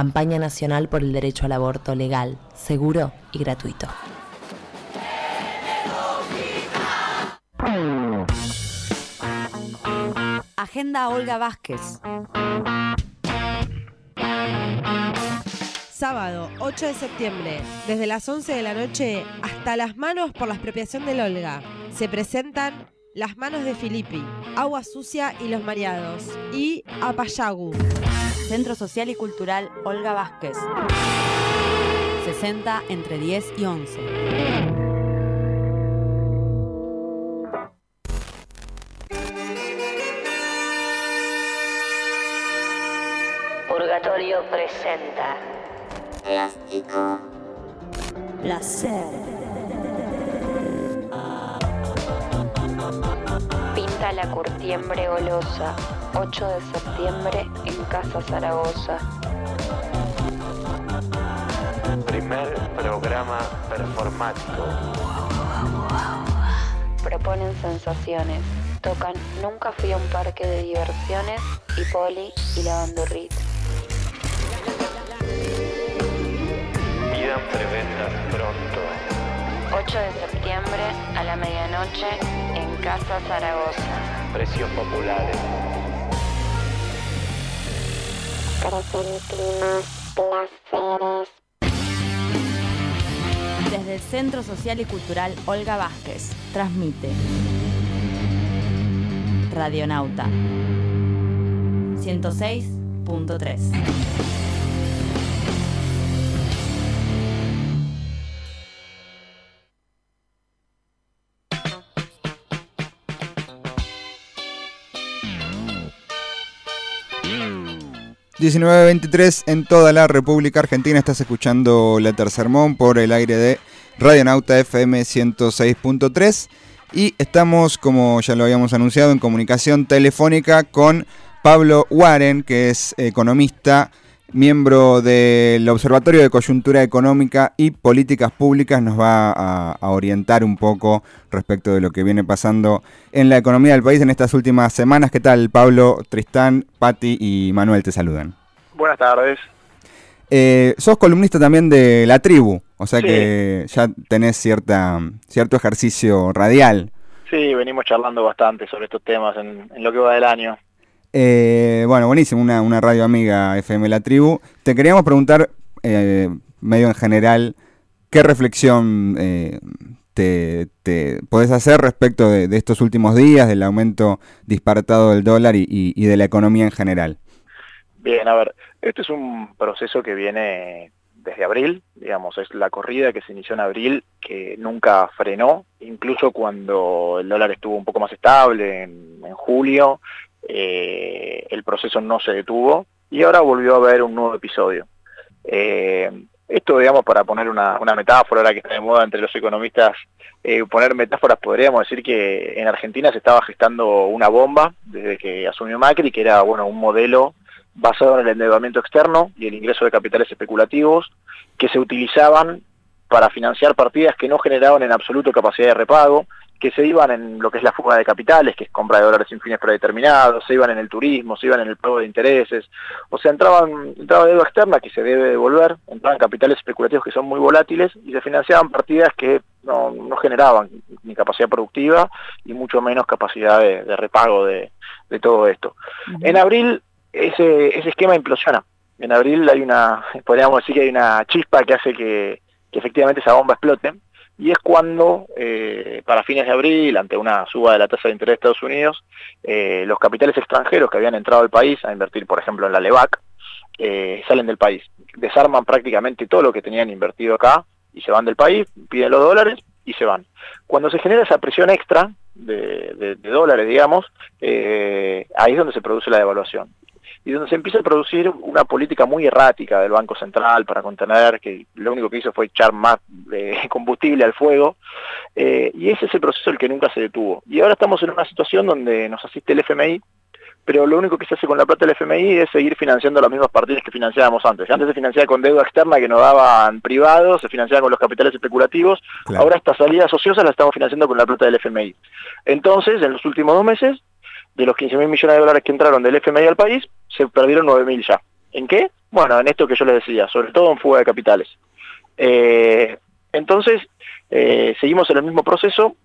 Campaña Nacional por el Derecho al Aborto Legal, Seguro y Gratuito.
Agenda Olga Vázquez.
Sábado 8 de septiembre, desde las 11 de la noche hasta las manos por la expropiación del Olga. Se presentan Las manos de Filippi, Agua Sucia y los Mareados y Apayagu.
Centro Social y Cultural Olga Vázquez. 60 entre 10 y 11.
Purgatorio presenta
Placer.
Llega la curtiembre golosa, 8 de septiembre en Casa Zaragoza.
Primer programa performático.
Proponen sensaciones. Tocan Nunca fui a un parque de diversiones y Poli y la bandurrita.
Pidan preventas pronto.
8 de septiembre a la medianoche Casa Zaragoza.
Precios populares.
Desde el Centro Social y Cultural Olga Vázquez, transmite Radionauta 106.3.
19.23 en toda la República Argentina. Estás escuchando La Tercermón por el aire de Radionauta FM 106.3. Y estamos, como ya lo habíamos anunciado, en comunicación telefónica con Pablo Warren, que es economista, miembro del Observatorio de Coyuntura Económica y Políticas Públicas. Nos va a, a orientar un poco respecto de lo que viene pasando en la economía del país en estas últimas semanas. ¿Qué tal, Pablo, Tristán, Patti y Manuel te saludan?
Buenas tardes.
Eh, sos columnista también de La Tribu, o sea
Sí.
que ya tenés cierta, cierto ejercicio radial.
Sí, venimos charlando bastante sobre estos temas en, en lo que va del año.
Eh, bueno, buenísimo, una, radio amiga FM La Tribu. Te queríamos preguntar, eh, medio en general, ¿qué reflexión eh, te, te podés hacer respecto de, estos últimos días, del aumento disparatado del dólar y, de la economía en general?
Bien, a ver, este es un proceso que viene desde abril, digamos, es la corrida que se inició en abril, que nunca frenó, incluso cuando el dólar estuvo un poco más estable en julio, eh, el proceso no se detuvo y ahora volvió a haber un nuevo episodio. Eh, esto, digamos, para poner una, una metáfora, ahora que está de moda entre los economistas, eh, poner metáforas, podríamos decir que en Argentina se estaba gestando una bomba desde que asumió Macri, que era, bueno, un modelo basado en el endeudamiento externo y el ingreso de capitales especulativos que se utilizaban para financiar partidas que no generaban en absoluto capacidad de repago, que se iban en lo que es la fuga de capitales, que es compra de dólares sin fines predeterminados, se iban en el turismo, se iban en el pago de intereses, o sea, entraban, entraba deuda externa que se debe devolver, entraban capitales especulativos que son muy volátiles y se financiaban partidas que no, no generaban ni capacidad productiva y mucho menos capacidad de, de repago de, de todo esto. En abril ese, ese esquema implosiona. En abril hay una, podríamos decir que hay una chispa que hace que, que efectivamente esa bomba explote. Y es cuando, eh, para fines de abril, ante una suba de la tasa de interés de Estados Unidos, eh, los capitales extranjeros que habían entrado al país a invertir, por ejemplo, en la LEVAC, eh, salen del país. Desarman prácticamente todo lo que tenían invertido acá y se van del país, piden los dólares y se van. Cuando se genera esa presión extra de, dólares, digamos, ahí es donde se produce la devaluación y donde se empieza a producir una política muy errática del Banco Central para contener, que lo único que hizo fue echar más eh, combustible al fuego, eh, y ese es el proceso el que nunca se detuvo. Y ahora estamos en una situación donde nos asiste el FMI, pero lo único que se hace con la plata del FMI es seguir financiando las mismas partidas que financiábamos antes. Antes se financiaba con deuda externa que nos daban privados, se financiaba con los capitales especulativos, ahora estas salidas ociosas las estamos financiando con la plata del FMI. Entonces, en los últimos dos meses, de los 15 mil millones de dólares que entraron del FMI al país, se perdieron 9 mil ya. ¿En qué? Bueno, en esto que yo les decía, sobre todo en fuga de capitales. Eh, entonces, eh, seguimos en el mismo proceso,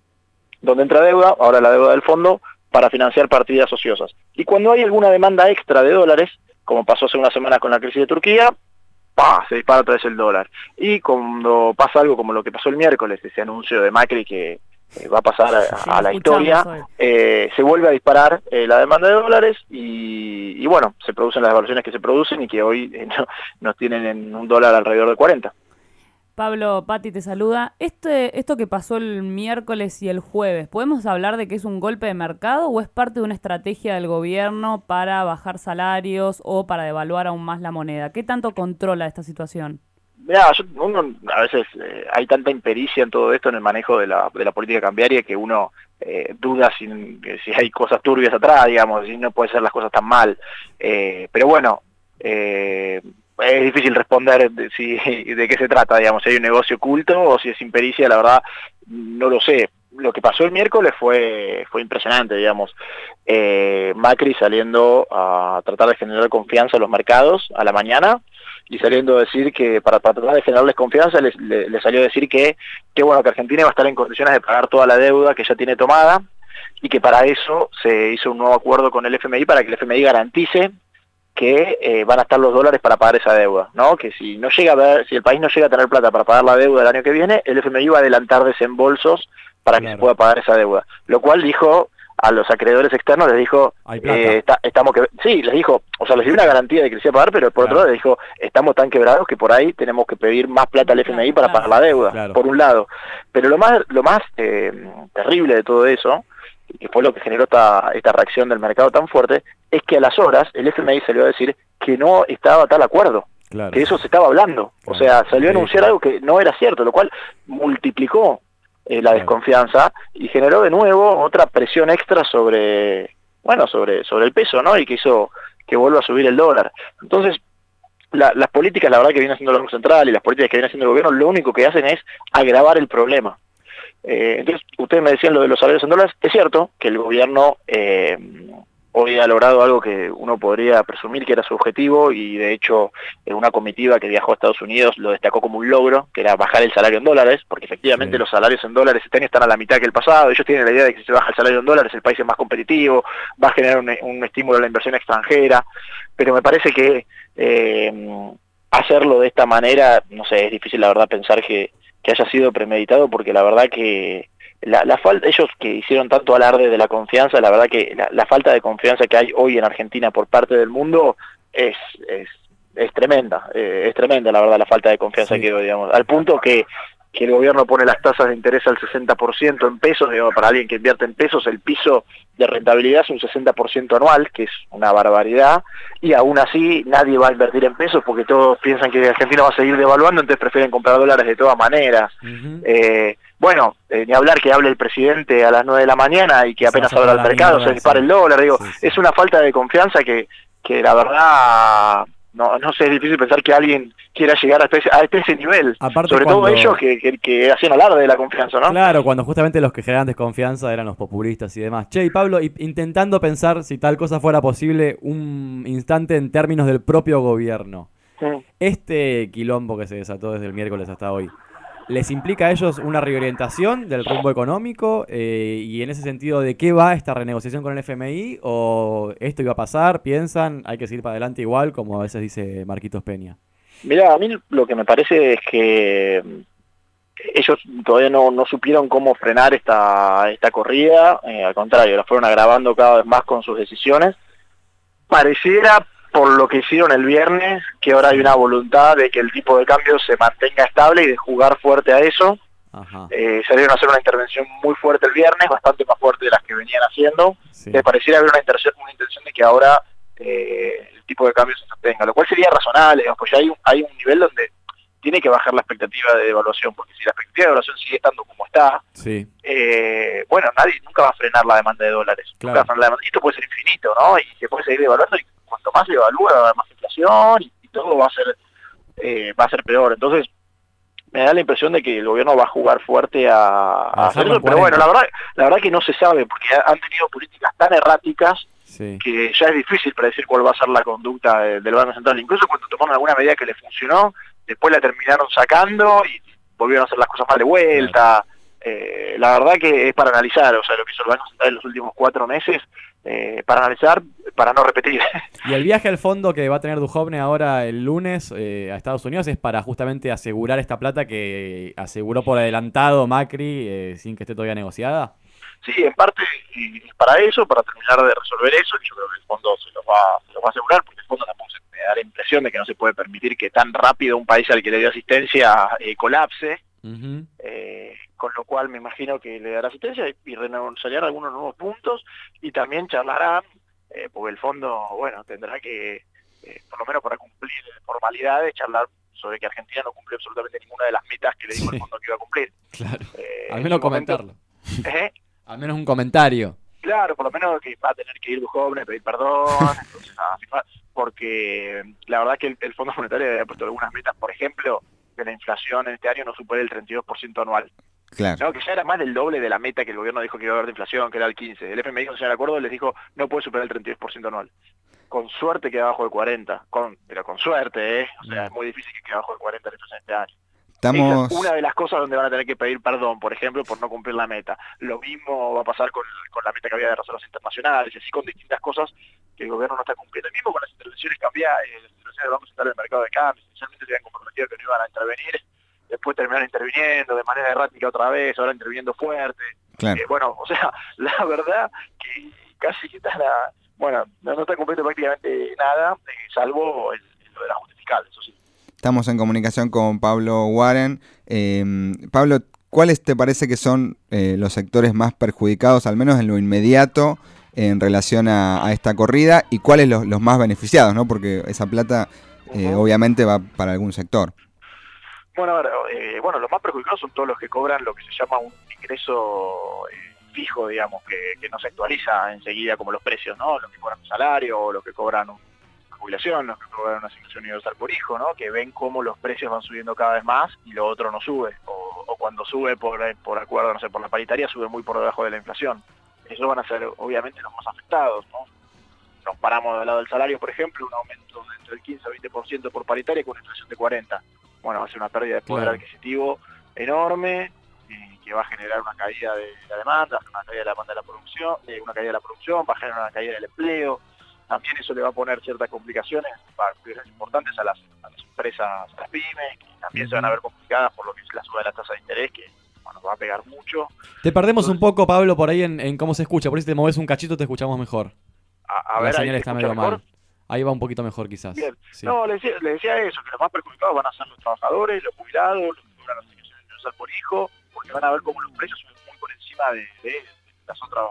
donde entra deuda, ahora la deuda del fondo, para financiar partidas ociosas. Y cuando hay alguna demanda extra de dólares, como pasó hace unas semanas con la crisis de Turquía, ¡pa! se dispara otra vez el dólar. Y cuando pasa algo como lo que pasó el miércoles, ese anuncio de Macri que eh, va a pasar a, a la historia, eh, se vuelve a disparar eh, la demanda de dólares y, y bueno, se producen las devaluaciones que se producen y que hoy no- nos tienen en un dólar alrededor de 40.
Pablo, Patti te saluda. Este, esto que pasó el miércoles y el jueves, ¿podemos hablar de que es un golpe de mercado o es parte de una estrategia del gobierno para bajar salarios o para devaluar aún más la moneda? ¿Qué tanto controla esta situación?
Uno a veces eh, hay tanta impericia en todo esto en el manejo de la, de la política cambiaria que uno eh, duda si, si hay cosas turbias atrás, digamos, si no puede ser las cosas tan mal. Eh, pero bueno, es difícil responder de, si, de qué se trata, digamos, si hay un negocio oculto o si es impericia, la verdad no lo sé. Lo que pasó el miércoles fue, fue impresionante, digamos. Macri saliendo a tratar de generar confianza en los mercados a la mañana y saliendo a decir que para, para tratar de generarles confianza les, le, le salió a decir que, que bueno que Argentina va a estar en condiciones de pagar toda la deuda que ya tiene tomada y que para eso se hizo un nuevo acuerdo con el FMI para que el FMI garantice que eh, van a estar los dólares para pagar esa deuda, ¿no? Que si no llega a ver, si el país no llega a tener plata para pagar la deuda del año que viene, el FMI va a adelantar desembolsos para que se pueda pagar esa deuda. Lo cual dijo a los acreedores externos, les dijo, eh, está- estamos que sí, les dijo, o sea, les dio una garantía de que les iba a pagar, pero por otro lado les dijo, estamos tan quebrados que por ahí tenemos que pedir más plata al FMI para pagar la deuda, por un lado. Pero lo más, lo más eh, terrible de todo eso, y que fue lo que generó esta, esta reacción del mercado tan fuerte, es que a las horas el FMI salió a decir que no estaba tal acuerdo,
Claro.
que eso se estaba hablando. O sea, salió a anunciar algo que no era cierto, lo cual multiplicó eh, la desconfianza y generó de nuevo otra presión extra sobre, bueno, sobre, sobre el peso, ¿no? Y que hizo que vuelva a subir el dólar. Entonces, la- las políticas, la verdad que viene haciendo el Banco Central y las políticas que viene haciendo el gobierno, lo único que hacen es agravar el problema. Eh, entonces, ustedes me decían lo de los salarios en dólares. Es cierto que el gobierno eh, hoy ha logrado algo que uno podría presumir que era su objetivo y de hecho eh, una comitiva que viajó a Estados Unidos lo destacó como un logro, que era bajar el salario en dólares, porque efectivamente los salarios en dólares este año están a la mitad que el pasado. Ellos tienen la idea de que si se baja el salario en dólares el país es más competitivo, va a generar un, un estímulo a la inversión extranjera, pero me parece que eh, hacerlo de esta manera, no sé, es difícil la verdad pensar que, que haya sido premeditado porque la verdad que la, la falta, ellos que hicieron tanto alarde de la confianza, la verdad que la, la falta de confianza que hay hoy en Argentina por parte del mundo es, es, es tremenda, eh, es tremenda la verdad la falta de confianza que hoy, digamos, al punto que, que el gobierno pone las tasas de interés al 60% en pesos, digamos, para alguien que invierte en pesos, el piso de rentabilidad es un 60% anual, que es una barbaridad, y aún así nadie va a invertir en pesos porque todos piensan que Argentina va a seguir devaluando, entonces prefieren comprar dólares de todas maneras. Eh, bueno, eh, ni hablar que hable el presidente a las 9 de la mañana y que apenas
a
abra el mercado, se dispara
sí.
el dólar, digo, es una falta de confianza que, que la verdad, no, no sé, es difícil pensar que alguien quiera llegar hasta ese, a este ese nivel,
Aparte
sobre todo ellos que, que, que hacían alarde de la confianza, ¿no?
Claro, cuando justamente los que generaban desconfianza eran los populistas y demás. Che, y Pablo, intentando pensar si tal cosa fuera posible un instante en términos del propio gobierno.
Sí.
Este quilombo que se desató desde el miércoles hasta hoy, ¿les implica a ellos una reorientación del rumbo económico? Eh, y en ese sentido, ¿de qué va esta renegociación con el FMI? ¿O esto iba a pasar? ¿Piensan? ¿Hay que seguir para adelante igual, como a veces dice Marquitos Peña?
Mira, a mí lo que me parece es que mm, ellos todavía no, no supieron cómo frenar esta, esta corrida, eh, al contrario, la fueron agravando cada vez más con sus decisiones. Pareciera, por lo que hicieron el viernes, que ahora hay una voluntad de que el tipo de cambio se mantenga estable y de jugar fuerte a eso. Eh, salieron a hacer una intervención muy fuerte el viernes, bastante más fuerte de las que venían haciendo. Me pareciera haber una, una intención de que ahora eh, el tipo de cambio se sostenga, lo cual sería razonable, pues ya hay un, hay un nivel donde tiene que bajar la expectativa de devaluación, porque si la expectativa de devaluación sigue estando como está,
Sí.
eh, bueno, nadie nunca va a frenar la demanda de dólares. Nunca va a frenar la demanda. Esto puede ser infinito, ¿no? Y se puede seguir devaluando y cuanto más se evalúa, va a haber más inflación y, y todo va a ser eh, va a ser peor. Entonces, me da la impresión de que el gobierno va a jugar fuerte a, a hacer
dejarlo
eso,
en
pero bueno,
40.
la verdad, la verdad que no se sabe, porque ha- han tenido políticas tan erráticas
Sí.
que ya es difícil predecir cuál va a ser la conducta de- del Banco Central. Incluso cuando tomaron alguna medida que les funcionó, después la terminaron sacando y volvieron a hacer las cosas mal de vuelta. Eh, la verdad que es para analizar, o sea, lo que hizo el Banco Central en los últimos cuatro meses, eh, para analizar, para no repetir.
Y el viaje al fondo que va a tener Duhovne ahora el lunes eh, a Estados Unidos es para justamente asegurar esta plata que aseguró por adelantado Macri eh, sin que esté todavía negociada.
Sí, en parte es para eso, para terminar de resolver eso, y yo creo que el fondo se los va, se los va a asegurar, porque el fondo tampoco se me da la impresión de que no se puede permitir que tan rápido un país al que le dio asistencia eh, colapse, eh, con lo cual me imagino que le dará asistencia y, y algunos nuevos puntos y también charlarán, eh, porque el fondo, bueno, tendrá que, eh, por lo menos para cumplir formalidades, charlar sobre que Argentina no cumplió absolutamente ninguna de las metas que le dijo el fondo que iba a cumplir.
Claro.
Eh,
Al
en
menos
momento-
comentarlo.
¿Eh?
Al menos un comentario.
Claro, por lo menos que va a tener que ir Duhovne a pedir perdón, entonces, a firmar, porque la verdad que el, el Fondo Monetario había puesto algunas metas, por ejemplo, que la inflación en este año no supere el 32% anual.
Claro.
No, que ya era más del doble de la meta que el gobierno dijo que iba a haber de inflación, que era el 15. El FMI, con señor acuerdo, les dijo no puede superar el 32% anual. Con suerte queda abajo del 40, con, pero con suerte, ¿eh? O sea, es muy difícil que quede abajo del 40 la inflación este año.
Estamos...
Esa es una de las cosas donde van a tener que pedir perdón, por ejemplo, por no cumplir la meta. Lo mismo va a pasar con, con la meta que había de reservas internacionales, y así con distintas cosas que el gobierno no está cumpliendo. El mismo con las intervenciones cambiadas, eh, las intervenciones del Banco Central del Mercado de Cambio, inicialmente se habían comprometido que no iban a intervenir, después terminaron interviniendo de manera errática otra vez, ahora interviniendo fuerte.
Claro.
Eh, bueno, o sea, la verdad que casi que está la... Bueno, no, no está cumpliendo prácticamente nada, eh, salvo el, lo del ajuste fiscal, eso sí.
Estamos en comunicación con Pablo Warren. Eh, Pablo, ¿cuáles te parece que son eh, los sectores más perjudicados, al menos en lo inmediato, en relación a, a esta corrida? ¿Y cuáles los, los más beneficiados? ¿no? Porque esa plata obviamente va para algún sector.
Bueno, a ver, eh, bueno, los más perjudicados son todos los que cobran lo que se llama un ingreso eh, fijo, digamos, que, no se actualiza enseguida como los precios, ¿no? Los que cobran un salario, o los que cobran un- una jubilación, los que cobran una asignación universal por hijo, ¿no? Que ven cómo los precios van subiendo cada vez más y lo otro no sube. O, o cuando sube por, eh, por acuerdo, no sé, por la paritaria, sube muy por debajo de la inflación. Esos van a ser, obviamente, los más afectados, ¿no? Nos paramos del lado del salario, por ejemplo, un aumento de entre el 15 a 20% por paritaria con una inflación de 40. Bueno, va a ser una pérdida de poder
Claro.
adquisitivo enorme y que va a generar una caída de la demanda, una caída de la demanda de la producción, eh, una caída de la producción, va a generar una caída del empleo. También eso le va a poner ciertas complicaciones importantes a las, a las empresas, a las pymes, que también se van a ver complicadas por lo que es la suba de la tasa de interés, que bueno, va a pegar mucho.
Te perdemos un poco, Pablo, por ahí en, en cómo se escucha. Por si te moves un cachito te escuchamos mejor.
A, a
la
ver,
señal está medio
mejor.
mal. Ahí va un poquito mejor quizás.
Bien.
Sí.
No, le decía, le decía eso, que los más perjudicados van a ser los trabajadores, los jubilados, los que cobran la asignación universal por hijo, porque van a ver cómo los precios suben muy por encima de, de las otras,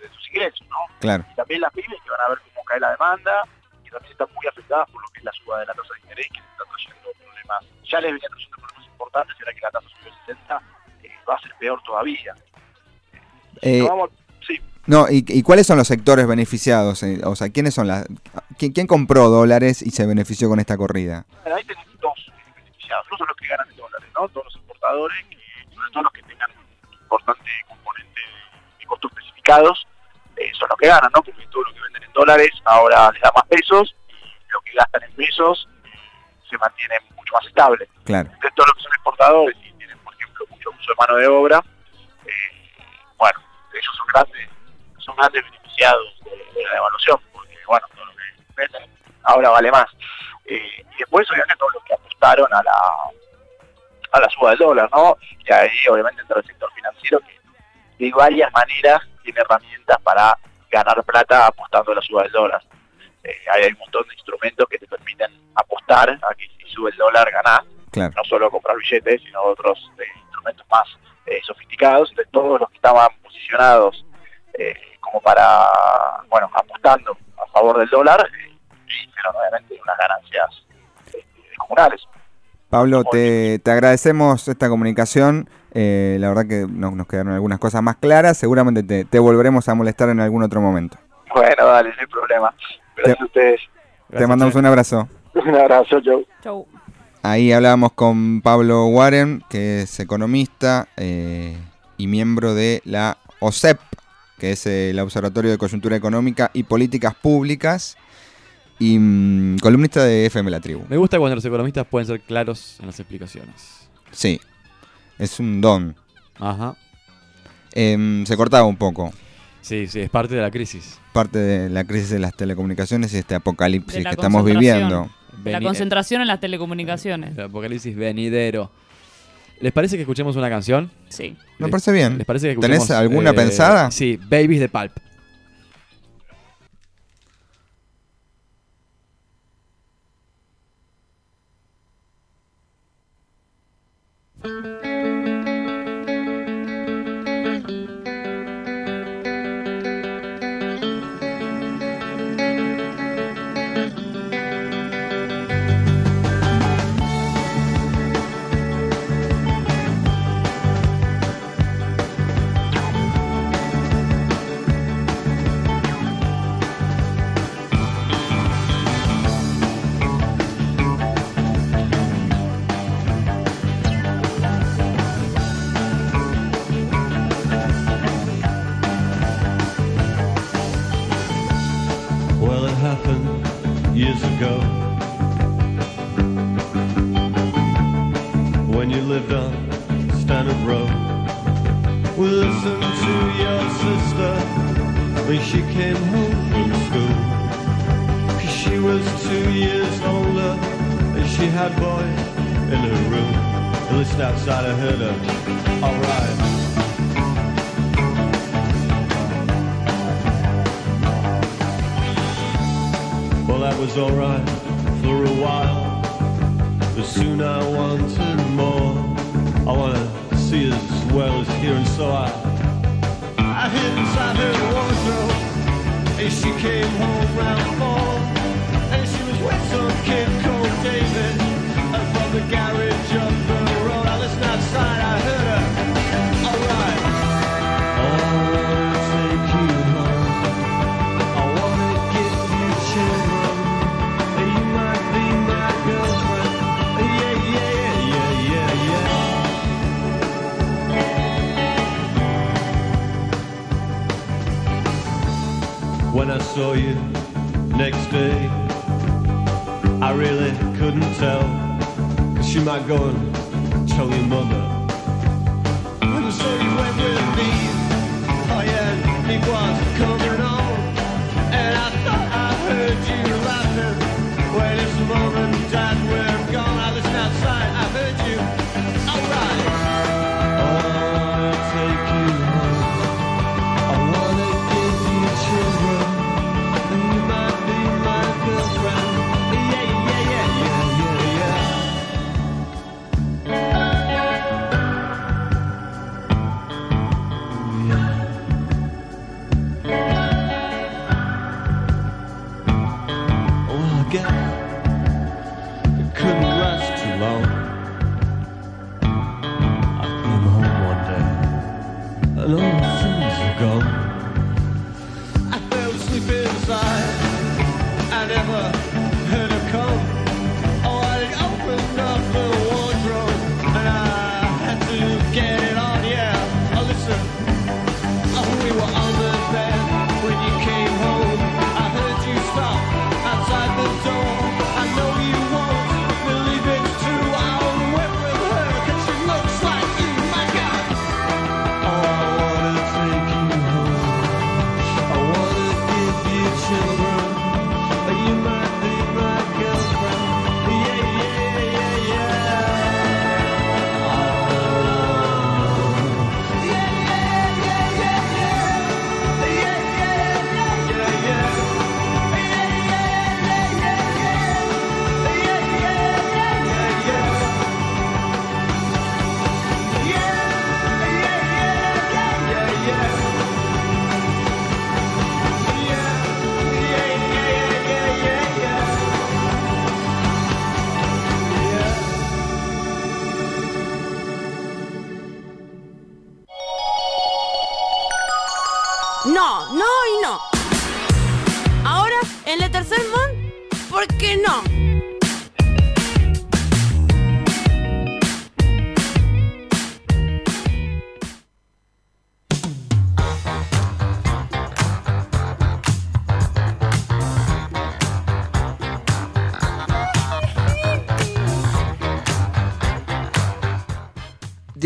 de sus ingresos, ¿no?
Claro.
Y también las pymes que van a ver cómo cae la demanda, que también están muy afectadas por lo que es la suba de la tasa de interés, que les está trayendo problemas. Ya les venía trayendo problemas importantes, y ahora que la tasa subió a 60, eh, va a ser peor todavía.
Eh,
No vamos- sí,
no, y, y cuáles son los sectores beneficiados? Eh, O sea, ¿quiénes son las... ¿quién, quién compró dólares y se benefició con esta corrida?
Bueno, ahí tenemos dos beneficiados. Uno son los que ganan en dólares, ¿no? Todos los importadores, que, sobre todo los que tengan importante componente de costos especificados, eh, son los que ganan, ¿no? Porque todo lo que venden en dólares ahora les da más pesos y lo que gastan en pesos eh, se mantiene mucho más estable.
Claro.
Entonces todos los que son exportadores y tienen, por ejemplo, mucho uso de mano de obra, eh, bueno, ellos son grandes, son grandes beneficiados de, de la devaluación, porque bueno, todo lo que venden ahora vale más. Eh, y después obviamente todos los que apostaron a la a la suba del dólar, ¿no? Y ahí obviamente entra el sector financiero que de varias maneras tiene herramientas para ganar plata apostando a la suba del dólar. Eh, hay un montón de instrumentos que te permiten apostar a que si sube el dólar ganás,
Claro.
no solo comprar billetes, sino otros eh, instrumentos más eh, sofisticados. Todos los que estaban posicionados eh, como para, bueno, apostando a favor del dólar, hicieron obviamente unas ganancias eh, comunales.
Pablo, te, te agradecemos esta comunicación. Eh, la verdad que no- nos quedaron algunas cosas más claras. Seguramente te, te volveremos a molestar en algún otro momento.
Bueno, dale, no hay problema. Gracias a ustedes.
te mandamos un abrazo.
Un abrazo, Joe.
Chau.
Ahí hablábamos con Pablo Warren, que es economista eh, y miembro de la OSEP, que es el Observatorio de Coyuntura Económica y Políticas Públicas, y mm, columnista de FM La Tribu.
Me gusta cuando los economistas pueden ser claros en las explicaciones.
Sí, es un don.
Ajá.
Em, se cortaba un poco.
Sí, sí, es parte de la crisis.
Parte de la crisis de las telecomunicaciones y este apocalipsis que estamos viviendo.
De la concentración en las telecomunicaciones.
El apocalipsis venidero. ¿Les parece que escuchemos una canción?
Sí.
Me
¿Les-
parece bien.
¿Les parece que
¿Tenés
escuchemos,
alguna
eh,
pensada?
Sí, Babies de Pulp.
You lived on Standard Road. We listened to your sister when she came home from school. 'Cause she was two years older and she had boys in her room. At least outside I heard her. Alright. Well, that was alright for a while. But soon I wanted more. I wanna see as well as hear, and so I I hid inside her wardrobe, and she came home round four, and she was with some kid called David, from the garage saw you next day, I really couldn't tell. Cause she might go and tell your mother. And so you went with me. Oh yeah, it was coming on. And I thought I heard you laughing. When it's mom and dad were gone, I listened outside,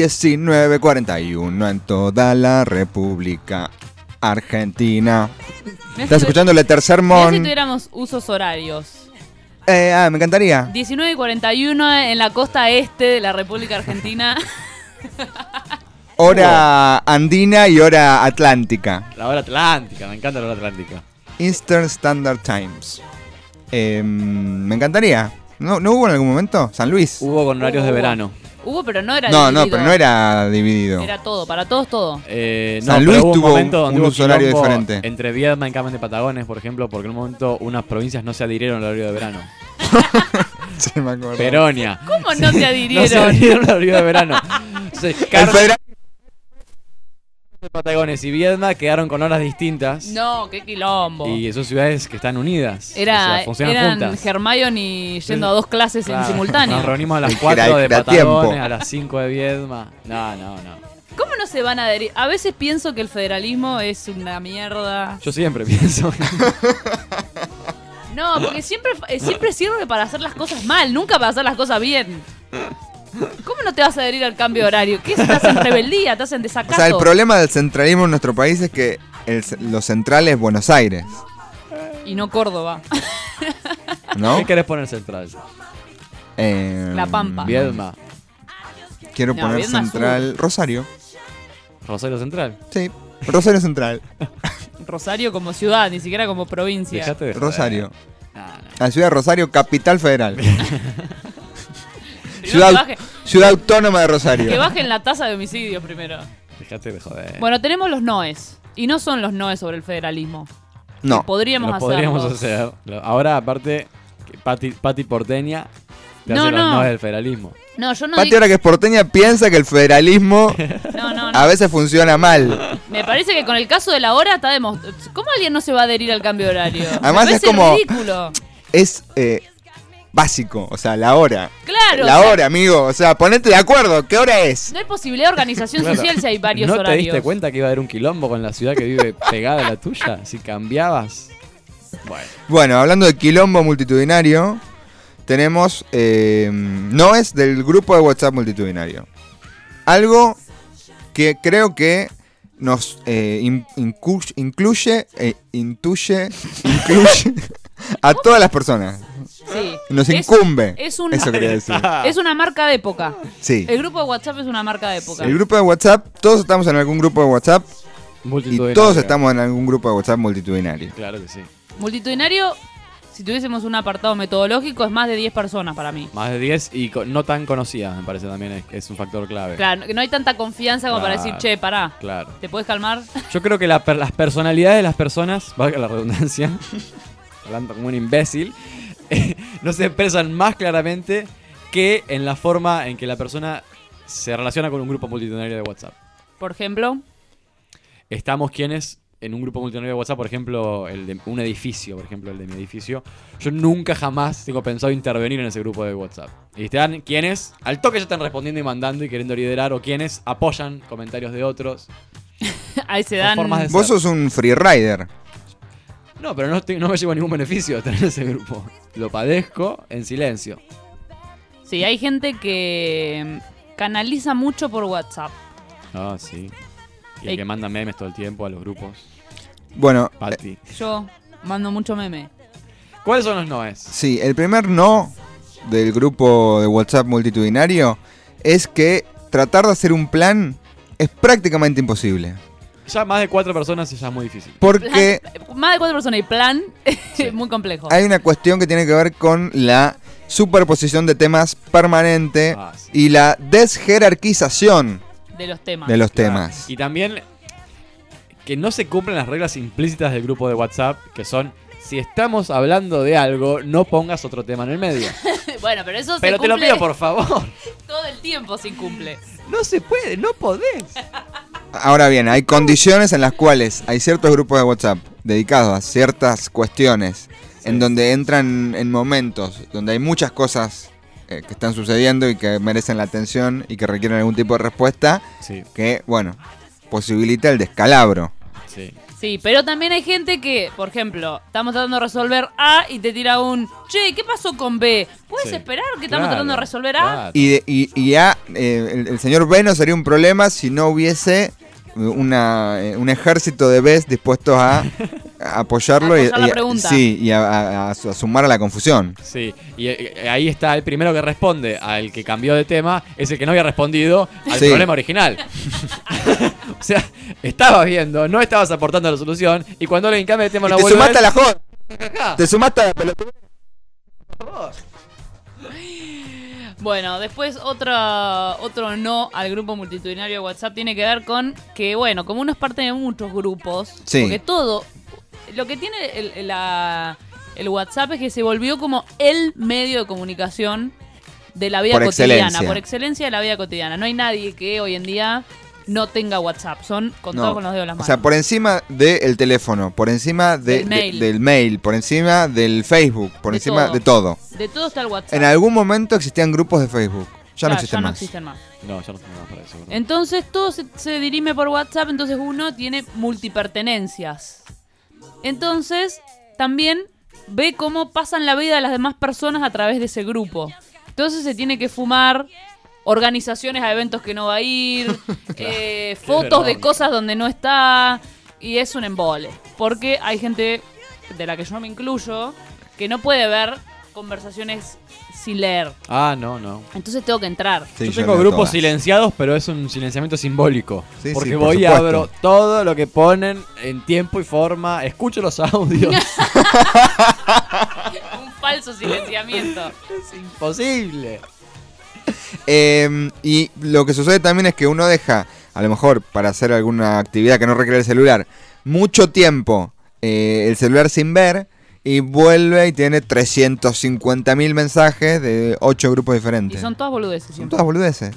1941 en toda la República Argentina.
Mirá
Estás
si-
escuchando el tercer
mirá si
mon.
tuviéramos usos horarios.
Eh, ah, me encantaría.
19 y 41 en la costa este de la República Argentina.
Hora andina y hora atlántica.
La hora atlántica, me encanta la hora atlántica.
Eastern Standard Times. Eh, me encantaría. ¿No, ¿No hubo en algún momento? San Luis.
Hubo con horarios de verano.
Hubo, pero no era
No, no,
dividido.
pero no era dividido.
Era todo, para todos todo.
Eh,
San
pero
Luis
hubo
tuvo
momento
un-
donde
un
quilombo
diferente.
Entre Viedma y Carmen de Patagones, por ejemplo, porque en un momento unas provincias no se adhirieron al horario de verano.
sí, me acuerdo.
Peronia.
¿Cómo no se
No se
adhirieron?
adhirieron al horario de verano. Se
El federal-
de Patagones y Viedma quedaron con horas distintas.
No, qué quilombo.
Y son ciudades que están unidas.
Era,
o sea, funcionan
eran
juntas.
Hermione yendo a dos clases
Claro,
en simultáneo.
Nos reunimos a las
Era-
4 de Patagones,
tiempo.
a las 5 de Viedma. No, no, no.
¿Cómo no se van a adherir? A veces pienso que el federalismo es una mierda.
Yo siempre pienso.
No, porque siempre, eh, siempre sirve para hacer las cosas mal, nunca para hacer las cosas bien. ¿Cómo no te vas a adherir al cambio de horario? ¿Qué? Estás en rebeldía, estás en
O
desacato.
sea, el problema del centralismo en nuestro país es que el lo central es Buenos Aires,
Y no Córdoba.
¿no?
¿Qué querés poner central?
Eh,
La Pampa.
Viedma.
Quiero
No,
poner
Viedma
central Rosario.
Rosario Central.
Sí, Rosario Central.
Rosario como ciudad, ni siquiera como provincia.
Rosario.
No, no.
La ciudad de Rosario, capital federal. Ciudad,
que baje-
ciudad autónoma de Rosario.
Que bajen la tasa de homicidios primero.
Dejate de joder.
Bueno, tenemos los noes. Y no son los noes sobre el federalismo.
No.
Podríamos
Lo
hacerlo.
podríamos hacer. Ahora, aparte, Pati, Pati Porteña te
No,
hace los
no.
no del federalismo.
No, yo no
Pati,
digo-
ahora que es porteña, piensa que el federalismo
No, no, no.
a veces funciona mal.
Me parece que con el caso de la hora está demostrado. ¿Cómo alguien no se va a adherir al cambio de horario?
Además
Me
es como-
ridículo.
Es eh, básico, o sea, la hora.
Claro.
La
o sea,
hora, amigo. O sea, ponete de acuerdo. ¿Qué hora es?
No hay posibilidad de organización
Claro.
social si hay varios
¿No
horarios.
te diste cuenta que iba a haber un quilombo con la ciudad que vive pegada a la tuya? Si cambiabas. Bueno.
Bueno, hablando de quilombo multitudinario, tenemos. eh, no es del grupo de WhatsApp multitudinario. Algo que creo que nos eh, in- incu- incluye, eh, intuye, incluye a todas las personas.
Sí.
Nos
Es-
incumbe.
Es, un-
Eso quería decir.
es una marca de época.
Sí.
El grupo de WhatsApp es una marca de época.
El grupo de WhatsApp, todos estamos en algún grupo de WhatsApp y
Multitudinario.
todos estamos en algún grupo de WhatsApp multitudinario.
Claro que sí.
Multitudinario, si tuviésemos un apartado metodológico, es más de 10 personas para mí.
Más de 10 y no tan conocidas, me parece también es, es un factor clave.
Claro, que no hay tanta confianza como para decir, che, pará.
Claro.
¿Te puedes calmar?
Yo creo que la per- las personalidades de las personas, valga la redundancia, hablando como un imbécil, no se expresan más claramente que en la forma en que la persona se relaciona con un grupo multitudinario de WhatsApp.
Por ejemplo,
Estamos quienes en un grupo multitudinario de WhatsApp, por ejemplo, el de un edificio, por ejemplo, el de mi edificio, yo nunca jamás tengo pensado intervenir en ese grupo de WhatsApp. Y están quienes al toque ya están respondiendo y mandando y queriendo liderar, o quienes apoyan comentarios de otros.
ahí se dan...
formas de
Vos
ser.
sos un freerider.
No, pero no, estoy- no me llevo ningún beneficio de tener ese grupo. Lo padezco en silencio.
Sí, hay gente que mm, canaliza mucho por WhatsApp.
Ah, sí. Y el que manda memes todo el tiempo a los grupos.
Bueno,
Pati.
Yo mando mucho meme.
¿Cuáles son los noes?
Sí, el primer no del grupo de WhatsApp multitudinario es que tratar de hacer un plan es prácticamente imposible.
Ya más de cuatro personas ya es muy difícil.
Porque
Plan- más de cuatro personas y plan es muy complejo.
hay una cuestión que tiene que ver con la superposición de temas permanente
Ah, sí.
y la desjerarquización
De los temas.
de los temas.
Y también que no se cumplen las reglas implícitas del grupo de WhatsApp, que son, si estamos hablando de algo, no pongas otro tema en el medio.
bueno, pero eso
Pero
se
te lo pido, por favor.
Todo el tiempo se incumple.
No se puede, no podés.
Ahora bien, hay condiciones en las cuales hay ciertos grupos de WhatsApp dedicados a ciertas cuestiones en donde entran en momentos donde hay muchas cosas eh, que están sucediendo y que merecen la atención y que requieren algún tipo de respuesta
Sí,
que, bueno, posibilita el descalabro.
sí.
Sí, pero también hay gente que, por ejemplo, estamos tratando de resolver A y te tira un, che, ¿qué pasó con B? ¿Puedes
Sí.
esperar que estamos
Claro,
tratando de resolver A?
Y, de- y, y ya eh, el, el señor B no sería un problema si no hubiese una, eh, un ejército de Bs dispuestos a, a apoyarlo y, sí, y a, a- a su- a sumar a la confusión.
Sí, y eh, ahí está el primero que responde al que cambió de tema, es el que no había respondido al
Sí.
problema original. o sea, estabas viendo, no estabas aportando la solución, y cuando alguien cambia de tema
Y
no
te
vuelve
sumaste a la joda.
joda.
Te sumaste a la pelota.
Bueno, después otra, otro no al grupo multitudinario de WhatsApp tiene que ver con que, bueno, como uno es parte de muchos grupos,
Sí.
porque todo, lo que tiene el, la- el WhatsApp es que se volvió como el medio de comunicación de la vida
Por
cotidiana,
excelencia.
por excelencia de la vida cotidiana. No hay nadie que hoy en día no tenga WhatsApp, son contados
No.
con los dedos de las
O
manos.
sea, por encima del teléfono, por encima de-
Del
de-
mail.
del mail, por encima del Facebook, por
De
encima
todo.
de todo.
De todo está el WhatsApp.
En algún momento existían grupos de Facebook. Ya no
Claro,
existen
ya no
más.
existen más.
No, ya no tengo nada para eso. ¿verdad?
Entonces todo se, se dirime por WhatsApp, entonces uno tiene multipertenencias. Entonces, también ve cómo pasan la vida de las demás personas a través de ese grupo. Entonces se tiene que fumar organizaciones a eventos que no va a ir, eh, fotos de cosas donde no está, y es un embole. Porque hay gente, de la que yo no me incluyo, que no puede ver conversaciones sin leer.
Ah, no, no.
Entonces tengo que entrar.
Sí,
yo tengo grupos
todas.
silenciados, pero es un silenciamiento simbólico.
Sí, sí,
porque
por
voy y abro todo lo que ponen en tiempo y forma, escucho los audios.
un falso silenciamiento.
es imposible.
Eh, y lo que sucede también es que uno deja, a lo mejor para hacer alguna actividad que no requiere el celular, mucho tiempo eh, el celular sin ver y vuelve y tiene 350.000 mensajes de 8 grupos
Y
diferentes.
son todas boludeces.
Son todas boludeces.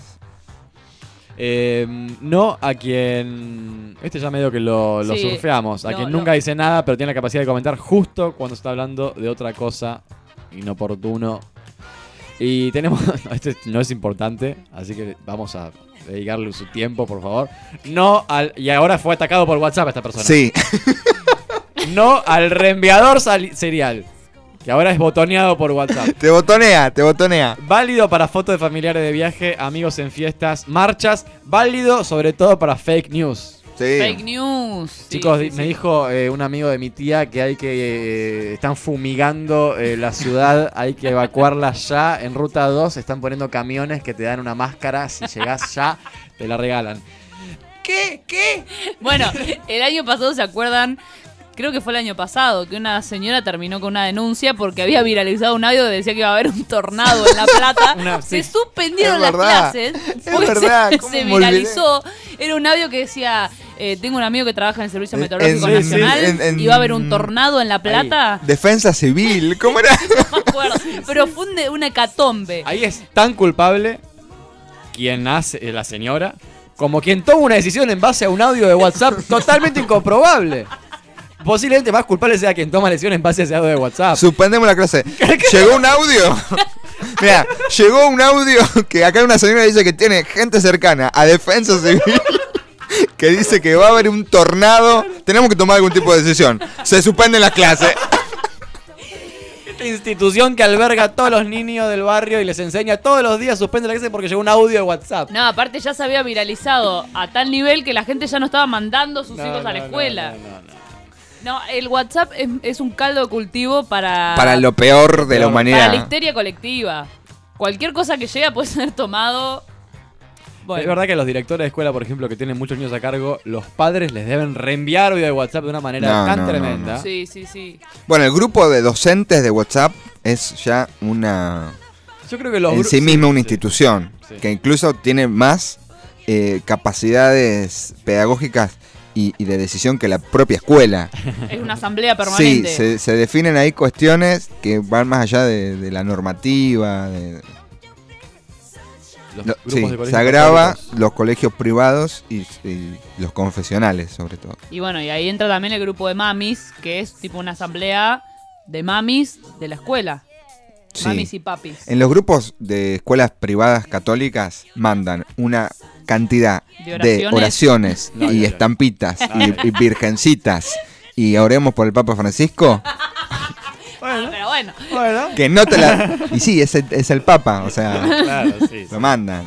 Eh, no a quien. Este ya medio que lo, lo
Sí,
surfeamos. A
no,
quien
no.
nunca dice nada, pero tiene la capacidad de comentar justo cuando se está hablando de otra cosa inoportuno. Y tenemos. Este no es importante, así que vamos a dedicarle su tiempo, por favor. No al. Y ahora fue atacado por WhatsApp esta persona.
Sí.
No al reenviador serial. Que ahora es botoneado por WhatsApp.
te botonea, te botonea.
Válido para fotos de familiares de viaje, amigos en fiestas, marchas. Válido sobre todo para fake news.
Sí.
Fake news.
Chicos,
sí,
di-
sí.
me dijo eh, un amigo de mi tía que hay que. eh, están fumigando eh, la ciudad, hay que evacuarla ya. En ruta 2 están poniendo camiones que te dan una máscara. Si llegás ya, te la regalan.
¿Qué? ¿Qué? Bueno, el año pasado, ¿se acuerdan? Creo que fue el año pasado, que una señora terminó con una denuncia porque había viralizado un audio que decía que iba a haber un tornado en La Plata.
Una-
se
sí.
suspendieron
Es
las
verdad.
clases
Es
porque
verdad,
se,
¿cómo
se
me olvidé?
viralizó. Era un audio que decía, eh, tengo un amigo que trabaja en el Servicio
En-
Meteorológico
en-
Nacional
en- en-
y va a haber un tornado en La Plata.
Defensa civil, ¿cómo era?
No me acuerdo, pero fue un una hecatombe.
Ahí es tan culpable quien hace, eh, la señora, como quien toma una decisión en base a un audio de WhatsApp totalmente incomprobable. Posiblemente más culpable sea quien toma la decisión en base a ese audio de WhatsApp.
Suspendemos la clase. Llegó un audio. Mira, llegó un audio que acá una señora dice que tiene gente cercana a Defensa Civil que dice que va a haber un tornado. Tenemos que tomar algún tipo de decisión. Se suspende la clase.
Esta institución que alberga a todos los niños del barrio y les enseña todos los días suspende la clase porque llegó un audio de WhatsApp.
No, aparte ya se había viralizado a tal nivel que la gente ya no estaba mandando a sus
No,
hijos a la
no,
escuela.
no, no, no.
No, el WhatsApp es, es un caldo de cultivo para...
Para lo peor de la
Para la
humanidad.
histeria colectiva. Cualquier cosa que llega puede ser tomado... Bueno.
Es verdad que los directores de escuela, por ejemplo, que tienen muchos niños a cargo, los padres les deben reenviar audio de WhatsApp de una manera
No,
tan
no, no,
tremenda.
Sí, sí, sí.
Bueno, el grupo de docentes de WhatsApp es ya una.
Yo creo que los
en sí
sí,
misma una
sí,
institución.
sí.
Que incluso tiene más eh, capacidades pedagógicas y, y de decisión que la propia escuela.
Es una asamblea
Sí,
permanente.
se, se definen ahí cuestiones que van más allá de, de la normativa. de-
Los
Lo- sí,
de
se agrava
católicos.
los colegios privados y, y los confesionales, sobre todo.
Y bueno, y ahí entra también el grupo de mamis, que es tipo una asamblea de mamis de la escuela.
Sí.
Mamis y papis.
En los grupos de escuelas privadas católicas mandan una cantidad
¿De
de
oraciones?
No,
y
no, no.
estampitas
No,
y,
no.
y virgencitas y oremos por el Papa Francisco
Ah, pero bueno.
que no te la y sí es el, es el Papa o sea
Claro, sí, sí.
lo mandan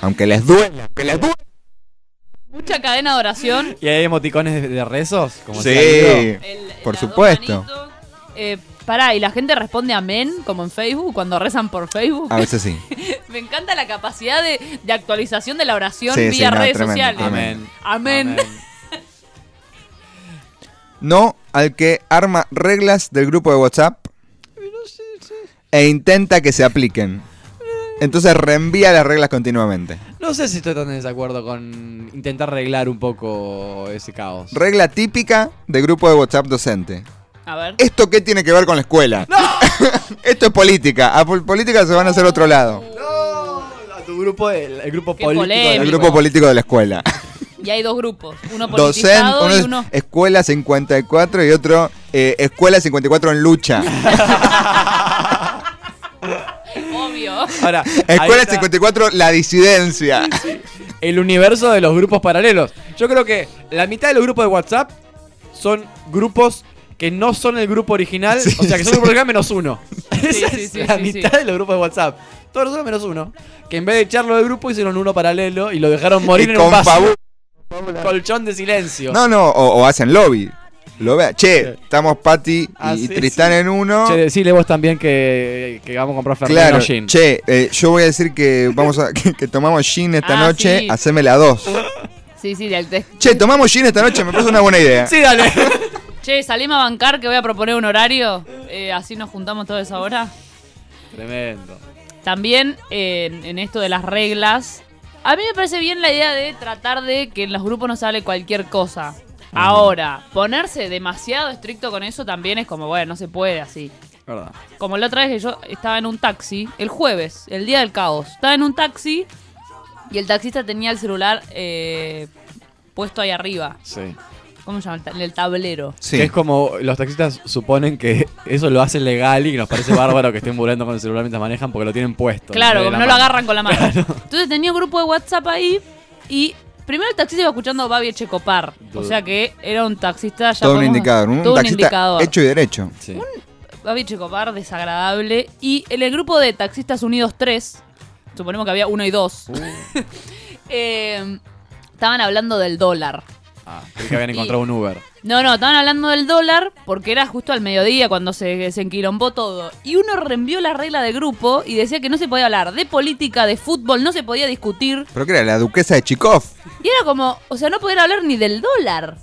aunque les duela aunque les duela
Mucha cadena de oración.
¿Y hay emoticones de, de rezos? Como
Sí,
El-
por supuesto.
Eh, pará, y la gente responde amén, como en Facebook, cuando rezan por Facebook.
a veces sí
Me encanta la capacidad de, de actualización de la oración
Sí,
vía
sí, no,
redes
tremendo,
sociales.
tremendo.
Amén.
Amén.
No al que arma reglas del grupo de WhatsApp e intenta que se apliquen entonces reenvía las reglas continuamente
No sé si estoy tan en desacuerdo con intentar arreglar un poco ese caos.
Regla típica de grupo de WhatsApp docente.
A ver.
¿Esto qué tiene que ver con la escuela? Esto es política. A pol- política se van a hacer otro lado.
A tu grupo, el, el grupo
Qué
político.
polémico.
El grupo político de la escuela.
Y hay dos grupos. Uno politizado
uno
y uno...
Escuela 54 y otro eh, Escuela 54 en lucha.
Obvio.
Ahora,
Escuela
está
54 la disidencia.
el universo de los grupos paralelos. Yo creo que la mitad de los grupos de WhatsApp son grupos que no son el grupo original, o sea, que son el grupo original menos uno. Esa
sí,
es
sí,
la
sí,
mitad
sí.
de los grupos de WhatsApp. Todos nosotros menos uno. Que en vez de echarlo del grupo hicieron uno paralelo y lo dejaron morir
Y
en un vaso. Colchón de silencio.
No, no, o, o hacen lobby. Lo vea. Che, estamos Pati y,
Ah,
Tristán
sí.
en uno.
Che, decile vos también que, que vamos a comprar Fernet
Claro,
gin.
che, eh, yo voy a decir que vamos a que, que tomamos gin esta
Ah,
noche,
sí.
hacémela a dos.
Sí, sí, del te-
Che, tomamos gin esta noche, me parece una buena idea.
Sí, dale.
Che, salimos a bancar que voy a proponer un horario. eh, así nos juntamos toda esa hora.
Tremendo.
También eh, en esto de las reglas. A mí me parece bien la idea de tratar de que en los grupos no sale cualquier cosa. Ahora, ponerse demasiado estricto con eso también es como, bueno, no se puede así.
Verdad.
Como la otra vez que yo estaba en un taxi, el jueves, el día del caos. Estaba en un taxi y el taxista tenía el celular eh, puesto ahí arriba.
Sí.
¿Cómo se llama? En el tablero.
Sí.
Que es como los taxistas suponen que eso lo hace legal y que nos parece bárbaro que estén burlando con el celular mientras manejan porque lo tienen puesto.
Claro, como no lo agarran con la mano. Entonces tenía un grupo de WhatsApp ahí y primero el taxista iba escuchando Babi Echecopar. O sea que era un taxista ya
Todo un
podemos-
indicador, un,
todo un
taxista
indicador.
hecho y derecho.
Babi Echecopar desagradable. Y en el grupo de Taxistas Unidos 3, suponemos que había uno y dos,
Uh.
eh, estaban hablando del dólar.
Ah, creí que habían encontrado un Uber.
No, no, estaban hablando del dólar porque era justo al mediodía cuando se, se enquilombó todo. Y uno reenvió la regla de grupo y decía que no se podía hablar de política, de fútbol, no se podía discutir.
¿Pero qué era? ¿La duquesa de Chikov?
Y era como, o sea, no poder hablar ni del dólar.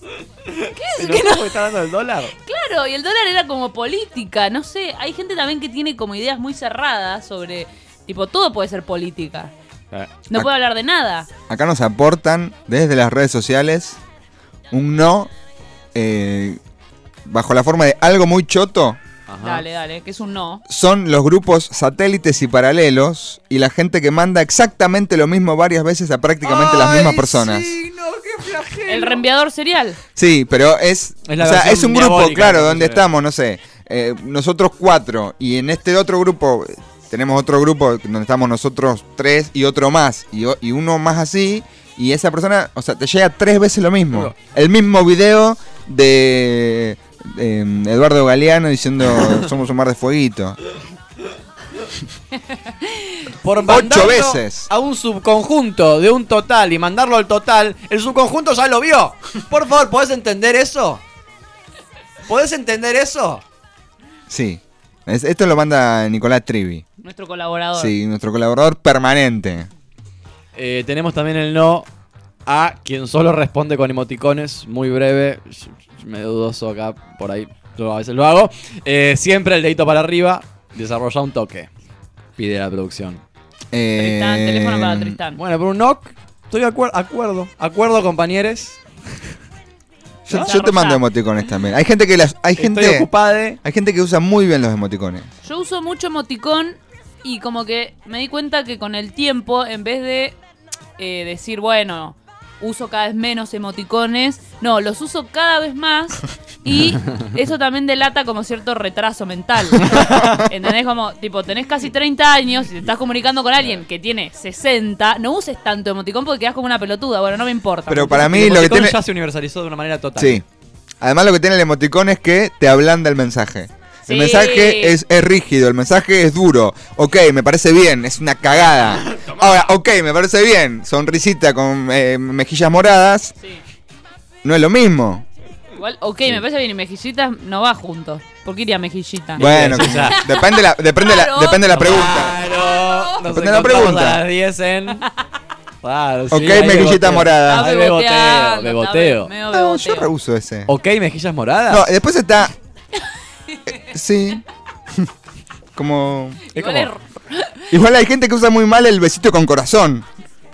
¿Qué es?
¿Pero
que no?
está hablando del dólar?
Claro, y el dólar era como política, no sé. Hay gente también que tiene como ideas muy cerradas sobre, tipo, todo puede ser política. No
Ac-
puede hablar de nada.
Acá nos aportan desde las redes sociales un no eh, bajo la forma de algo muy choto.
Dale, dale, que es un no.
Son los grupos satélites y paralelos y la gente que manda exactamente lo mismo varias veces a prácticamente las mismas personas.
El reenviador serial.
Sí, pero es,
Es
o sea, es un grupo, claro,
¿no?
donde estamos, no sé, eh, nosotros cuatro y en este otro grupo tenemos otro grupo donde estamos nosotros tres y otro más y uno más así y esa persona, o sea, te llega tres veces lo mismo. El mismo video de, de, em, Eduardo Galeano diciendo somos un mar de fueguito.
Por
Ocho veces.
A un subconjunto de un total y mandarlo al total, el subconjunto ya lo vio. Por favor, ¿podés entender eso? ¿Podés entender eso?
Sí. Es- esto lo manda Nicolás Trivi.
Nuestro colaborador.
Sí, nuestro colaborador permanente.
Eh, tenemos también el no a quien solo responde con emoticones, muy breve, medio dudoso acá, por ahí, yo a veces lo hago. Eh, siempre el dedito para arriba, desarrolla un toque, pide la producción.
Tristán, teléfono para Tristán.
Bueno, por un knock, estoy de acuer- acuerdo, acuerdo compañeros.
Yo, te mando emoticones también. Hay gente que las, hay
Estoy
gente,
ocupade.
hay gente que usa muy bien los emoticones.
Yo uso mucho emoticón y como que me di cuenta que con el tiempo, en vez de eh, decir, bueno, uso cada vez menos emoticones, no, los uso cada vez más y eso también delata como cierto retraso mental. ¿Entendés? Como, tipo, tenés casi 30 años y te estás comunicando con alguien que tiene 60, no uses tanto emoticón porque quedás como una pelotuda. Bueno, no me importa.
Pero para
El
mí lo que tiene...
ya se universalizó de una manera total.
Sí. Además lo que tiene el emoticón es que te ablanda el mensaje. El
Sí.
mensaje es, es rígido, el mensaje es duro. Ok, me parece bien, es una cagada. Ahora, ok, me parece bien, sonrisita con eh, mejillas moradas. No es lo mismo.
Igual, ok, me parece bien y mejillitas no va juntos. ¿Por qué iría mejillita?
Bueno, depende la, depende la,
Claro.
depende la pregunta.
Claro, nos
Depende de la pregunta.
a las 10 en... Claro, sí,
Ok,
hay
mejillita
beboteo.
morada.
Beboteo,
beboteando,
beboteo.
está medio
No, yo rehuso ese.
Ok, mejillas moradas.
No, después está. Sí. Como.
Igual es-
Igual hay gente que usa muy mal el besito con corazón.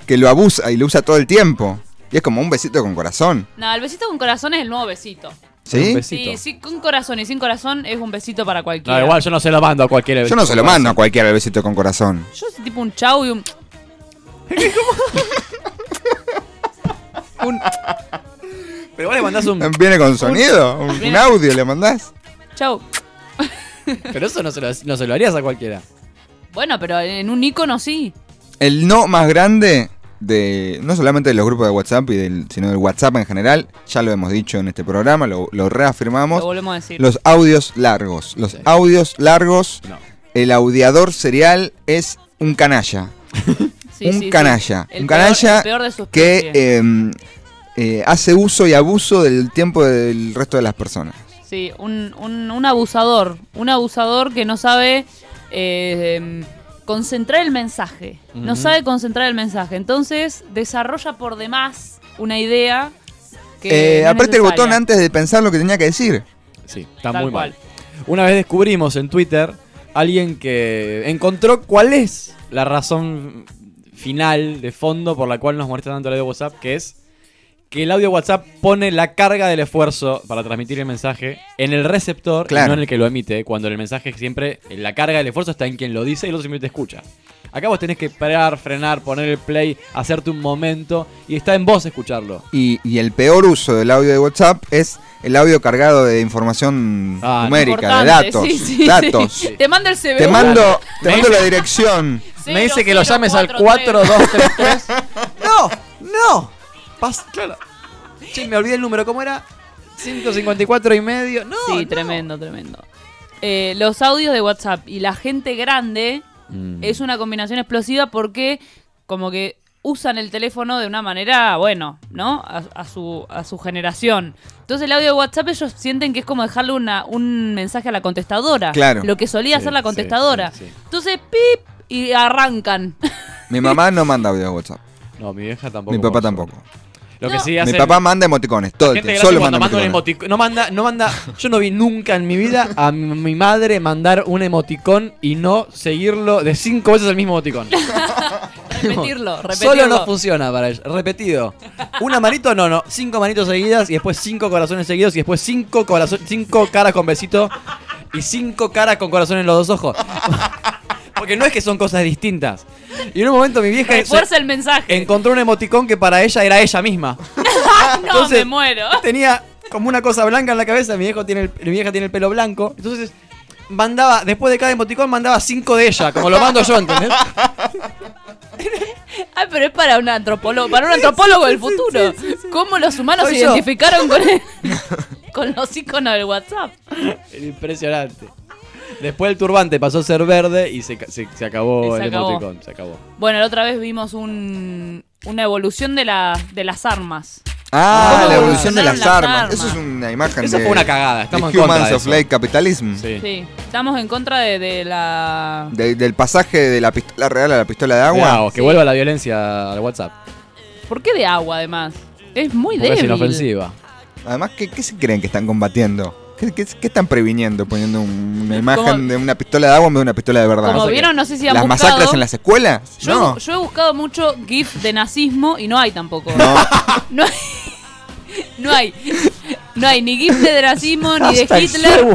Que lo abusa y lo usa todo el tiempo. Y es como un besito con corazón.
No, el besito con corazón es el nuevo besito.
¿Sí?
Un besito.
Sí, sí, con corazón y sin corazón es un besito para cualquiera.
No, igual yo no se lo mando a cualquiera.
Yo no se lo mando a cualquiera el besito con corazón.
Yo soy tipo un chau y un. un
Pero vos le mandás un...
¿Viene con sonido? ¿Un, un audio le mandás?
chau.
Pero eso no se, lo, no se lo harías a cualquiera.
Bueno, pero en un icono sí.
El no más grande de no solamente de los grupos de WhatsApp, y del, sino del WhatsApp en general. Ya lo hemos dicho en este programa, lo, lo reafirmamos.
Lo volvemos a decir.
Los audios largos. Los audios largos. El audiador serial es un canalla.
Sí,
un
sí, sí.
canalla.
El
un
peor-
canalla
el peor de su
que eh, eh, hace uso y abuso del tiempo del resto de las personas.
Sí, un, un, un abusador. Un abusador que no sabe eh, concentrar el mensaje. No sabe concentrar el mensaje. Entonces desarrolla por demás una idea que.
Eh,
no es
apriete el botón antes de pensar lo que tenía que decir.
Sí, está
Tal
muy
cual.
mal. Una vez descubrimos en Twitter alguien que encontró cuál es la razón final de fondo por la cual nos molesta tanto el audio WhatsApp, que es que el audio WhatsApp pone la carga del esfuerzo para transmitir el mensaje en el receptor y
Claro.
no en el que lo emite, cuando el mensaje siempre, la carga del esfuerzo está en quien lo dice y el otro simplemente escucha. Acá vos tenés que parar, frenar, poner el play, hacerte un momento y está en vos escucharlo.
Y, y el peor uso del audio de WhatsApp es el audio cargado de información
Ah,
numérica, de datos.
sí, sí,
datos.
sí. Te manda el CBU.
Te mando, te mando la dirección.
Me dice que lo llames al
cero, cuatro,
4233. no, no. Pas- claro. Che, me olvidé el número, ¿cómo era? 154 y medio. No,
sí,
no.
tremendo, tremendo. Eh, los audios de WhatsApp y la gente grande
Mm.
es una combinación explosiva porque como que usan el teléfono de una manera, bueno, ¿no? A, a su, a su generación. Entonces el audio de WhatsApp ellos sienten que es como dejarle una, un mensaje a la contestadora.
Claro.
Lo que solía
Sí,
hacer la contestadora.
sí, sí.
Entonces, pip, y arrancan.
Mi mamá no manda audio de WhatsApp.
No, mi vieja tampoco.
Mi papá tampoco.
Lo que sí
Mi papá manda emoticones, todo el tiempo. Solo manda emoticones.
emoticón. No manda, no manda. Yo no vi nunca en mi vida a mi, mi madre mandar un emoticón y no seguirlo de cinco veces el mismo emoticón.
repetirlo, repetirlo.
Solo no funciona para ella. Repetido. Una manito, no, no. Cinco manitos seguidas y después cinco corazones seguidos y después cinco, corazon- cinco caras con besito y cinco caras con corazón en los dos ojos. Porque no es que son cosas distintas. Y en un momento mi vieja
Refuerza el mensaje.
encontró un emoticón que para ella era ella misma.
no,
Entonces-
me muero.
Tenía como una cosa blanca en la cabeza, mi viejo tiene el, mi vieja tiene el pelo blanco. Entonces mandaba, después de cada emoticón, mandaba cinco de ella, como lo mando yo, ¿entendés?
Ah, pero es para un antropólogo, para un antropólogo del futuro. ¿Cómo los humanos
Soy
se
yo.
identificaron con el- con los iconos del WhatsApp?
Era impresionante. Después el turbante pasó a ser verde y se, se- se acabó
se
el
acabó.
emoticón. Se acabó.
Bueno, la otra vez vimos un, una evolución de, la, de las armas.
Ah,
¿Cómo
la evolución de las
evolucionaron
armas.
las
Eso es una imagen
Eso
de.
fue una cagada, estamos
de
en contra
Humans
de
of. Late Capitalism.
Sí, estamos en contra de, de la...
De- del pasaje de la pistola real a la pistola de agua.
Agua, que vuelva la violencia al WhatsApp.
¿Por qué de agua, además? Es muy
Porque es
débil.
inofensiva.
Además, ¿qué, qué se creen que están combatiendo? ¿Qué, qué- qué están previniendo poniendo un- una imagen
Como-
de una pistola de agua en vez de una pistola de verdad?
Como vieron, no sé si han
¿Las
buscado-
masacres en las escuelas?
Yo,
no.
yo he buscado mucho GIF de nazismo y no hay tampoco. No, hay. No hay. No hay ni GIF de nazismo ni de Hitler.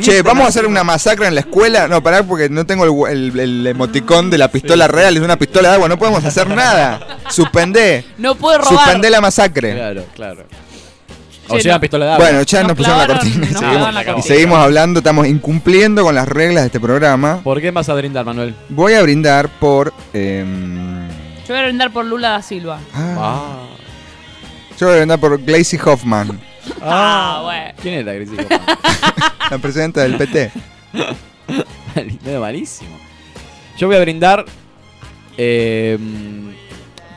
Che, vamos a hacer una masacre en la escuela. No, pará, porque no tengo el, el- el emoticón de la pistola real, es una pistola de agua. No podemos hacer nada. Suspendé.
No puede robar.
Suspendé la masacre.
Claro, claro. O llevan
no-
pistola de agua.
Bueno, ya nos, pusieron la cortina. Seguimos-
la
y seguimos hablando, estamos incumpliendo con las reglas de este programa.
¿Por qué vas a brindar, Manuel?
Voy a brindar por. em,
Yo voy a brindar por Lula da Silva.
Ah.
yo voy a brindar por Glacy Hoffman,
Ah, bueno.
¿Quién era Gris
la presidenta del PT.
Medio malísimo. Yo voy a brindar eh,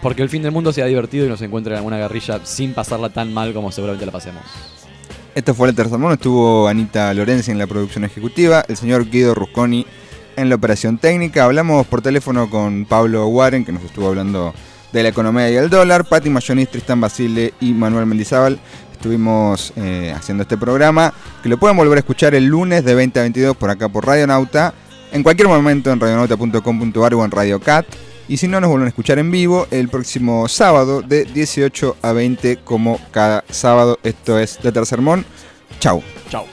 porque el fin del mundo sea divertido y nos encuentre en alguna guerrilla sin pasarla tan mal como seguramente la pasemos.
Esto fue el tercer mono, estuvo Anita Lorenzi en la producción ejecutiva, el señor Guido Rusconi en la operación técnica. Hablamos por teléfono con Pablo Warren, que nos estuvo hablando de la economía y el dólar, Pati Mayonis, Tristan Basile y Manuel Mendizábal. Estuvimos eh, haciendo este programa, que lo pueden volver a escuchar el lunes de 20 a 22 por acá por Radio Nauta, en cualquier momento en radionauta.com.ar o en Radio Cat. Y si no, nos vuelven a escuchar en vivo el próximo sábado de 18 a 20 como cada sábado. Esto es De Tercer Mon. Chau.
Chau.